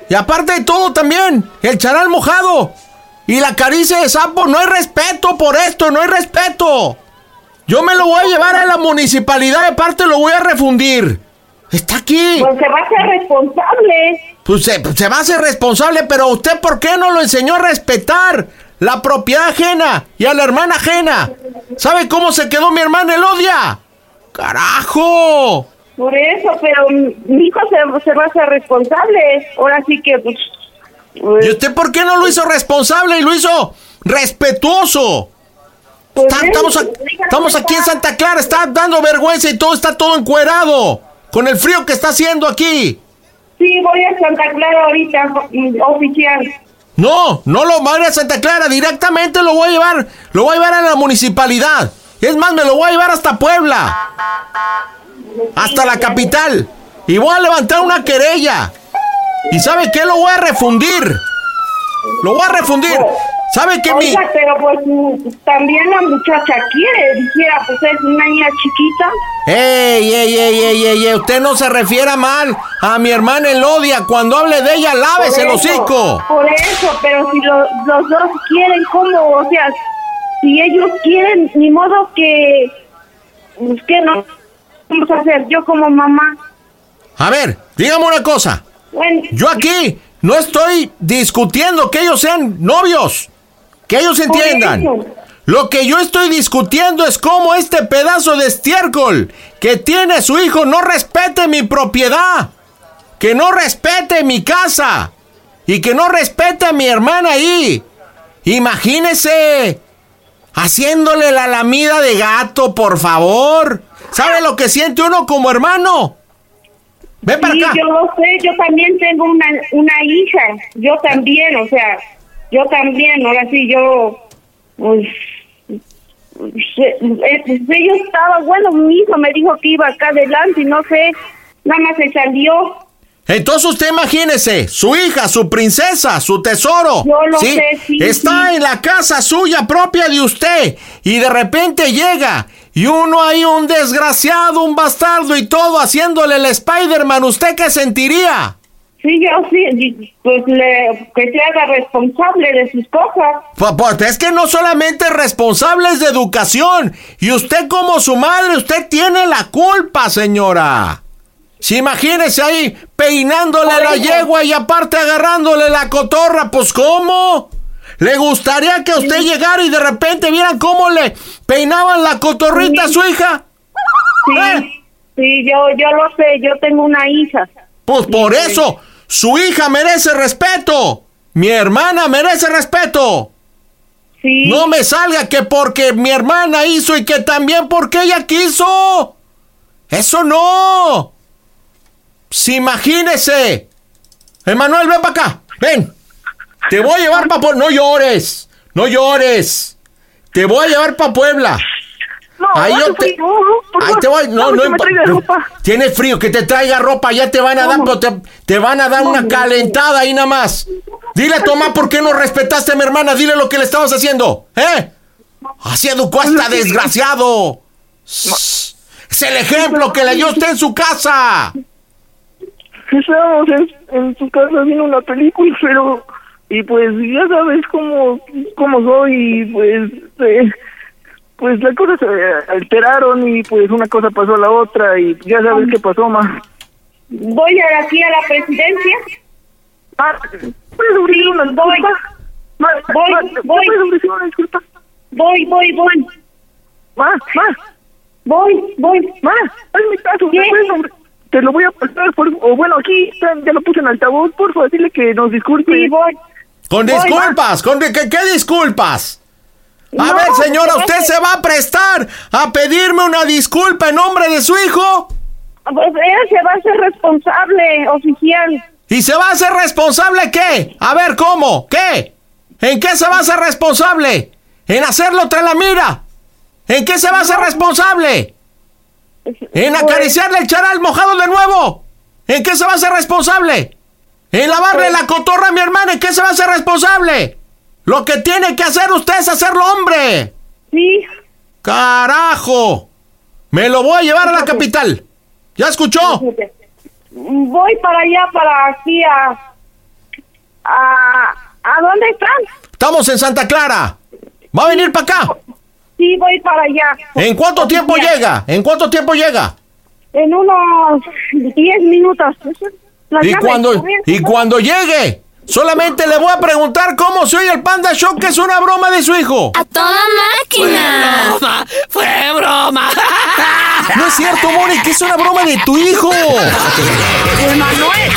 Speaker 2: Y aparte de todo también, el charal mojado. Y la caricia de sapo, no hay respeto por esto, no hay respeto. Yo me lo voy a llevar a la municipalidad, de parte lo voy a refundir. Está aquí.
Speaker 25: Pues se va a ser responsable.
Speaker 2: Pues se, pues se va a hacer responsable, pero usted ¿por qué no lo enseñó a respetar la propiedad ajena y a la hermana ajena? ¿Sabe cómo se quedó mi hermana Elodia? ¡Carajo!
Speaker 25: Por eso, pero mi hijo se, se va a ser responsable. Ahora sí que, pues,
Speaker 2: ¿Y usted por qué no lo hizo responsable y lo hizo respetuoso?
Speaker 25: Pues
Speaker 2: Está- estamos, a- estamos aquí en Santa Clara, está dando vergüenza y todo está todo encuerado. Con el frío que está haciendo aquí.
Speaker 25: Sí, voy a Santa Clara ahorita, mm, oficial.
Speaker 2: No, no lo voy a Santa Clara, directamente lo voy a llevar, lo voy a llevar a la municipalidad. Es más, me lo voy a llevar hasta Puebla. Hasta la capital. Y voy a levantar una querella. ¿Y sabe qué? Lo voy a refundir. Lo voy a refundir. ¿Sabe qué mi...
Speaker 25: Pero pues también la muchacha quiere, dijera, pues es una niña chiquita.
Speaker 2: ¡Ey, ey, ey, ey, ey, ey! Usted no se refiera mal a mi hermana Elodia. Cuando hable de ella, lávese el hocico.
Speaker 25: Por eso, pero si lo- los dos quieren, ¿cómo? O sea, si ellos quieren, ni modo que... Pues que no vamos a hacer yo como mamá.
Speaker 2: A ver, dígame una cosa.
Speaker 25: Bueno,
Speaker 2: Yo aquí no estoy discutiendo que ellos sean novios. Que ellos entiendan. Lo que yo estoy discutiendo es cómo este pedazo de estiércol que tiene su hijo no respete mi propiedad. Que no respete mi casa. Y que no respete a mi hermana ahí. Imagínese. Haciéndole la lamida de gato, por favor. ¿Sabe lo que siente uno como hermano? Ven para
Speaker 25: sí,
Speaker 2: acá.
Speaker 25: yo lo sé, yo también tengo una, una hija, yo también, o sea, yo también, ahora sí, yo, pues, pues, ellos estaban, bueno, mi hijo me dijo que iba acá adelante y no sé, nada más se salió.
Speaker 2: Entonces usted imagínese, su hija, su princesa, su tesoro.
Speaker 25: Yo lo sé, sí,
Speaker 2: Está
Speaker 25: sí.
Speaker 2: en la casa suya propia de usted y de repente llega y uno ahí, un desgraciado, un bastardo y todo haciéndole el Spider-Man, ¿usted qué sentiría?
Speaker 25: Sí, yo sí, pues le, que se haga responsable de sus cosas.
Speaker 2: Pu- Pues es que no solamente responsables de educación, y usted como su madre, usted tiene la culpa, señora. Si imagínese ahí peinándole la yegua y aparte agarrándole la cotorra, pues ¿cómo? ¿Le gustaría que usted llegara y de repente vieran cómo le peinaban la cotorrita a su hija?
Speaker 25: Sí, sí, yo, yo lo sé, yo tengo una hija.
Speaker 2: Pues por eso, su hija merece respeto. Mi hermana merece respeto. No me salga que porque mi hermana hizo y que también porque ella quiso. Eso no. Si imagínese. Emanuel, ven para acá. Ven. Te voy a llevar para Puebla. No llores. No llores. Te voy a llevar para Puebla. Ahí yo te, ahí te voy. No, no, no. Tiene frío, que te traiga ropa. Ya te van a dar, pero te, te van a dar una calentada ahí nada más. Dile a Tomás por qué no respetaste a mi hermana. Dile lo que le estabas haciendo. ¿Eh? Así educó a esta desgraciado. Es el ejemplo que le dio usted en su casa.
Speaker 22: Estábamos en, en su casa viendo una película, pero... Y pues ya sabes cómo, cómo soy y pues... eh, pues las cosas se alteraron y pues una cosa pasó a la otra y ya sabes qué pasó, ma.
Speaker 25: Voy a aquí a la presidencia.
Speaker 22: Ah, ¿puedes ofrecer una
Speaker 25: voy.
Speaker 22: disculpa? Ma,
Speaker 25: Voy,
Speaker 22: ma,
Speaker 25: voy.
Speaker 22: ¿puedes ofrecer una disculpa?
Speaker 25: Voy, voy, voy.
Speaker 22: Ma, ma.
Speaker 25: Voy, voy.
Speaker 22: Ma, hazme caso, ¿me puedes ofre- Te lo voy a pasar por... O bueno, aquí ya lo puse en altavoz, por favor, dile que nos disculpe.
Speaker 25: Sí, voy.
Speaker 2: Con
Speaker 22: Voy,
Speaker 2: disculpas, con ¿qué, qué disculpas? A
Speaker 22: No,
Speaker 2: ver, señora, ¿usted se va a prestar a pedirme una disculpa en nombre de su hijo?
Speaker 25: Pues él se va a hacer responsable, oficial.
Speaker 2: ¿Y se va a hacer responsable qué? A ver, ¿cómo? ¿Qué? ¿En qué se va a hacer responsable? ¿En hacerlo tras la mira? ¿En qué se va a hacer responsable? ¿En acariciarle el charal mojado de nuevo? ¿En qué se va a hacer responsable? ¿En lavarle la cotorra a mi hermana? ¿En qué se va a hacer responsable? Lo que tiene que hacer usted es hacerlo hombre.
Speaker 25: Sí.
Speaker 2: ¡Carajo! Me lo voy a llevar a la capital. ¿Ya escuchó?
Speaker 25: Voy para allá, para aquí a... ¿A, ¿a dónde están?
Speaker 2: Estamos en Santa Clara. ¿Va a venir para acá?
Speaker 25: Sí, voy para allá.
Speaker 2: ¿En cuánto tiempo llega? ¿En cuánto tiempo llega?
Speaker 25: En unos 10 minutos.
Speaker 2: Y cuando, y cuando llegue, solamente le voy a preguntar cómo se oye el Panda Show, que es una broma de su hijo.
Speaker 27: ¡A toda máquina! ¡Fue broma! ¡Fue broma!
Speaker 2: No es cierto, Mónica, es una broma de tu hijo.
Speaker 15: Emanuel.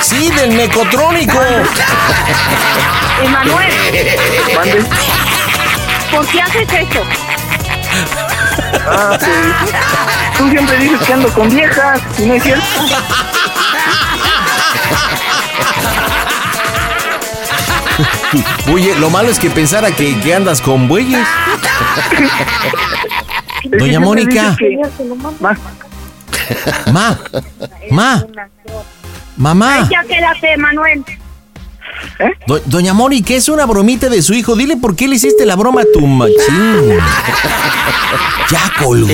Speaker 2: Sí, del mecotrónico.
Speaker 15: Emanuel. ¿Por qué haces eso?
Speaker 22: Ah, pues, tú siempre dices que ando con viejas, ¿y no es cierto?
Speaker 2: Oye, lo malo es que pensara que, que andas con bueyes. Doña Mónica.
Speaker 22: Ma,
Speaker 2: Ma. Ma. Mamá.
Speaker 15: Ay, ya quédate, Manuel.
Speaker 2: Do- Doña Mónica, es una bromita de su hijo. Dile por qué le hiciste la broma a tu machín. Ya colgó.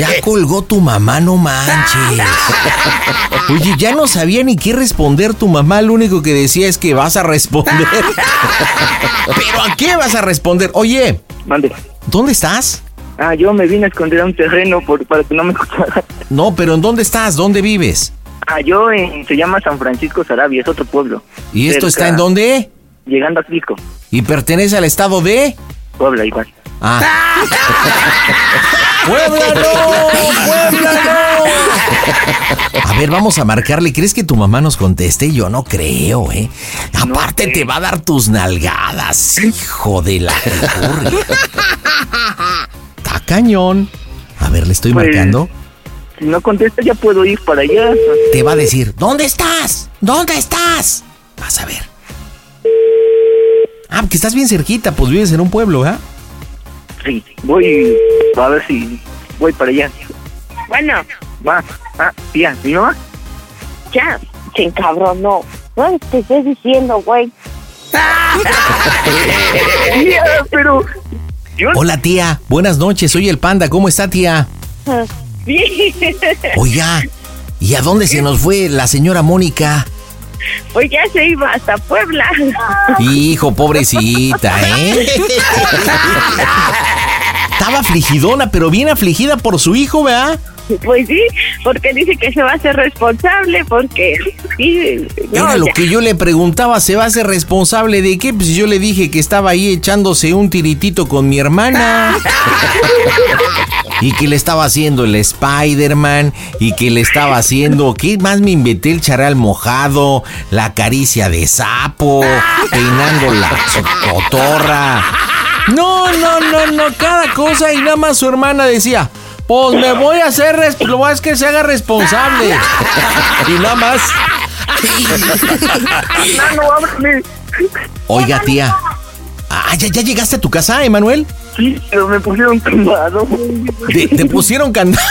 Speaker 2: Ya colgó tu mamá, no manches. Oye, ya no sabía ni qué responder tu mamá. Lo único que decía es que vas a responder. ¿Pero a qué vas a responder? Oye,
Speaker 22: mande.
Speaker 2: ¿dónde estás?
Speaker 22: Ah, yo me vine a esconder a un terreno por, para que no me escuchara.
Speaker 2: No, pero ¿en dónde estás? ¿Dónde vives?
Speaker 22: Ah, yo en, se llama San Francisco Sarabia, es otro pueblo.
Speaker 2: ¿Y esto está en dónde?
Speaker 22: Llegando a Frisco,
Speaker 2: ¿Y pertenece al estado de?
Speaker 22: Puebla igual.
Speaker 2: Ah. ¡Puebla no! ¡Puebla no! A ver, vamos a marcarle. ¿Crees que tu mamá nos conteste? Yo no creo, ¿eh? Aparte te va a dar tus nalgadas, hijo de la. Está cañón. A ver, le estoy
Speaker 22: Pues-
Speaker 2: marcando.
Speaker 22: Si no contesta ya puedo ir para allá.
Speaker 2: Te va a decir, ¿dónde estás? ¿Dónde estás? Vas a ver. Ah, porque estás bien cerquita, pues vives en un pueblo, ¿ah?
Speaker 22: Sí, voy a ver si voy para allá.
Speaker 15: Bueno,
Speaker 22: Va, ah, tía, ¿mi mamá?
Speaker 15: ya. Sin cabrón, no. No te estoy diciendo, güey.
Speaker 22: Tía, pero...
Speaker 2: Hola, tía. Buenas noches, soy el panda. ¿Cómo está, tía?
Speaker 15: Bien.
Speaker 2: Oiga, ¿y a dónde se nos fue la señora Mónica?
Speaker 15: Pues ya se iba hasta Puebla.
Speaker 2: Hijo, pobrecita, ¿eh? Estaba afligidona, pero bien afligida por su hijo, ¿verdad?
Speaker 15: Pues sí, porque dice que se va a hacer responsable, porque sí, no,
Speaker 2: Era lo
Speaker 15: ya.
Speaker 2: que yo le preguntaba, ¿se va a hacer responsable de qué? Pues yo le dije que estaba ahí echándose un tiritito con mi hermana. Y que le estaba haciendo el Spider-Man. Y que le estaba haciendo. ¿Qué más me inventé? El charal mojado. La caricia de sapo. Peinando la cotorra. No, no, no, no. Cada cosa. Y nada más su hermana decía. Pues me voy a hacer. res- Lo más que se haga responsable. Y nada más. Oiga, tía. Ah, ¿ya, ya llegaste a tu casa, Emanuel?
Speaker 22: Sí, pero me pusieron candado.
Speaker 2: Te, te pusieron candado.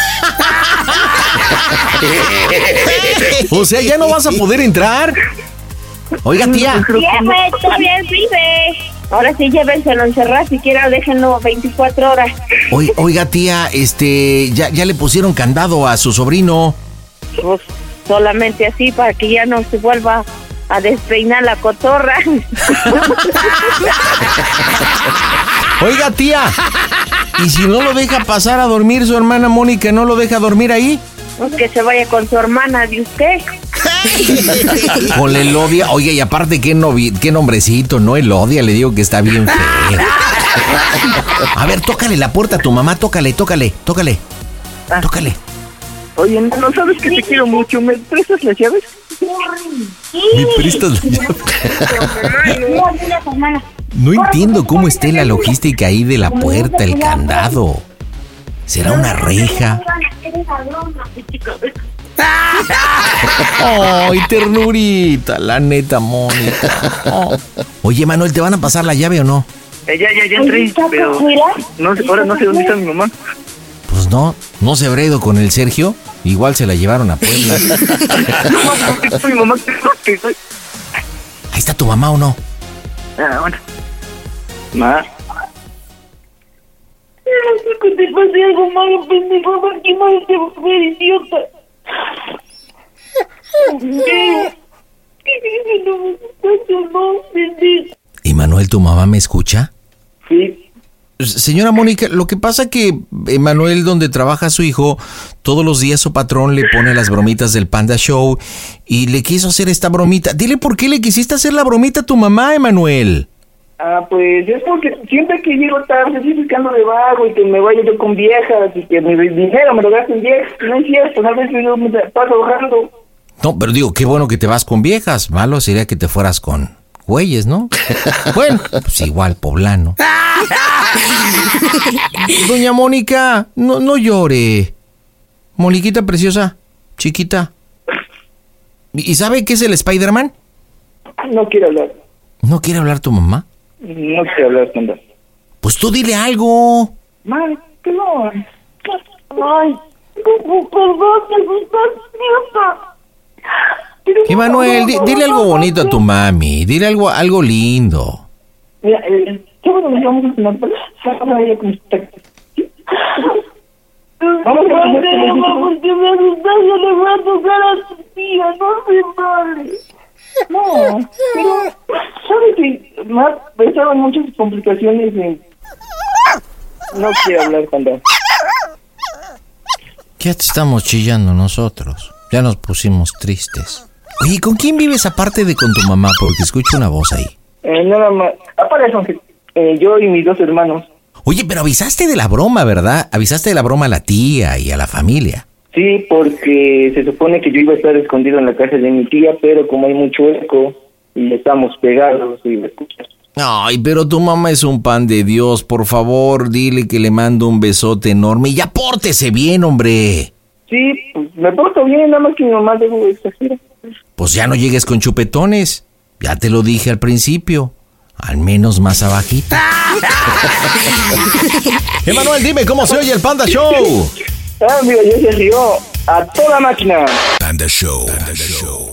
Speaker 2: o sea, ya no vas a poder entrar. Oiga, tía.
Speaker 15: Jefe, todavía vive. Ahora sí, llévenselo a encerrar, si quiera déjenlo 24 horas.
Speaker 2: Oi- oiga, tía, este, ya, ya le pusieron candado a su sobrino.
Speaker 15: Pues solamente así para que ya no se vuelva a despeinar la cotorra.
Speaker 2: Oiga, tía. ¿Y si no lo deja pasar a dormir su hermana Mónica, no lo deja dormir ahí?
Speaker 15: Pues que se vaya con su hermana de usted.
Speaker 2: Con el odia. Oiga, y aparte, qué, novi- qué nombrecito, ¿no? El odia, le digo que está bien feo. A ver, tócale la puerta a tu mamá, tócale, tócale, tócale. Tócale.
Speaker 22: Oye, no sabes que te quiero mucho. ¿Me prestas las llaves?
Speaker 2: ¿Me prestas la llave? No entiendo cómo esté la logística ahí de la puerta, el candado. ¿Será una reja? ¡Ay, ternurita! La neta, Mónica. Oh. Oye, Manuel, ¿te van a pasar la llave o no?
Speaker 22: Eh, ya, ya, ya entré, pero no sé, ahora no sé dónde está mi mamá.
Speaker 2: Pues no, no se habrá ido con el Sergio. Igual se la llevaron a Puebla.
Speaker 22: mi mamá que
Speaker 2: Ahí está tu mamá o no.
Speaker 22: Ah, bueno. Ma,
Speaker 15: que te pase algo malo, pendejo, porque más te vas a idiota.
Speaker 2: ¿Y Manuel, tu mamá me escucha?
Speaker 22: Sí.
Speaker 2: Señora Mónica, lo que pasa que Emanuel, donde trabaja su hijo, todos los días su patrón le pone las bromitas del Panda Show y le quiso hacer esta bromita. Dile por qué le quisiste hacer la bromita a tu mamá, Emanuel.
Speaker 22: Ah, pues es porque siempre que llego tarde estoy buscando de vago y que me vaya yo con viejas y que mi dinero me lo gasto en viejas. No es cierto, a veces yo me paso bajando.
Speaker 2: No, pero digo, qué bueno que te vas con viejas. Malo sería que te fueras con güeyes, ¿no? bueno, pues igual, poblano. Doña Mónica, no, no llore. Moniquita preciosa, chiquita. ¿Y sabe qué es el Spider-Man?
Speaker 22: No quiero hablar.
Speaker 2: ¿No quiere hablar tu mamá?
Speaker 22: No quiero hablar con vos.
Speaker 2: Pues tú dile algo.
Speaker 22: Madre, que no. Ay,
Speaker 2: Emanuel, di- dile algo bonito a tu mami. Dile algo, algo lindo.
Speaker 22: Eh, vamos a no pero, ¿sabes que me ha pensado en muchas complicaciones no quiero hablar con vos.
Speaker 2: Ya te estamos chillando nosotros. Ya nos pusimos tristes. Oye, ¿con quién vives aparte de con tu mamá? Porque escucho una voz ahí.
Speaker 22: Eh, nada más, aparte son eh, yo y mis dos hermanos.
Speaker 2: Oye, pero avisaste de la broma, ¿verdad? Avisaste de la broma a la tía y a la familia.
Speaker 22: Sí, porque se supone que yo iba a estar escondido en la casa de mi tía, pero como hay mucho eco y estamos pegados y me escuchan.
Speaker 2: Ay, pero tu mamá es un pan de Dios. Por favor, dile que le mando un besote enorme y ya pórtese bien, hombre.
Speaker 22: Sí, pues me porto bien, nada más que mi mamá debo exagerar.
Speaker 2: Pues ya no llegues con chupetones. Ya te lo dije al principio. Al menos más abajito. Emanuel, dime cómo se oye el Panda Show.
Speaker 22: Mira, yo se rió a toda máquina.
Speaker 1: Panda Show.